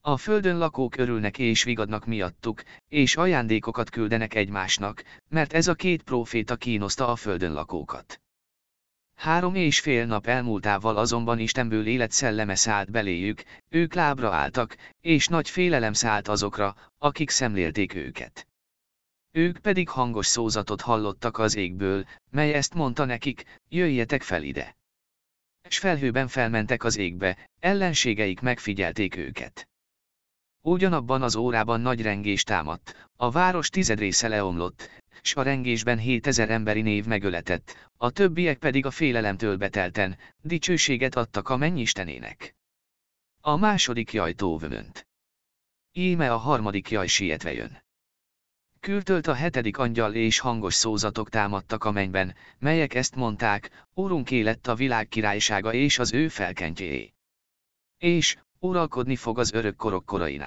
A földön lakók örülnek és vigadnak miattuk, és ajándékokat küldenek egymásnak, mert ez a két próféta kínoszta a földön lakókat. Három és fél nap elmúltával azonban Istenből élet szelleme szállt beléjük, ők lábra álltak, és nagy félelem szállt azokra, akik szemlélték őket. Ők pedig hangos szózatot hallottak az égből, mely ezt mondta nekik, jöjjetek fel ide. És felhőben felmentek az égbe, ellenségeik megfigyelték őket. Ugyanabban az órában nagy rengés támadt, a város tized része leomlott, s a rengésben 7000 emberi név megöletett, a többiek pedig a félelemtől betelten, dicsőséget adtak a mennyistenének. A második jaj tóvömönt. Íme a harmadik jaj sietve jön. Kürtölt a hetedik angyal és hangos szózatok támadtak a mennyben, melyek ezt mondták, Úrunk lett a világ királysága és az ő felkentjéé. És, uralkodni fog az örök korok korain.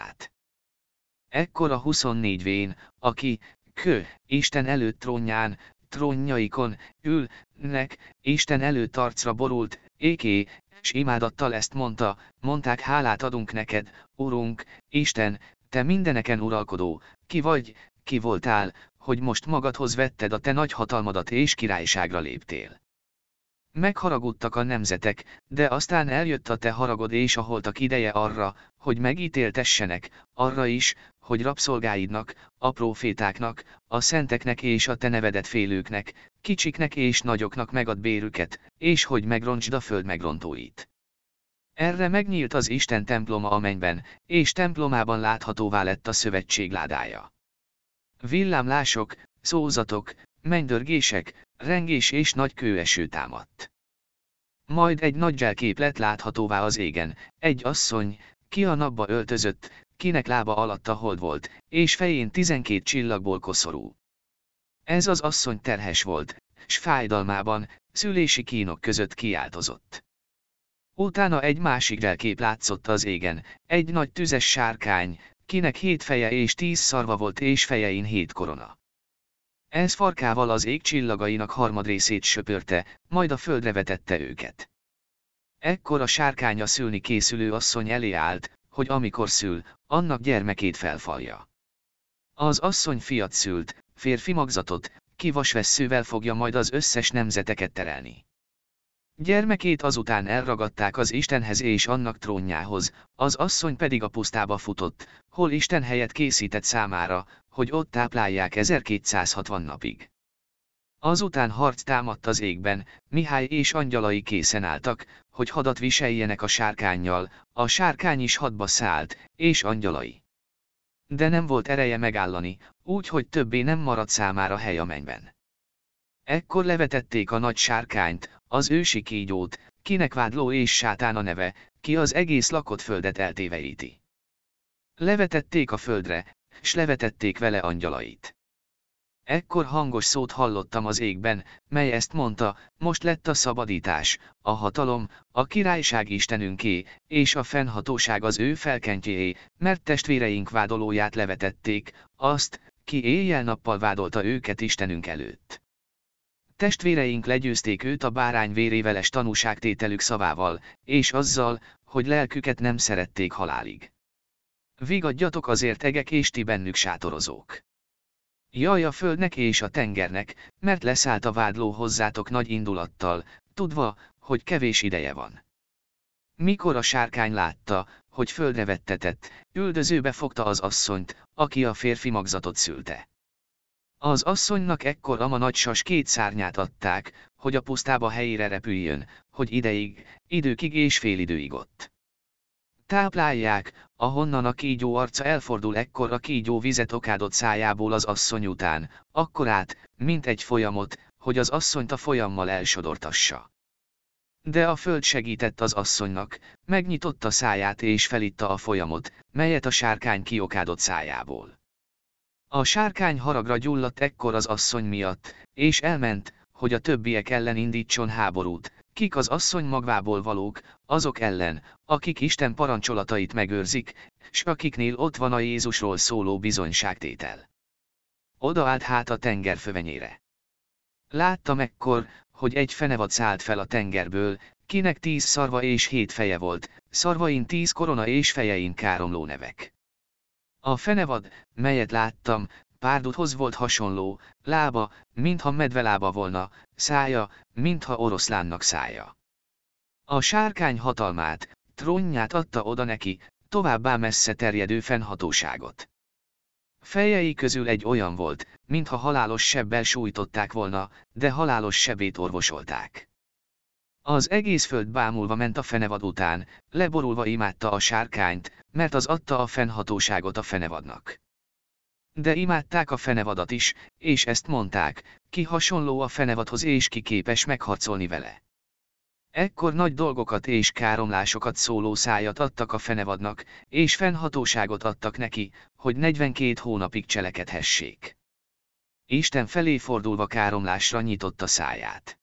Ekkor a 24 vén, aki, kö, Isten előtt trónján, trónjaikon, ülnek, Isten előtt arcra borult, éké, s imádattal ezt mondta, mondták hálát adunk neked, Urunk, Isten, te mindeneken uralkodó, ki vagy, ki voltál, hogy most magadhoz vetted a te nagy hatalmadat és királyságra léptél. Megharagudtak a nemzetek, de aztán eljött a te haragod és a holtak ideje arra, hogy megítéltessenek, arra is, hogy rabszolgáidnak, a profétáknak, a szenteknek és a te nevedet félőknek, kicsiknek és nagyoknak megad bérüket, és hogy megroncsd a föld megrontóit. Erre megnyílt az Isten temploma a mennyben, és templomában láthatóvá lett a szövetség ládája. Villámlások, szózatok, mennydörgések, rengés és nagy kőeső támadt. Majd egy nagy zselkép lett láthatóvá az égen, egy asszony, ki a napba öltözött, kinek lába alatt a hold volt, és fején tizenkét csillagból koszorú. Ez az asszony terhes volt, s fájdalmában, szülési kínok között kiáltozott. Utána egy másik relkép látszott az égen, egy nagy tüzes sárkány, kinek hét feje és tíz szarva volt és fejein hét korona. Ez farkával az ég csillagainak harmadrészét söpörte, majd a földre vetette őket. Ekkor a sárkánya szülni készülő asszony elé állt, hogy amikor szül, annak gyermekét felfalja. Az asszony fiat szült, férfi magzatot, kivasvesszővel fogja majd az összes nemzeteket terelni. Gyermekét azután elragadták az Istenhez és annak trónjához, az asszony pedig a pusztába futott, hol Isten helyet készített számára, hogy ott táplálják 1260 napig. Azután harc támadt az égben, Mihály és angyalai készen álltak, hogy hadat viseljenek a sárkányjal, a sárkány is hadba szállt, és angyalai. De nem volt ereje megállani, úgy, hogy többé nem maradt számára hely a mennyben. Ekkor levetették a nagy sárkányt, az ősi kígyót, kinek vádló és sátán a neve, ki az egész lakott földet eltéveíti. Levetették a földre, s levetették vele angyalait. Ekkor hangos szót hallottam az égben, mely ezt mondta, most lett a szabadítás, a hatalom, a királyság Istenünké, és a fennhatóság az ő felkentjéé, mert testvéreink vádolóját levetették, azt, ki éjjel-nappal vádolta őket Istenünk előtt. Testvéreink legyőzték őt a bárány véréveles tanúságtételük szavával, és azzal, hogy lelküket nem szerették halálig. Vigadjatok azért egek és ti bennük sátorozók. Jaj a földnek és a tengernek, mert leszállt a vádló hozzátok nagy indulattal, tudva, hogy kevés ideje van. Mikor a sárkány látta, hogy földre vettetett, üldözőbe fogta az asszonyt, aki a férfi magzatot szülte. Az asszonynak ekkor ama nagy sas két szárnyát adták, hogy a pusztába helyére repüljön, hogy ideig, időkig és félidőig ott. Táplálják, ahonnan a kígyó arca elfordul ekkor a kígyó vizet okádott szájából az asszony után, akkor át, mint egy folyamot, hogy az asszonyt a folyammal elsodortassa. De a föld segített az asszonynak, megnyitotta száját és felitta a folyamot, melyet a sárkány kiokádott szájából. A sárkány haragra gyulladt ekkor az asszony miatt, és elment, hogy a többiek ellen indítson háborút, kik az asszony magvából valók, azok ellen, akik Isten parancsolatait megőrzik, s akiknél ott van a Jézusról szóló bizonyságtétel. Odaállt hát a tenger fövenyére. Láttam ekkor, hogy egy fenevad szállt fel a tengerből, kinek tíz szarva és hét feje volt, szarvain tíz korona és fejein káromló nevek. A fenevad, melyet láttam, párduthoz volt hasonló, lába, mintha medvelába volna, szája, mintha oroszlánnak szája. A sárkány hatalmát, trónját adta oda neki, továbbá messze terjedő fennhatóságot. Fejei közül egy olyan volt, mintha halálos sebbel sújtották volna, de halálos sebét orvosolták. Az egész föld bámulva ment a fenevad után, leborulva imádta a sárkányt, mert az adta a fennhatóságot a fenevadnak. De imádták a fenevadat is, és ezt mondták, ki hasonló a fenevadhoz és ki képes megharcolni vele. Ekkor nagy dolgokat és káromlásokat szóló szájat adtak a fenevadnak, és fennhatóságot adtak neki, hogy 42 hónapig cselekedhessék. Isten felé fordulva káromlásra nyitotta száját.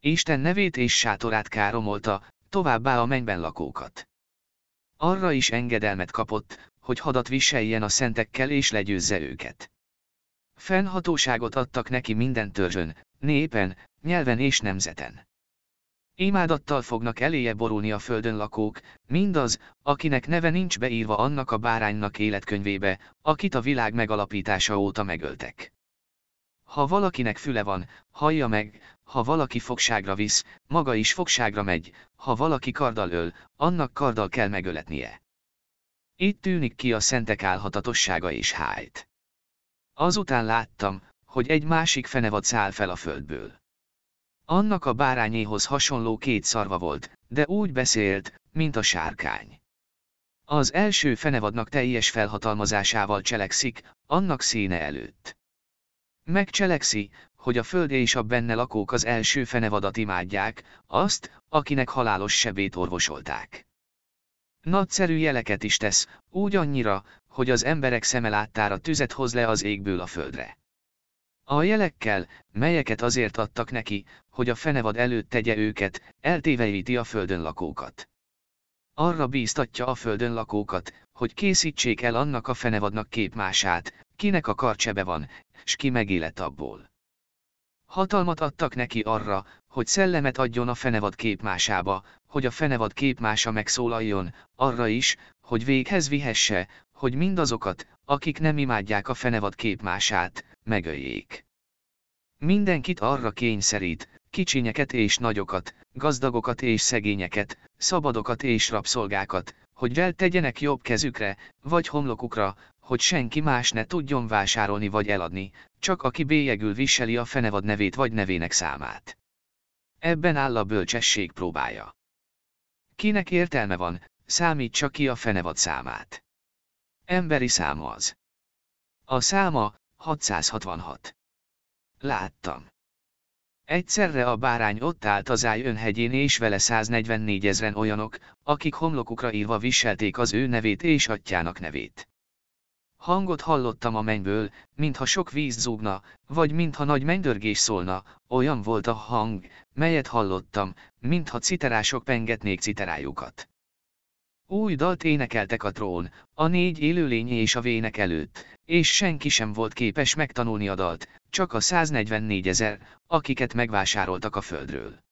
Isten nevét és sátorát káromolta, továbbá a mennyben lakókat. Arra is engedelmet kapott, hogy hadat viseljen a szentekkel és legyőzze őket. Fennhatóságot adtak neki minden törzsön, népen, nyelven és nemzeten. Imádattal fognak eléje borulni a földön lakók, mindaz, akinek neve nincs beírva annak a báránynak életkönyvébe, akit a világ megalapítása óta megöltek. Ha valakinek füle van, hallja meg, ha valaki fogságra visz, maga is fogságra megy, ha valaki karddal öl, annak karddal kell megöletnie. Itt tűnik ki a szentek álhatatossága és hájt. Azután láttam, hogy egy másik fenevad száll fel a földből. Annak a bárányéhoz hasonló két szarva volt, de úgy beszélt, mint a sárkány. Az első fenevadnak teljes felhatalmazásával cselekszik, annak színe előtt. Megcselekszi, hogy a föld és a benne lakók az első fenevadat imádják, azt, akinek halálos sebét orvosolták. Nagyszerű jeleket is tesz, úgy annyira, hogy az emberek szeme láttára tüzet hoz le az égből a földre. A jelekkel, melyeket azért adtak neki, hogy a fenevad előtt tegye őket, eltéveíti a földön lakókat. Arra bíztatja a földön lakókat, hogy készítsék el annak a fenevadnak képmását, kinek a karcsebe van, s ki megélet abból. Hatalmat adtak neki arra, hogy szellemet adjon a fenevad képmásába, hogy a fenevad képmása megszólaljon, arra is, hogy véghez vihesse, hogy mindazokat, akik nem imádják a fenevad képmását, megöljék. Mindenkit arra kényszerít, kicsinyeket és nagyokat, gazdagokat és szegényeket, szabadokat és rabszolgákat, hogy vel tegyenek jobb kezükre, vagy homlokukra, hogy senki más ne tudjon vásárolni vagy eladni, csak aki bélyegül viseli a fenevad nevét vagy nevének számát. Ebben áll a bölcsesség próbája. Kinek értelme van, számítsa ki a fenevad számát. Emberi száma az. A száma 666. Láttam. Egyszerre a bárány ott állt az áj önhegyén és vele 144 ezren olyanok, akik homlokukra írva viselték az ő nevét és atyának nevét. Hangot hallottam a mennyből, mintha sok víz zúgna, vagy mintha nagy mennydörgés szólna, olyan volt a hang, melyet hallottam, mintha citerások pengetnék citerájukat. Új dalt énekeltek a trón, a négy élőlény és a vének előtt, és senki sem volt képes megtanulni a dalt, csak a 144 ezer, akiket megvásároltak a földről.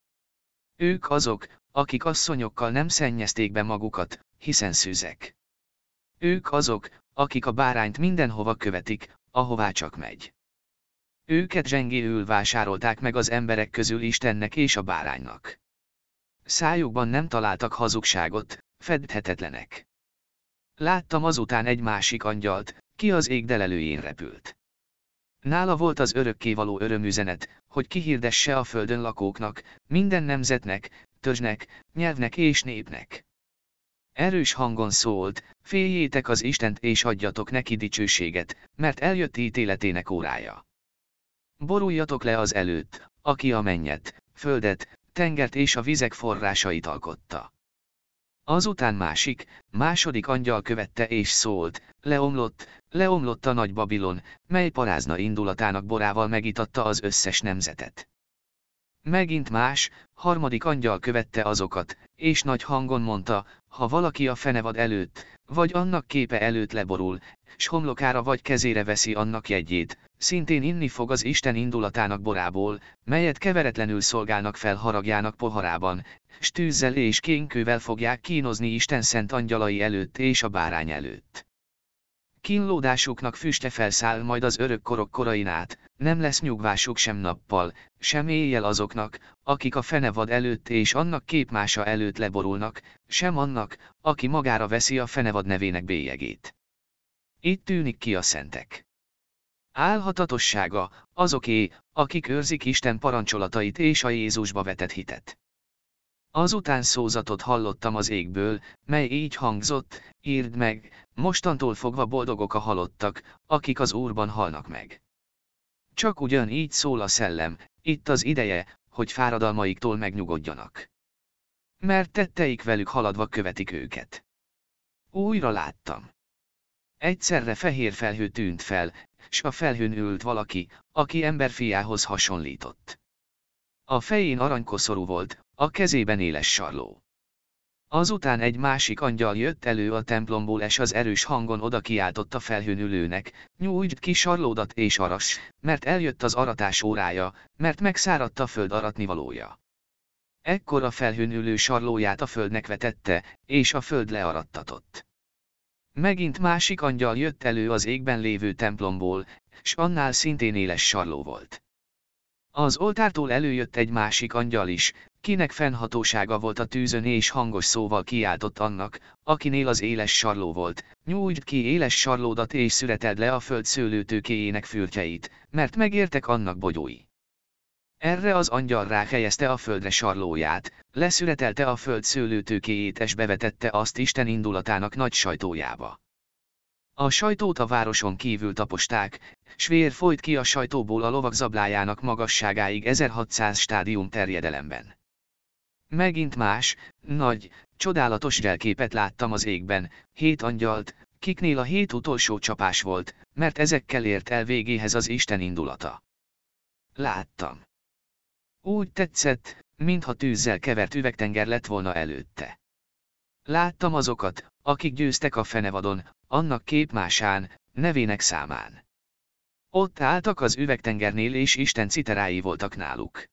Ők azok, akik asszonyokkal nem szennyezték be magukat, hiszen szűzek. Ők azok, akik a bárányt mindenhova követik, ahová csak megy. Őket zsengéül vásárolták meg az emberek közül Istennek és a báránynak. Szájukban nem találtak hazugságot, fedhetetlenek. Láttam azután egy másik angyalt, ki az ég delelőjén repült. Nála volt az örökkévaló örömüzenet, hogy kihirdesse a földön lakóknak, minden nemzetnek, törzsnek, nyelvnek és népnek. Erős hangon szólt, féljétek az Istent és adjatok neki dicsőséget, mert eljött ítéletének órája. Boruljatok le az előtt, aki a mennyet, földet, tengert és a vizek forrásait alkotta. Azután másik, második angyal követte és szólt, leomlott, leomlott a nagy Babilon, mely parázna indulatának borával megitatta az összes nemzetet. Megint más, harmadik angyal követte azokat, és nagy hangon mondta, ha valaki a fenevad előtt, vagy annak képe előtt leborul, s homlokára vagy kezére veszi annak jegyét, szintén inni fog az Isten indulatának borából, melyet keveretlenül szolgálnak fel haragjának poharában, s tűzzel és kénkővel fogják kínozni Isten szent angyalai előtt és a bárány előtt. Kínlódásuknak füste felszáll majd az örök korok korain át, nem lesz nyugvásuk sem nappal, sem éjjel azoknak, akik a fenevad előtt és annak képmása előtt leborulnak, sem annak, aki magára veszi a fenevad nevének bélyegét. Itt tűnik ki a szentek. Álhatatossága, azoké, akik őrzik Isten parancsolatait és a Jézusba vetett hitet. Azután szózatot hallottam az égből, mely így hangzott, írd meg, mostantól fogva boldogok a halottak, akik az Úrban halnak meg. Csak ugyan így szól a szellem, itt az ideje, hogy fáradalmaiktól megnyugodjanak. Mert tetteik velük haladva követik őket. Újra láttam. Egyszerre fehér felhő tűnt fel, s a felhőn ült valaki, aki emberfiához hasonlított. A fején aranykoszorú volt, a kezében éles sarló. Azután egy másik angyal jött elő a templomból és az erős hangon oda kiáltott a felhőn ülőnek, nyújtsd ki sarlódat és aras, mert eljött az aratás órája, mert megszáradt a föld aratnivalója. Ekkor a felhőn ülő sarlóját a földnek vetette, és a föld learattatott. Megint másik angyal jött elő az égben lévő templomból, s annál szintén éles sarló volt. Az oltártól előjött egy másik angyal is, kinek fennhatósága volt a tűzön és hangos szóval kiáltott annak, akinél az éles sarló volt, nyújtsd ki éles sarlódat és szüreted le a föld szőlőtőkéjének fürtjeit, mert megértek annak bogyói. Erre az angyal ráhelyezte a földre sarlóját, leszüretelte a föld szőlőtőkéjét és bevetette azt Isten indulatának nagy sajtójába. A sajtót a városon kívül taposták, s vér folyt ki a sajtóból a lovak zablájának magasságáig 1600 stádium terjedelemben. Megint más, nagy, csodálatos jelképet láttam az égben, hét angyalt, kiknél a hét utolsó csapás volt, mert ezekkel ért el végéhez az Isten indulata. Láttam. Úgy tetszett, mintha tűzzel kevert üvegtenger lett volna előtte. Láttam azokat, akik győztek a fenevadon, annak képmásán, nevének számán. Ott álltak az üvegtengernél és Isten citerái voltak náluk.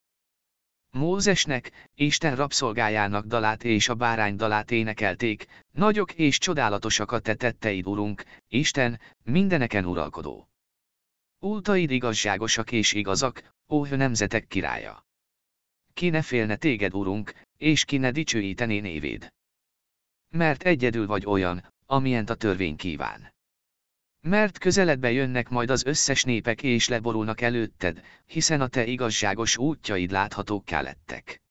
Mózesnek, Isten rabszolgájának dalát és a bárány dalát énekelték, nagyok és csodálatosakat te tetteid, Urunk, Isten, mindeneken uralkodó. Útaid igazságosak és igazak, ó nemzetek királya. Ki ne félne téged, Urunk, és ki ne dicsőítené névéd. Mert egyedül vagy olyan, amilyent a törvény kíván. Mert közeledbe jönnek majd az összes népek és leborulnak előtted, hiszen a te igazságos útjaid láthatókká lettek.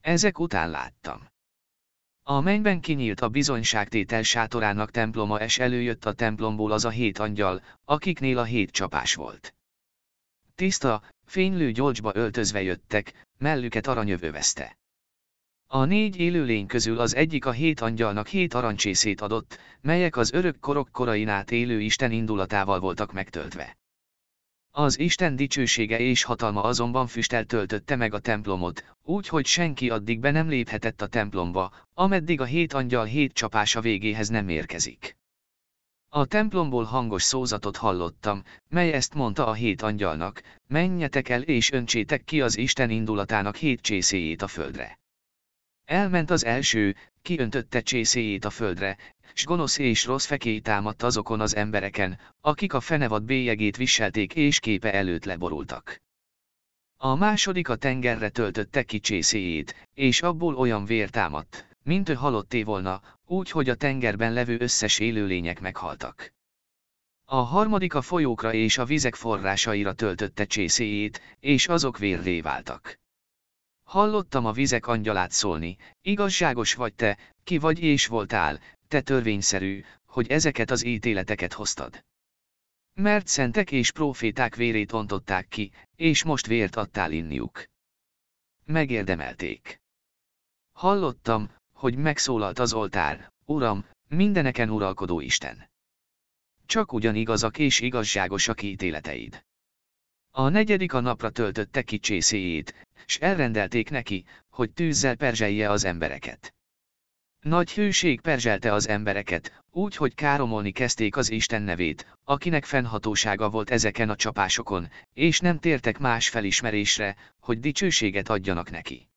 Ezek után láttam. A mennyben kinyílt a bizonyságtétel sátorának temploma és előjött a templomból az a hét angyal, akiknél a hét csapás volt. Tiszta, fénylő gyolcsba öltözve jöttek, mellüket aranyövővezte. A négy élőlény közül az egyik a hét angyalnak hét arancsészét adott, melyek az örök korok korain át élő Isten indulatával voltak megtöltve. Az Isten dicsősége és hatalma azonban füstel töltötte meg a templomot, úgy hogy senki addig be nem léphetett a templomba, ameddig a hét angyal hét csapása végéhez nem érkezik. A templomból hangos szózatot hallottam, mely ezt mondta a hét angyalnak, menjetek el és öntsétek ki az Isten indulatának hét csészéjét a földre. Elment az első, kiöntötte csészéjét a földre, s gonosz és rossz fekély támadt azokon az embereken, akik a fenevad bélyegét viselték és képe előtt leborultak. A második a tengerre töltötte ki csészéjét, és abból olyan vér támadt, mint ő halotté volna, úgy, hogy a tengerben levő összes élőlények meghaltak. A harmadik a folyókra és a vizek forrásaira töltötte csészéjét, és azok vérré váltak. Hallottam a vizek angyalát szólni, igazságos vagy te, ki vagy és voltál, te törvényszerű, hogy ezeket az ítéleteket hoztad. Mert szentek és proféták vérét ontották ki, és most vért adtál inniuk. Megérdemelték. Hallottam, hogy megszólalt az oltár, Uram, mindeneken uralkodó Isten. Csak ugyan igazak és igazságosak ítéleteid. A negyedik a napra töltötte ki csészéjét, s elrendelték neki, hogy tűzzel perzselje az embereket. Nagy hőség perzselte az embereket, úgy, hogy káromolni kezdték az Isten nevét, akinek fennhatósága volt ezeken a csapásokon, és nem tértek más felismerésre, hogy dicsőséget adjanak neki.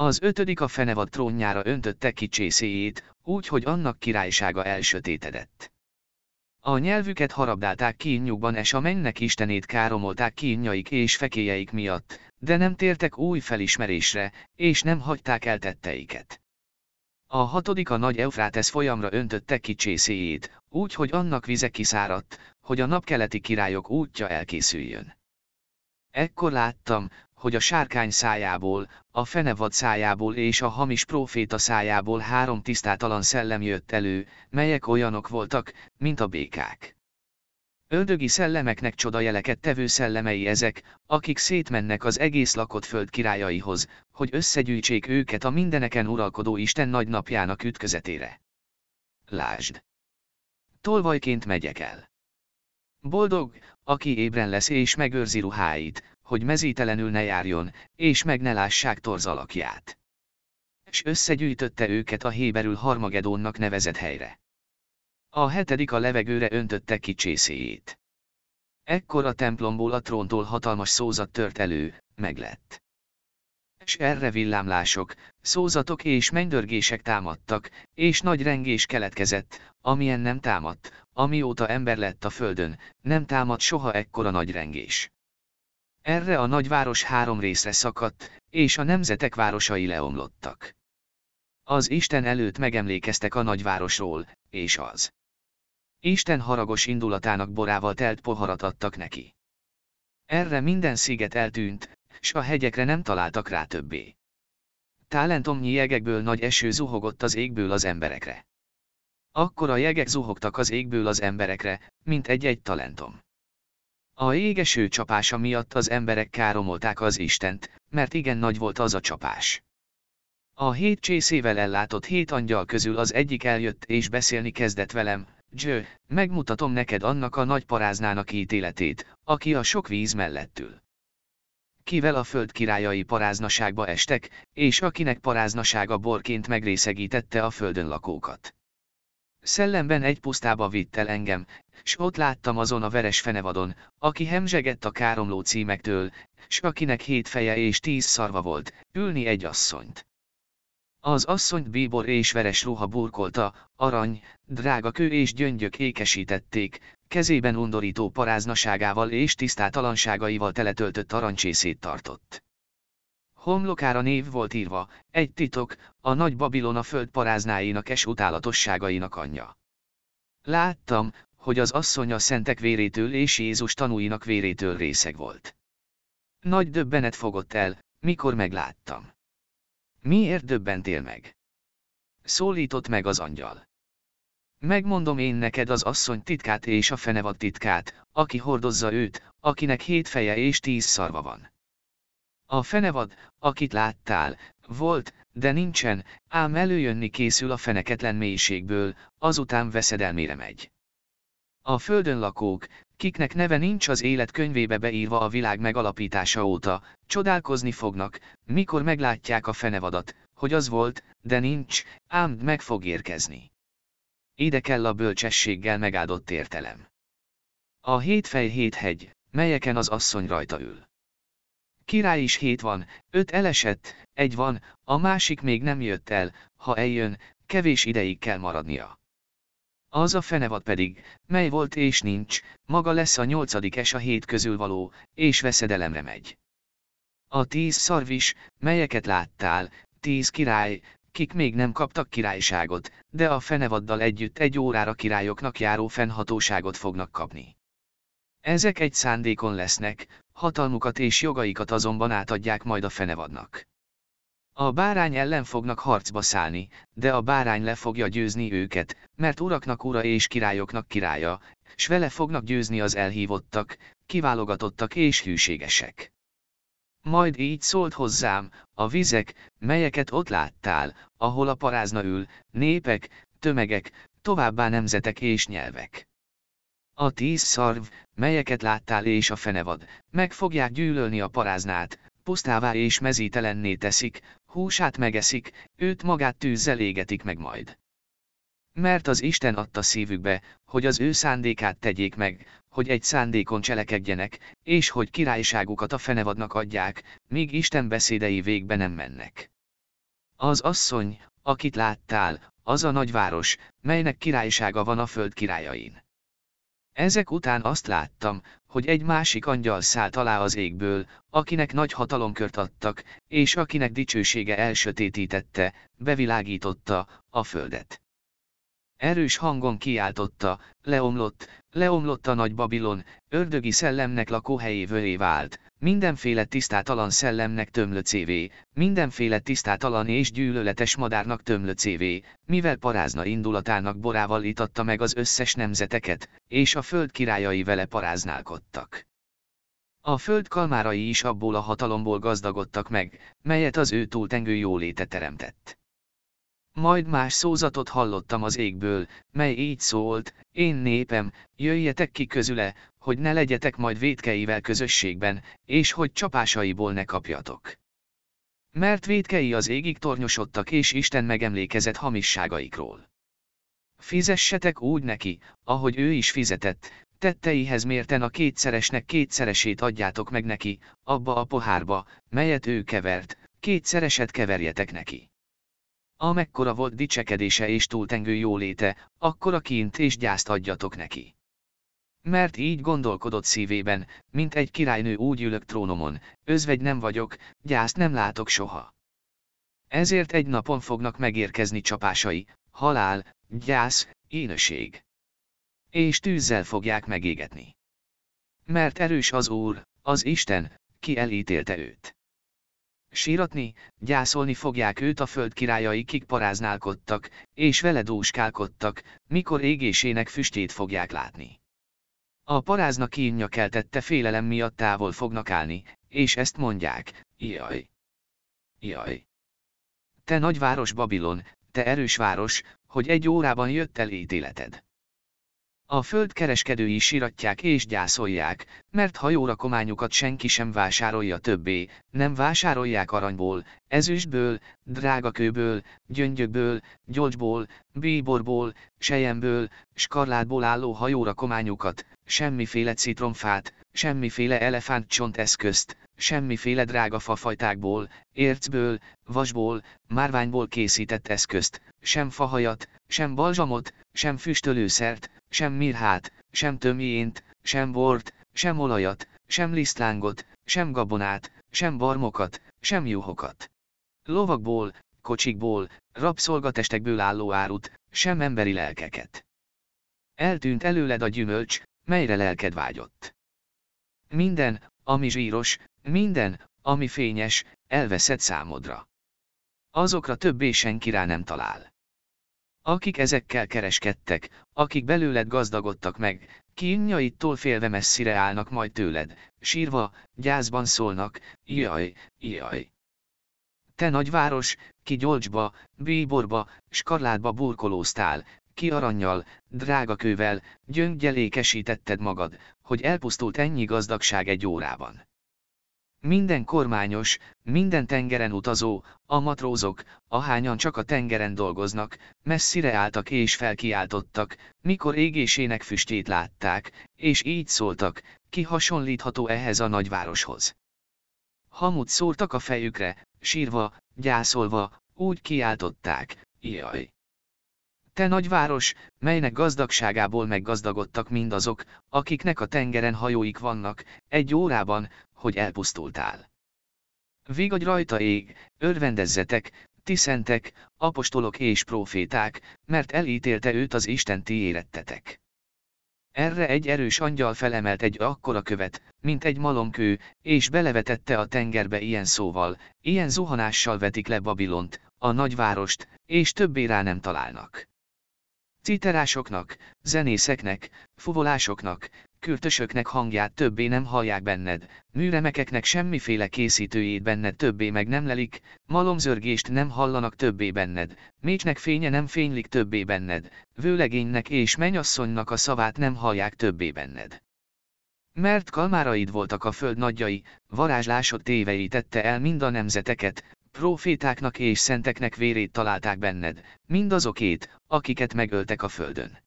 Az ötödik a fenevad trónjára öntötte ki csészéjét, úgy, hogy annak királysága elsötétedett. A nyelvüket harabdálták kínjukban és a mennek istenét káromolták kínjaik és fekéjeik miatt, de nem tértek új felismerésre, és nem hagyták el tetteiket. A hatodik a nagy Eufrátesz folyamra öntötte ki csészéjét, úgy, hogy annak vize kiszáradt, hogy a napkeleti királyok útja elkészüljön. Ekkor láttam, hogy a sárkány szájából, a fenevad szájából és a hamis próféta szájából három tisztátalan szellem jött elő, melyek olyanok voltak, mint a békák. Öldögi szellemeknek csodajeleket tevő szellemei ezek, akik szétmennek az egész lakott föld királyaihoz, hogy összegyűjtsék őket a mindeneken uralkodó Isten nagy napjának ütközetére. Lásd! Tolvajként megyek el. Boldog, aki ébren lesz és megőrzi ruháit, hogy mezítelenül ne járjon, és meg ne lássák torz alakját. S összegyűjtötte őket a Héberül Harmagedónnak nevezett helyre. A hetedik a levegőre öntötte ki csészéjét. Ekkor a templomból a tróntól hatalmas szózat tört elő, meglett. S erre villámlások, szózatok és mennydörgések támadtak, és nagy rengés keletkezett, amilyen nem támadt, amióta ember lett a földön, nem támadt soha ekkora nagy rengés. Erre a nagyváros három részre szakadt, és a nemzetek városai leomlottak. Az Isten előtt megemlékeztek a nagyvárosról, és az. Isten haragos indulatának borával telt poharat adtak neki. Erre minden sziget eltűnt, s a hegyekre nem találtak rá többé. Tálentomnyi jegekből nagy eső zuhogott az égből az emberekre. Akkor a jegek zuhogtak az égből az emberekre, mint egy-egy talentom. A égeső csapása miatt az emberek káromolták az Istent, mert igen nagy volt az a csapás. A hét csészével ellátott hét angyal közül az egyik eljött és beszélni kezdett velem, Dzső, megmutatom neked annak a nagy paráznának ítéletét, aki a sok víz mellett ül. Kivel a föld királyai paráznaságba estek, és akinek paráznasága borként megrészegítette a földön lakókat. Szellemben egy pusztába vitt el engem, s ott láttam azon a veres fenevadon, aki hemzsegett a káromló címektől, s akinek hét feje és tíz szarva volt, ülni egy asszonyt. Az asszonyt bíbor és veres ruha burkolta, arany, drága kő és gyöngyök ékesítették, kezében undorító paráznaságával és tisztátalanságaival teletöltött arancsészét tartott. Homlokára név volt írva, egy titok, a nagy Babilona föld paráznáinak és utálatosságainak anyja. Láttam, hogy az asszony a szentek vérétől és Jézus tanúinak vérétől részeg volt. Nagy döbbenet fogott el, mikor megláttam. Miért döbbentél meg? Szólított meg az angyal. Megmondom én neked az asszony titkát és a fenevad titkát, aki hordozza őt, akinek hét feje és tíz szarva van. A fenevad, akit láttál, volt, de nincsen, ám előjönni készül a feneketlen mélységből, azután veszedelmére megy. A földön lakók, kiknek neve nincs az élet könyvébe beírva a világ megalapítása óta, csodálkozni fognak, mikor meglátják a fenevadat, hogy az volt, de nincs, ám meg fog érkezni. Ide kell a bölcsességgel megáldott értelem. A hétfej hét hegy, melyeken az asszony rajta ül. Király is hét van, öt elesett, egy van, a másik még nem jött el, ha eljön, kevés ideig kell maradnia. Az a fenevad pedig, mely volt és nincs, maga lesz a nyolcadik es a hét közül való, és veszedelemre megy. A tíz szarvis, melyeket láttál, tíz király, kik még nem kaptak királyságot, de a fenevaddal együtt egy órára királyoknak járó fennhatóságot fognak kapni. Ezek egy szándékon lesznek, hatalmukat és jogaikat azonban átadják majd a fenevadnak. A bárány ellen fognak harcba szállni, de a bárány le fogja győzni őket, mert uraknak ura és királyoknak királya, s vele fognak győzni az elhívottak, kiválogatottak és hűségesek. Majd így szólt hozzám, a vizek, melyeket ott láttál, ahol a parázna ül, népek, tömegek, továbbá nemzetek és nyelvek. A tíz szarv, melyeket láttál és a fenevad, meg fogják gyűlölni a paráznát, pusztává és mezítelenné teszik, húsát megeszik, őt magát tűzzel égetik meg majd. Mert az Isten adta szívükbe, hogy az ő szándékát tegyék meg, hogy egy szándékon cselekedjenek, és hogy királyságukat a fenevadnak adják, míg Isten beszédei végbe nem mennek. Az asszony, akit láttál, az a nagyváros, melynek királysága van a föld királyain. Ezek után azt láttam, hogy egy másik angyal szállt alá az égből, akinek nagy hatalomkört adtak, és akinek dicsősége elsötétítette, bevilágította a földet. Erős hangon kiáltotta, leomlott, leomlott a nagy Babilon, ördögi szellemnek lakóhelyévőré vált, mindenféle tisztátalan szellemnek tömlöcévé, mindenféle tisztátalan és gyűlöletes madárnak tömlöcévé, mivel parázna indulatának borával itatta meg az összes nemzeteket, és a föld királyai vele paráználkodtak. A föld kalmárai is abból a hatalomból gazdagodtak meg, melyet az ő túltengő jóléte teremtett. Majd más szózatot hallottam az égből, mely így szólt, én népem, jöjjetek ki közüle, hogy ne legyetek majd vétkeivel közösségben, és hogy csapásaiból ne kapjatok. Mert vétkei az égig tornyosodtak és Isten megemlékezett hamisságaikról. Fizessetek úgy neki, ahogy ő is fizetett, tetteihez mérten a kétszeresnek kétszeresét adjátok meg neki, abba a pohárba, melyet ő kevert, kétszereset keverjetek neki. Amekkora volt dicsekedése és túltengő jóléte, akkora kint és gyászt adjatok neki. Mert így gondolkodott szívében, mint egy királynő úgy ülök trónomon, özvegy nem vagyok, gyászt nem látok soha. Ezért egy napon fognak megérkezni csapásai, halál, gyász, énöség. És tűzzel fogják megégetni. Mert erős az Úr, az Isten, ki elítélte őt. Síratni, gyászolni fogják őt a föld királyai, kik paráználkodtak, és vele dúskálkodtak, mikor égésének füstjét fogják látni. A parázna kínja keltette félelem miatt távol fognak állni, és ezt mondják, jaj. Jaj. Te nagyváros Babilon, te erős város, hogy egy órában jött el ítéleted. A föld kereskedői siratják és gyászolják, mert hajóra kományukat senki sem vásárolja többé, nem vásárolják aranyból, ezüstből, drágakőből, gyöngyökből, gyolcsból, bíborból, sejemből, skarlátból álló hajóra kományukat, semmiféle citromfát, semmiféle elefántcsont eszközt, semmiféle drága fafajtákból, ércből, vasból, márványból készített eszközt, sem fahajat, sem balzsamot, sem füstölőszert, sem mirhát, sem tömjént, sem bort, sem olajat, sem lisztlángot, sem gabonát, sem barmokat, sem juhokat. Lovakból, kocsikból, rabszolgatestekből álló árut, sem emberi lelkeket. Eltűnt előled a gyümölcs, melyre lelked vágyott. Minden, ami zsíros, minden, ami fényes, elveszed számodra. Azokra többé senki rá nem talál. Akik ezekkel kereskedtek, akik belőled gazdagodtak meg, kínjaittól félve messzire állnak majd tőled, sírva, gyászban szólnak, jaj, jaj. Te nagyváros, ki gyolcsba, bíborba, skarlátba burkolóztál, ki aranyjal, drágakővel, gyöngyelékesítetted magad, hogy elpusztult ennyi gazdagság egy órában. Minden kormányos, minden tengeren utazó, a matrózok, ahányan csak a tengeren dolgoznak, messzire álltak és felkiáltottak, mikor égésének füstét látták, és így szóltak, ki hasonlítható ehhez a nagyvároshoz. Hamut szórtak a fejükre, sírva, gyászolva, úgy kiáltották, jaj! Te nagyváros, melynek gazdagságából meggazdagodtak mindazok, akiknek a tengeren hajóik vannak, egy órában, hogy elpusztultál. Vigadj rajta ég, örvendezzetek, ti szentek, apostolok és proféták, mert elítélte őt az Isten ti érettetek. Erre egy erős angyal felemelt egy akkora követ, mint egy malomkő, és belevetette a tengerbe ilyen szóval, ilyen zuhanással vetik le Babilont, a nagyvárost, és többé rá nem találnak. Citerásoknak, zenészeknek, fuvolásoknak, kürtösöknek hangját többé nem hallják benned, műremekeknek semmiféle készítőjét benned többé meg nem lelik, malomzörgést nem hallanak többé benned, mécsnek fénye nem fénylik többé benned, vőlegénynek és menyasszonynak a szavát nem hallják többé benned. Mert kalmáraid voltak a föld nagyjai, varázslásod tévei tette el mind a nemzeteket, profétáknak és szenteknek vérét találták benned, mindazokét, akiket megöltek a földön.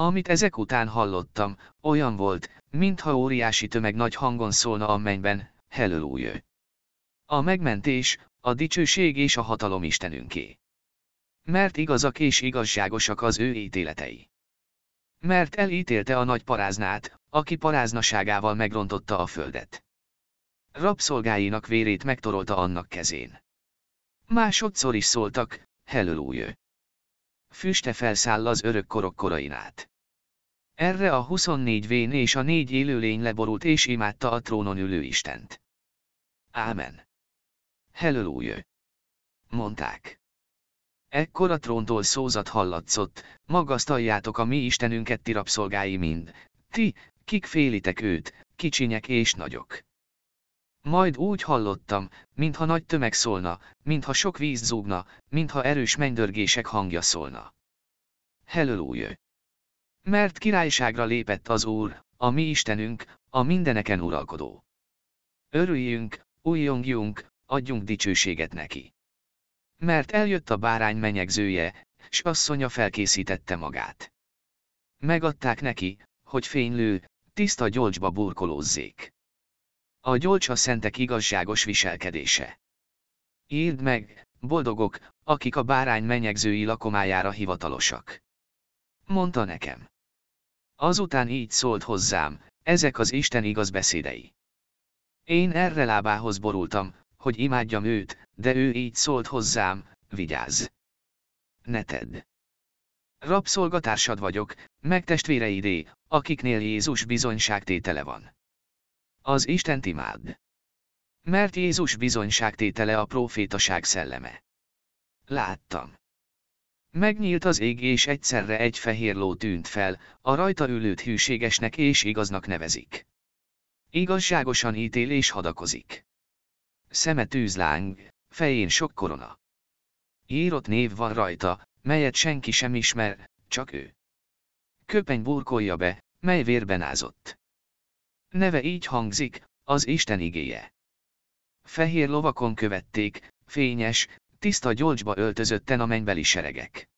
Amit ezek után hallottam, olyan volt, mintha óriási tömeg nagy hangon szólna a mennyben, Hallelujah. A megmentés, a dicsőség és a hatalom Istenünké. Mert igazak és igazságosak az ő ítéletei. Mert elítélte a nagy paráznát, aki paráznaságával megrontotta a földet. Rabszolgáinak vérét megtorolta annak kezén. Másodszor is szóltak, Hallelujah. Füste felszáll az örök korok korain. Erre a 24 vén és a négy élőlény leborult és imádta a trónon ülő Istent. Ámen. Hallelujah. Mondták. Ekkor a tróntól szózat hallatszott, magasztaljátok a mi Istenünket ti rabszolgái mind, ti, kik félitek őt, kicsinyek és nagyok. Majd úgy hallottam, mintha nagy tömeg szólna, mintha sok víz zúgna, mintha erős mennydörgések hangja szólna. Hallelujah! Mert királyságra lépett az Úr, a mi Istenünk, a mindeneken uralkodó. Örüljünk, újjongjunk, adjunk dicsőséget neki. Mert eljött a bárány menyegzője, s asszonya felkészítette magát. Megadták neki, hogy fénylő, tiszta gyolcsba burkolózzék. A gyolcsa szentek igazságos viselkedése. Írd meg, boldogok, akik a bárány menyegzői lakomájára hivatalosak. Mondta nekem. Azután így szólt hozzám, ezek az Isten igaz beszédei. Én erre lábához borultam, hogy imádjam őt, de ő így szólt hozzám, vigyázz. Ne tedd. Rabszolgatársad vagyok, meg testvéreidé, akiknél Jézus bizonyságtétele van. Az Istent imád. Mert Jézus bizonyságtétele a profétaság szelleme. Láttam. Megnyílt az ég és egyszerre egy fehér ló tűnt fel, a rajta ülőt hűségesnek és igaznak nevezik. Igazságosan ítél és hadakozik. Szeme tűzláng, fején sok korona. Írott név van rajta, melyet senki sem ismer, csak ő. Köpeny burkolja be, mely vérben ázott. Neve így hangzik, az Isten igéje. Fehér lovakon követték, fényes, tiszta gyolcsba öltözötten a mennybeli seregek.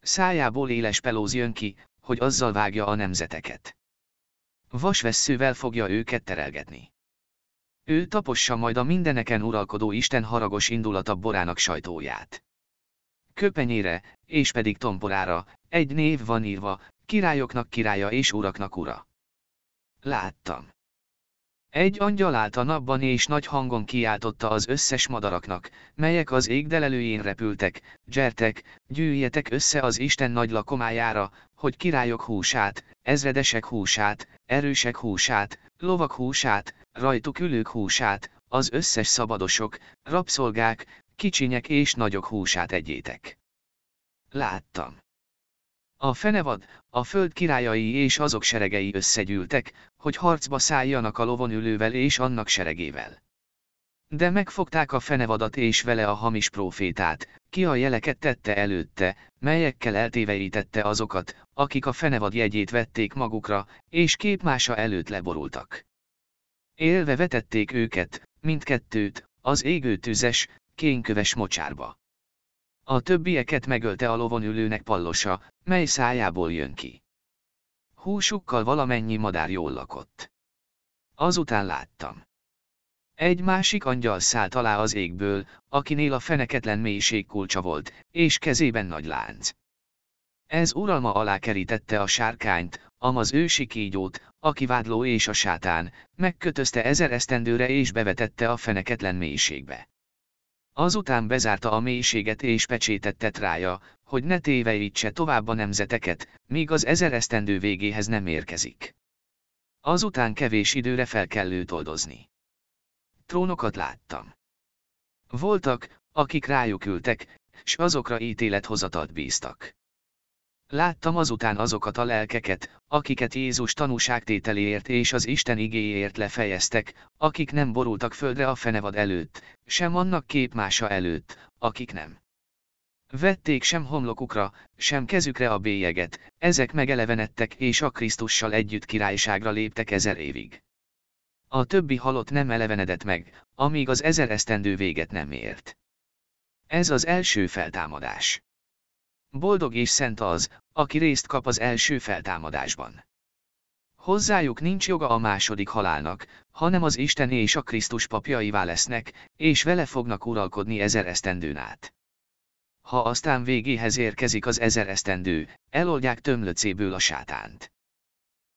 Szájából éles pelóz jön ki, hogy azzal vágja a nemzeteket. Vasvesszővel fogja őket terelgetni. Ő tapossa majd a mindeneken uralkodó Isten haragos indulata borának sajtóját. Köpenyére, és pedig tomporára, egy név van írva, királyoknak királya és uraknak ura. Láttam. Egy angyal állt a napban és nagy hangon kiáltotta az összes madaraknak, melyek az égdelelőjén repültek, gyertek, gyűjjetek össze az Isten nagy lakomájára, hogy királyok húsát, ezredesek húsát, erősek húsát, lovak húsát, rajtuk ülők húsát, az összes szabadosok, rabszolgák, kicsinyek és nagyok húsát egyétek. Láttam. A fenevad, a föld királyai és azok seregei összegyűltek, hogy harcba szálljanak a lovon ülővel és annak seregével. De megfogták a fenevadat és vele a hamis profétát, ki a jeleket tette előtte, melyekkel eltéveítette azokat, akik a fenevad jegyét vették magukra, és képmása előtt leborultak. Élve vetették őket, mindkettőt, az égő tüzes, kényköves mocsárba. A többieket megölte a lovon ülőnek pallosa, mely szájából jön ki. Húsukkal valamennyi madár jól lakott. Azután láttam. Egy másik angyal szállt alá az égből, akinél a feneketlen mélység kulcsa volt, és kezében nagy lánc. Ez uralma alá kerítette a sárkányt, amaz ősi kígyót, aki vádló és a sátán, megkötözte ezer esztendőre és bevetette a feneketlen mélységbe. Azután bezárta a mélységet és pecsétet rája, hogy ne téveítse tovább a nemzeteket, míg az ezer esztendő végéhez nem érkezik. Azután kevés időre fel kell őt oldozni. Trónokat láttam. Voltak, akik rájuk ültek, s azokra ítélethozatalt bíztak. Láttam azután azokat a lelkeket, akiket Jézus tanúságtételéért és az Isten igéért lefejeztek, akik nem borultak földre a fenevad előtt, sem annak képmása előtt, akik nem. Vették sem homlokukra, sem kezükre a bélyeget, ezek megelevenedtek és a Krisztussal együtt királyságra léptek ezer évig. A többi halott nem elevenedett meg, amíg az ezer esztendő véget nem ért. Ez az első feltámadás. Boldog és szent az, aki részt kap az első feltámadásban. Hozzájuk nincs joga a második halálnak, hanem az Isten és a Krisztus papjaivá lesznek, és vele fognak uralkodni ezer esztendőn át. Ha aztán végéhez érkezik az ezer esztendő, eloldják tömlöcéből a sátánt.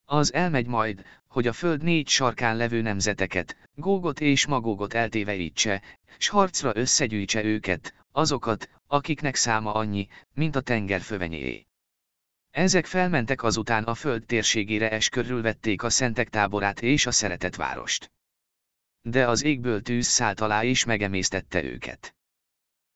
Az elmegy majd, hogy a föld négy sarkán levő nemzeteket, Gógot és Magógot eltéveítse, s harcra összegyűjtse őket, azokat, akiknek száma annyi, mint a tenger fövenyéé. Ezek felmentek azután a föld térségére és körülvették a szentek táborát és a szeretett várost. De az égből tűz szállt alá és megemésztette őket.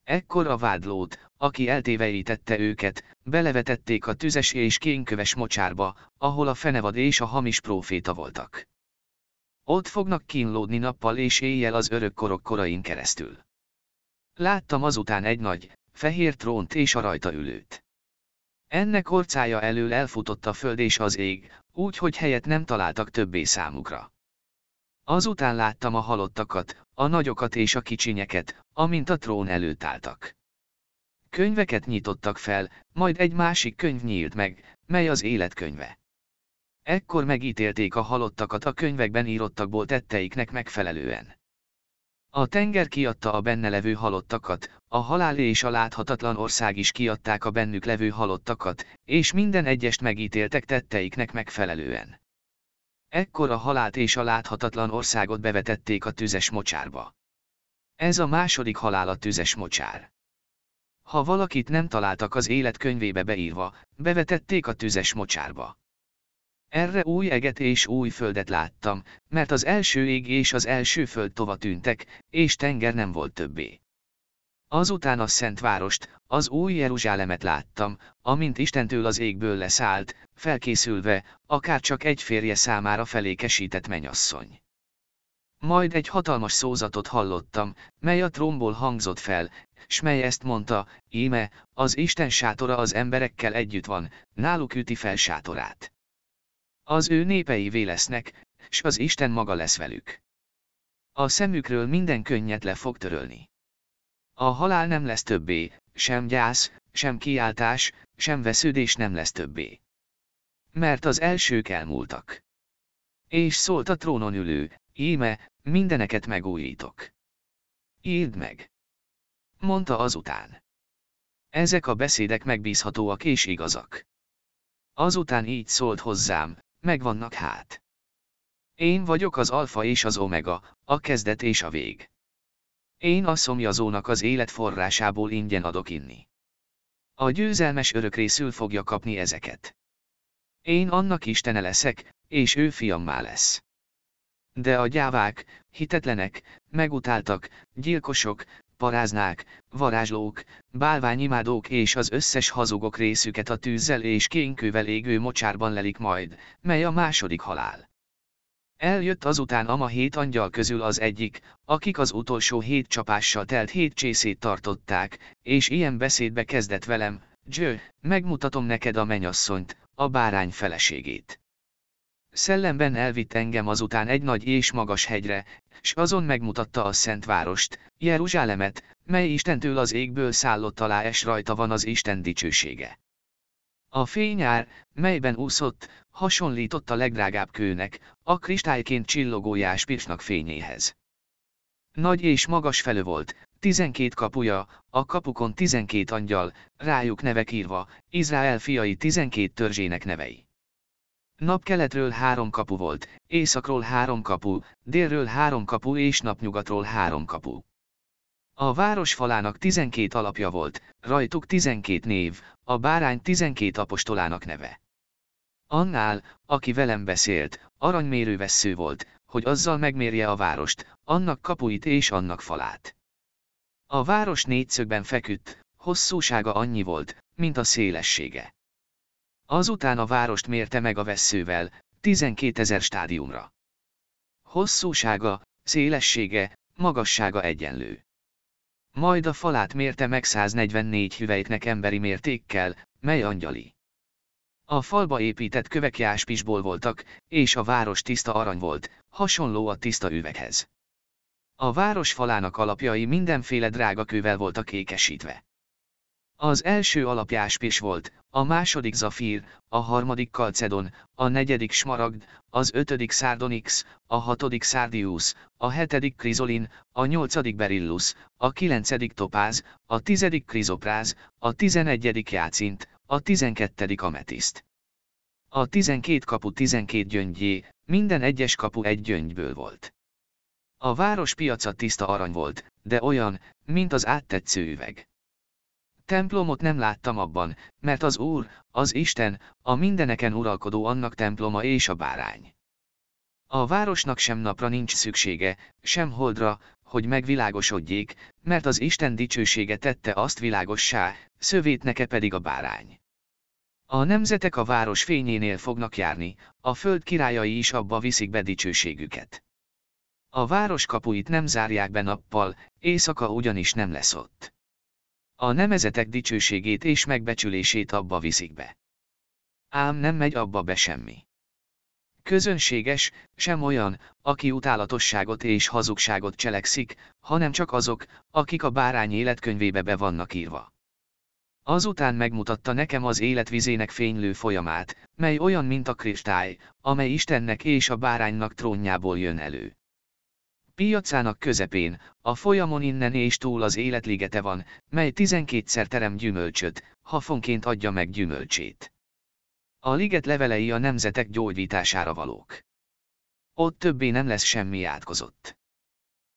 Ekkor a vádlót, aki eltéveítette őket, belevetették a tüzes és kénköves mocsárba, ahol a fenevad és a hamis próféta voltak. Ott fognak kínlódni nappal és éjjel az örök korok korain keresztül. Láttam azután egy nagy, fehér trónt és a rajta ülőt. Ennek orcája elől elfutott a föld és az ég, úgy, hogy helyet nem találtak többé számukra. Azután láttam a halottakat, a nagyokat és a kicsinyeket, amint a trón előtt álltak. Könyveket nyitottak fel, majd egy másik könyv nyílt meg, mely az életkönyve. Ekkor megítélték a halottakat a könyvekben írottakból tetteiknek megfelelően. A tenger kiadta a benne levő halottakat, a halál és a láthatatlan ország is kiadták a bennük levő halottakat, és minden egyest megítéltek tetteiknek megfelelően. Ekkor a halált és a láthatatlan országot bevetették a tüzes mocsárba. Ez a második halál a tüzes mocsár. Ha valakit nem találtak az élet könyvébe beírva, bevetették a tüzes mocsárba. Erre új eget és új földet láttam, mert az első ég és az első föld tova tűntek, és tenger nem volt többé. Azután a Szent Várost, az új Jeruzsálemet láttam, amint Istentől az égből leszállt, felkészülve, akár csak egy férje számára felékesített menyasszony. Majd egy hatalmas szózatot hallottam, mely a trónból hangzott fel, s mely ezt mondta, íme, az Isten sátora az emberekkel együtt van, náluk üti fel sátorát. Az ő népei lesznek, s az Isten maga lesz velük. A szemükről minden könnyet le fog törölni. A halál nem lesz többé, sem gyász, sem kiáltás, sem vesződés nem lesz többé. Mert az elsők elmúltak. És szólt a trónon ülő, íme, mindeneket megújítok. Írd meg! Mondta azután. Ezek a beszédek megbízhatóak és igazak. Azután így szólt hozzám, megvannak hát. Én vagyok az alfa és az omega, a kezdet és a vég. Én a szomjazónak az élet forrásából ingyen adok inni. A győzelmes örökrészül fogja kapni ezeket. Én annak istene leszek, és ő fiammá lesz. De a gyávák, hitetlenek, megutáltak, gyilkosok, paráznák, varázslók, bálványimádók és az összes hazugok részüket a tűzzel és kénkővel égő mocsárban lelik majd, mely a második halál. Eljött azután ama hét angyal közül az egyik, akik az utolsó hét csapással telt hét csészét tartották, és ilyen beszédbe kezdett velem, Győ, megmutatom neked a menyasszonyt, a bárány feleségét. Szellemben elvitt engem azután egy nagy és magas hegyre, s azon megmutatta a szent várost, Jeruzsálemet, mely Istentől az égből szállott alá és rajta van az Isten dicsősége. A fényár, melyben úszott, hasonlított a legdrágább kőnek, a kristályként csillogó jáspírsnak fényéhez. Nagy és magas felő volt, tizenkét kapuja, a kapukon tizenkét angyal, rájuk nevek írva, Izrael fiai tizenkét törzsének nevei. Napkeletről három kapu volt, északról három kapu, délről három kapu és napnyugatról három kapu. A város falának tizenkét alapja volt, rajtuk tizenkét név, a bárány tizenkét apostolának neve. Annál, aki velem beszélt, aranymérő vesző volt, hogy azzal megmérje a várost, annak kapuit és annak falát. A város négyszögben feküdt, hosszúsága annyi volt, mint a szélessége. Azután a várost mérte meg a veszővel, 12 ezer stádiumra. Hosszúsága, szélessége, magassága egyenlő. Majd a falát mérte meg 144 hüvelytnek emberi mértékkel, mely angyali. A falba épített kövek jáspisból voltak, és a város tiszta arany volt, hasonló a tiszta üveghez. A város falának alapjai mindenféle drága kővel voltak ékesítve. Az első alapjáspis volt, a második zafír, a harmadik kalcedon, a negyedik smaragd, az ötödik szárdonix, a hatodik szárdiusz, a hetedik krizolin, a nyolcadik berillus, a kilencedik topáz, a tizedik krizopráz, a tizenegyedik jácint, a tizenkettedik ametiszt. A tizenkét kapu tizenkét gyöngyé, minden egyes kapu egy gyöngyből volt. A város piaca tiszta arany volt, de olyan, mint az áttetsző üveg. Templomot nem láttam abban, mert az Úr, az Isten, a mindeneken uralkodó annak temploma és a bárány. A városnak sem napra nincs szüksége, sem holdra, hogy megvilágosodjék, mert az Isten dicsősége tette azt világossá, szövét neke pedig a bárány. A nemzetek a város fényénél fognak járni, a föld királyai is abba viszik be dicsőségüket. A város kapuit nem zárják be nappal, éjszaka ugyanis nem lesz ott. A nemezetek dicsőségét és megbecsülését abba viszik be. Ám nem megy abba be semmi. Közönséges, sem olyan, aki utálatosságot és hazugságot cselekszik, hanem csak azok, akik a bárány életkönyvébe be vannak írva. Azután megmutatta nekem az életvizének fénylő folyamát, mely olyan, mint a kristály, amely Istennek és a báránynak trónjából jön elő. Piacának közepén, a folyamon innen és túl az életligete van, mely tizenkétszer terem gyümölcsöt, hafonként adja meg gyümölcsét. A liget levelei a nemzetek gyógyítására valók. Ott többé nem lesz semmi átkozott.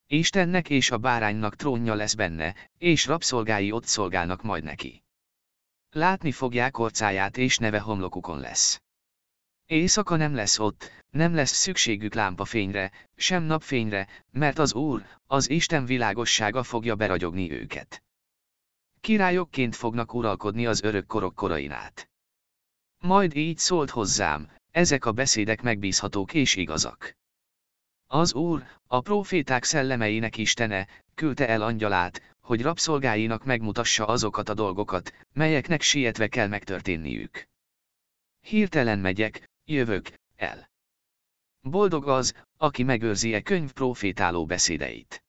Istennek és a báránynak trónja lesz benne, és rabszolgái ott szolgálnak majd neki. Látni fogják orcáját és neve homlokukon lesz. Éjszaka nem lesz ott, nem lesz szükségük lámpafényre, sem napfényre, mert az Úr, az Isten világossága fogja beragyogni őket. Királyokként fognak uralkodni az örök korok korain át. Majd így szólt hozzám, ezek a beszédek megbízhatók és igazak. Az Úr, a proféták szellemeinek Istene, küldte el angyalát, hogy rabszolgáinak megmutassa azokat a dolgokat, melyeknek sietve kell megtörténniük. Hirtelen megyek, jövök, el. Boldog az, aki megőrzi e könyv profétáló beszédeit.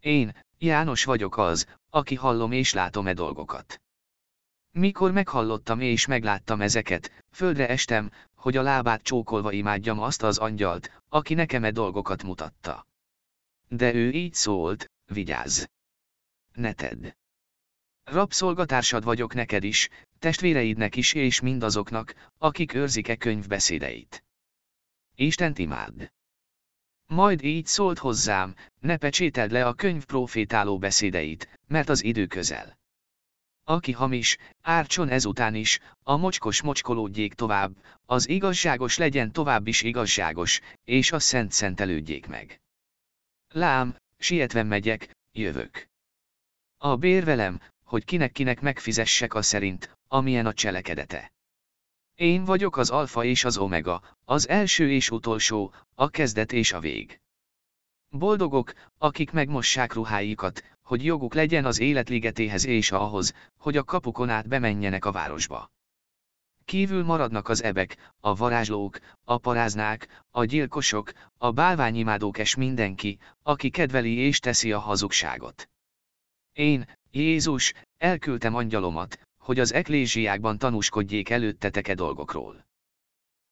Én, János vagyok az, aki hallom és látom e dolgokat. Mikor meghallottam és megláttam ezeket, földre estem, hogy a lábát csókolva imádjam azt az angyalt, aki nekem e dolgokat mutatta. De ő így szólt, vigyázz! Ne tedd! Rabszolgatársad vagyok neked is, testvéreidnek is és mindazoknak, akik őrzik-e könyv beszédeit. Istent imádd! Majd így szólt hozzám, ne pecsételd le a könyv profétáló beszédeit, mert az idő közel. Aki hamis, ártson ezután is, a mocskos mocskolódjék tovább, az igazságos legyen tovább is igazságos, és a szent szentelődjék meg. Lám, sietve megyek, jövök. A bér velem, hogy kinek-kinek megfizessek a szerint, amilyen a cselekedete. Én vagyok az alfa és az omega, az első és utolsó, a kezdet és a vég. Boldogok, akik megmossák ruháikat, hogy joguk legyen az életligetéhez és ahhoz, hogy a kapukon át bemenjenek a városba. Kívül maradnak az ebek, a varázslók, a paráznák, a gyilkosok, a bálványimádók és mindenki, aki kedveli és teszi a hazugságot. Én, Jézus, elküldtem angyalomat, hogy az eklézsiákban tanúskodjék előttetek e dolgokról.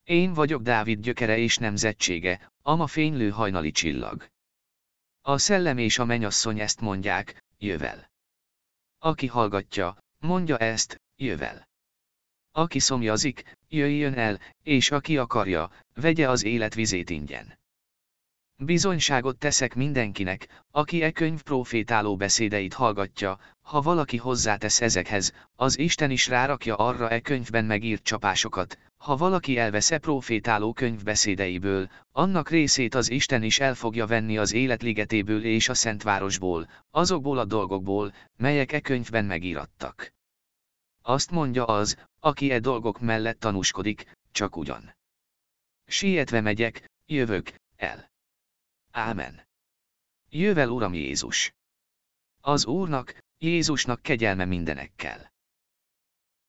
Én vagyok Dávid gyökere és nemzetsége, ama fénylő hajnali csillag. A szellem és a menyasszony ezt mondják, jövel. Aki hallgatja, mondja ezt, jövel. Aki szomjazik, jöjjön el, és aki akarja, vegye az élet vizét ingyen. Bizonyságot teszek mindenkinek, aki e könyv profétáló beszédeit hallgatja, ha valaki hozzátesz ezekhez, az Isten is rárakja arra e könyvben megírt csapásokat, ha valaki elvesz e profétáló könyv beszédeiből, annak részét az Isten is el fogja venni az életligetéből és a Szentvárosból, azokból a dolgokból, melyek e könyvben megírattak. Azt mondja az, aki e dolgok mellett tanúskodik, csak ugyan. Sietve megyek, jövök, el. Ámen. Jövel Uram Jézus. Az Úrnak, Jézusnak kegyelme mindenekkel.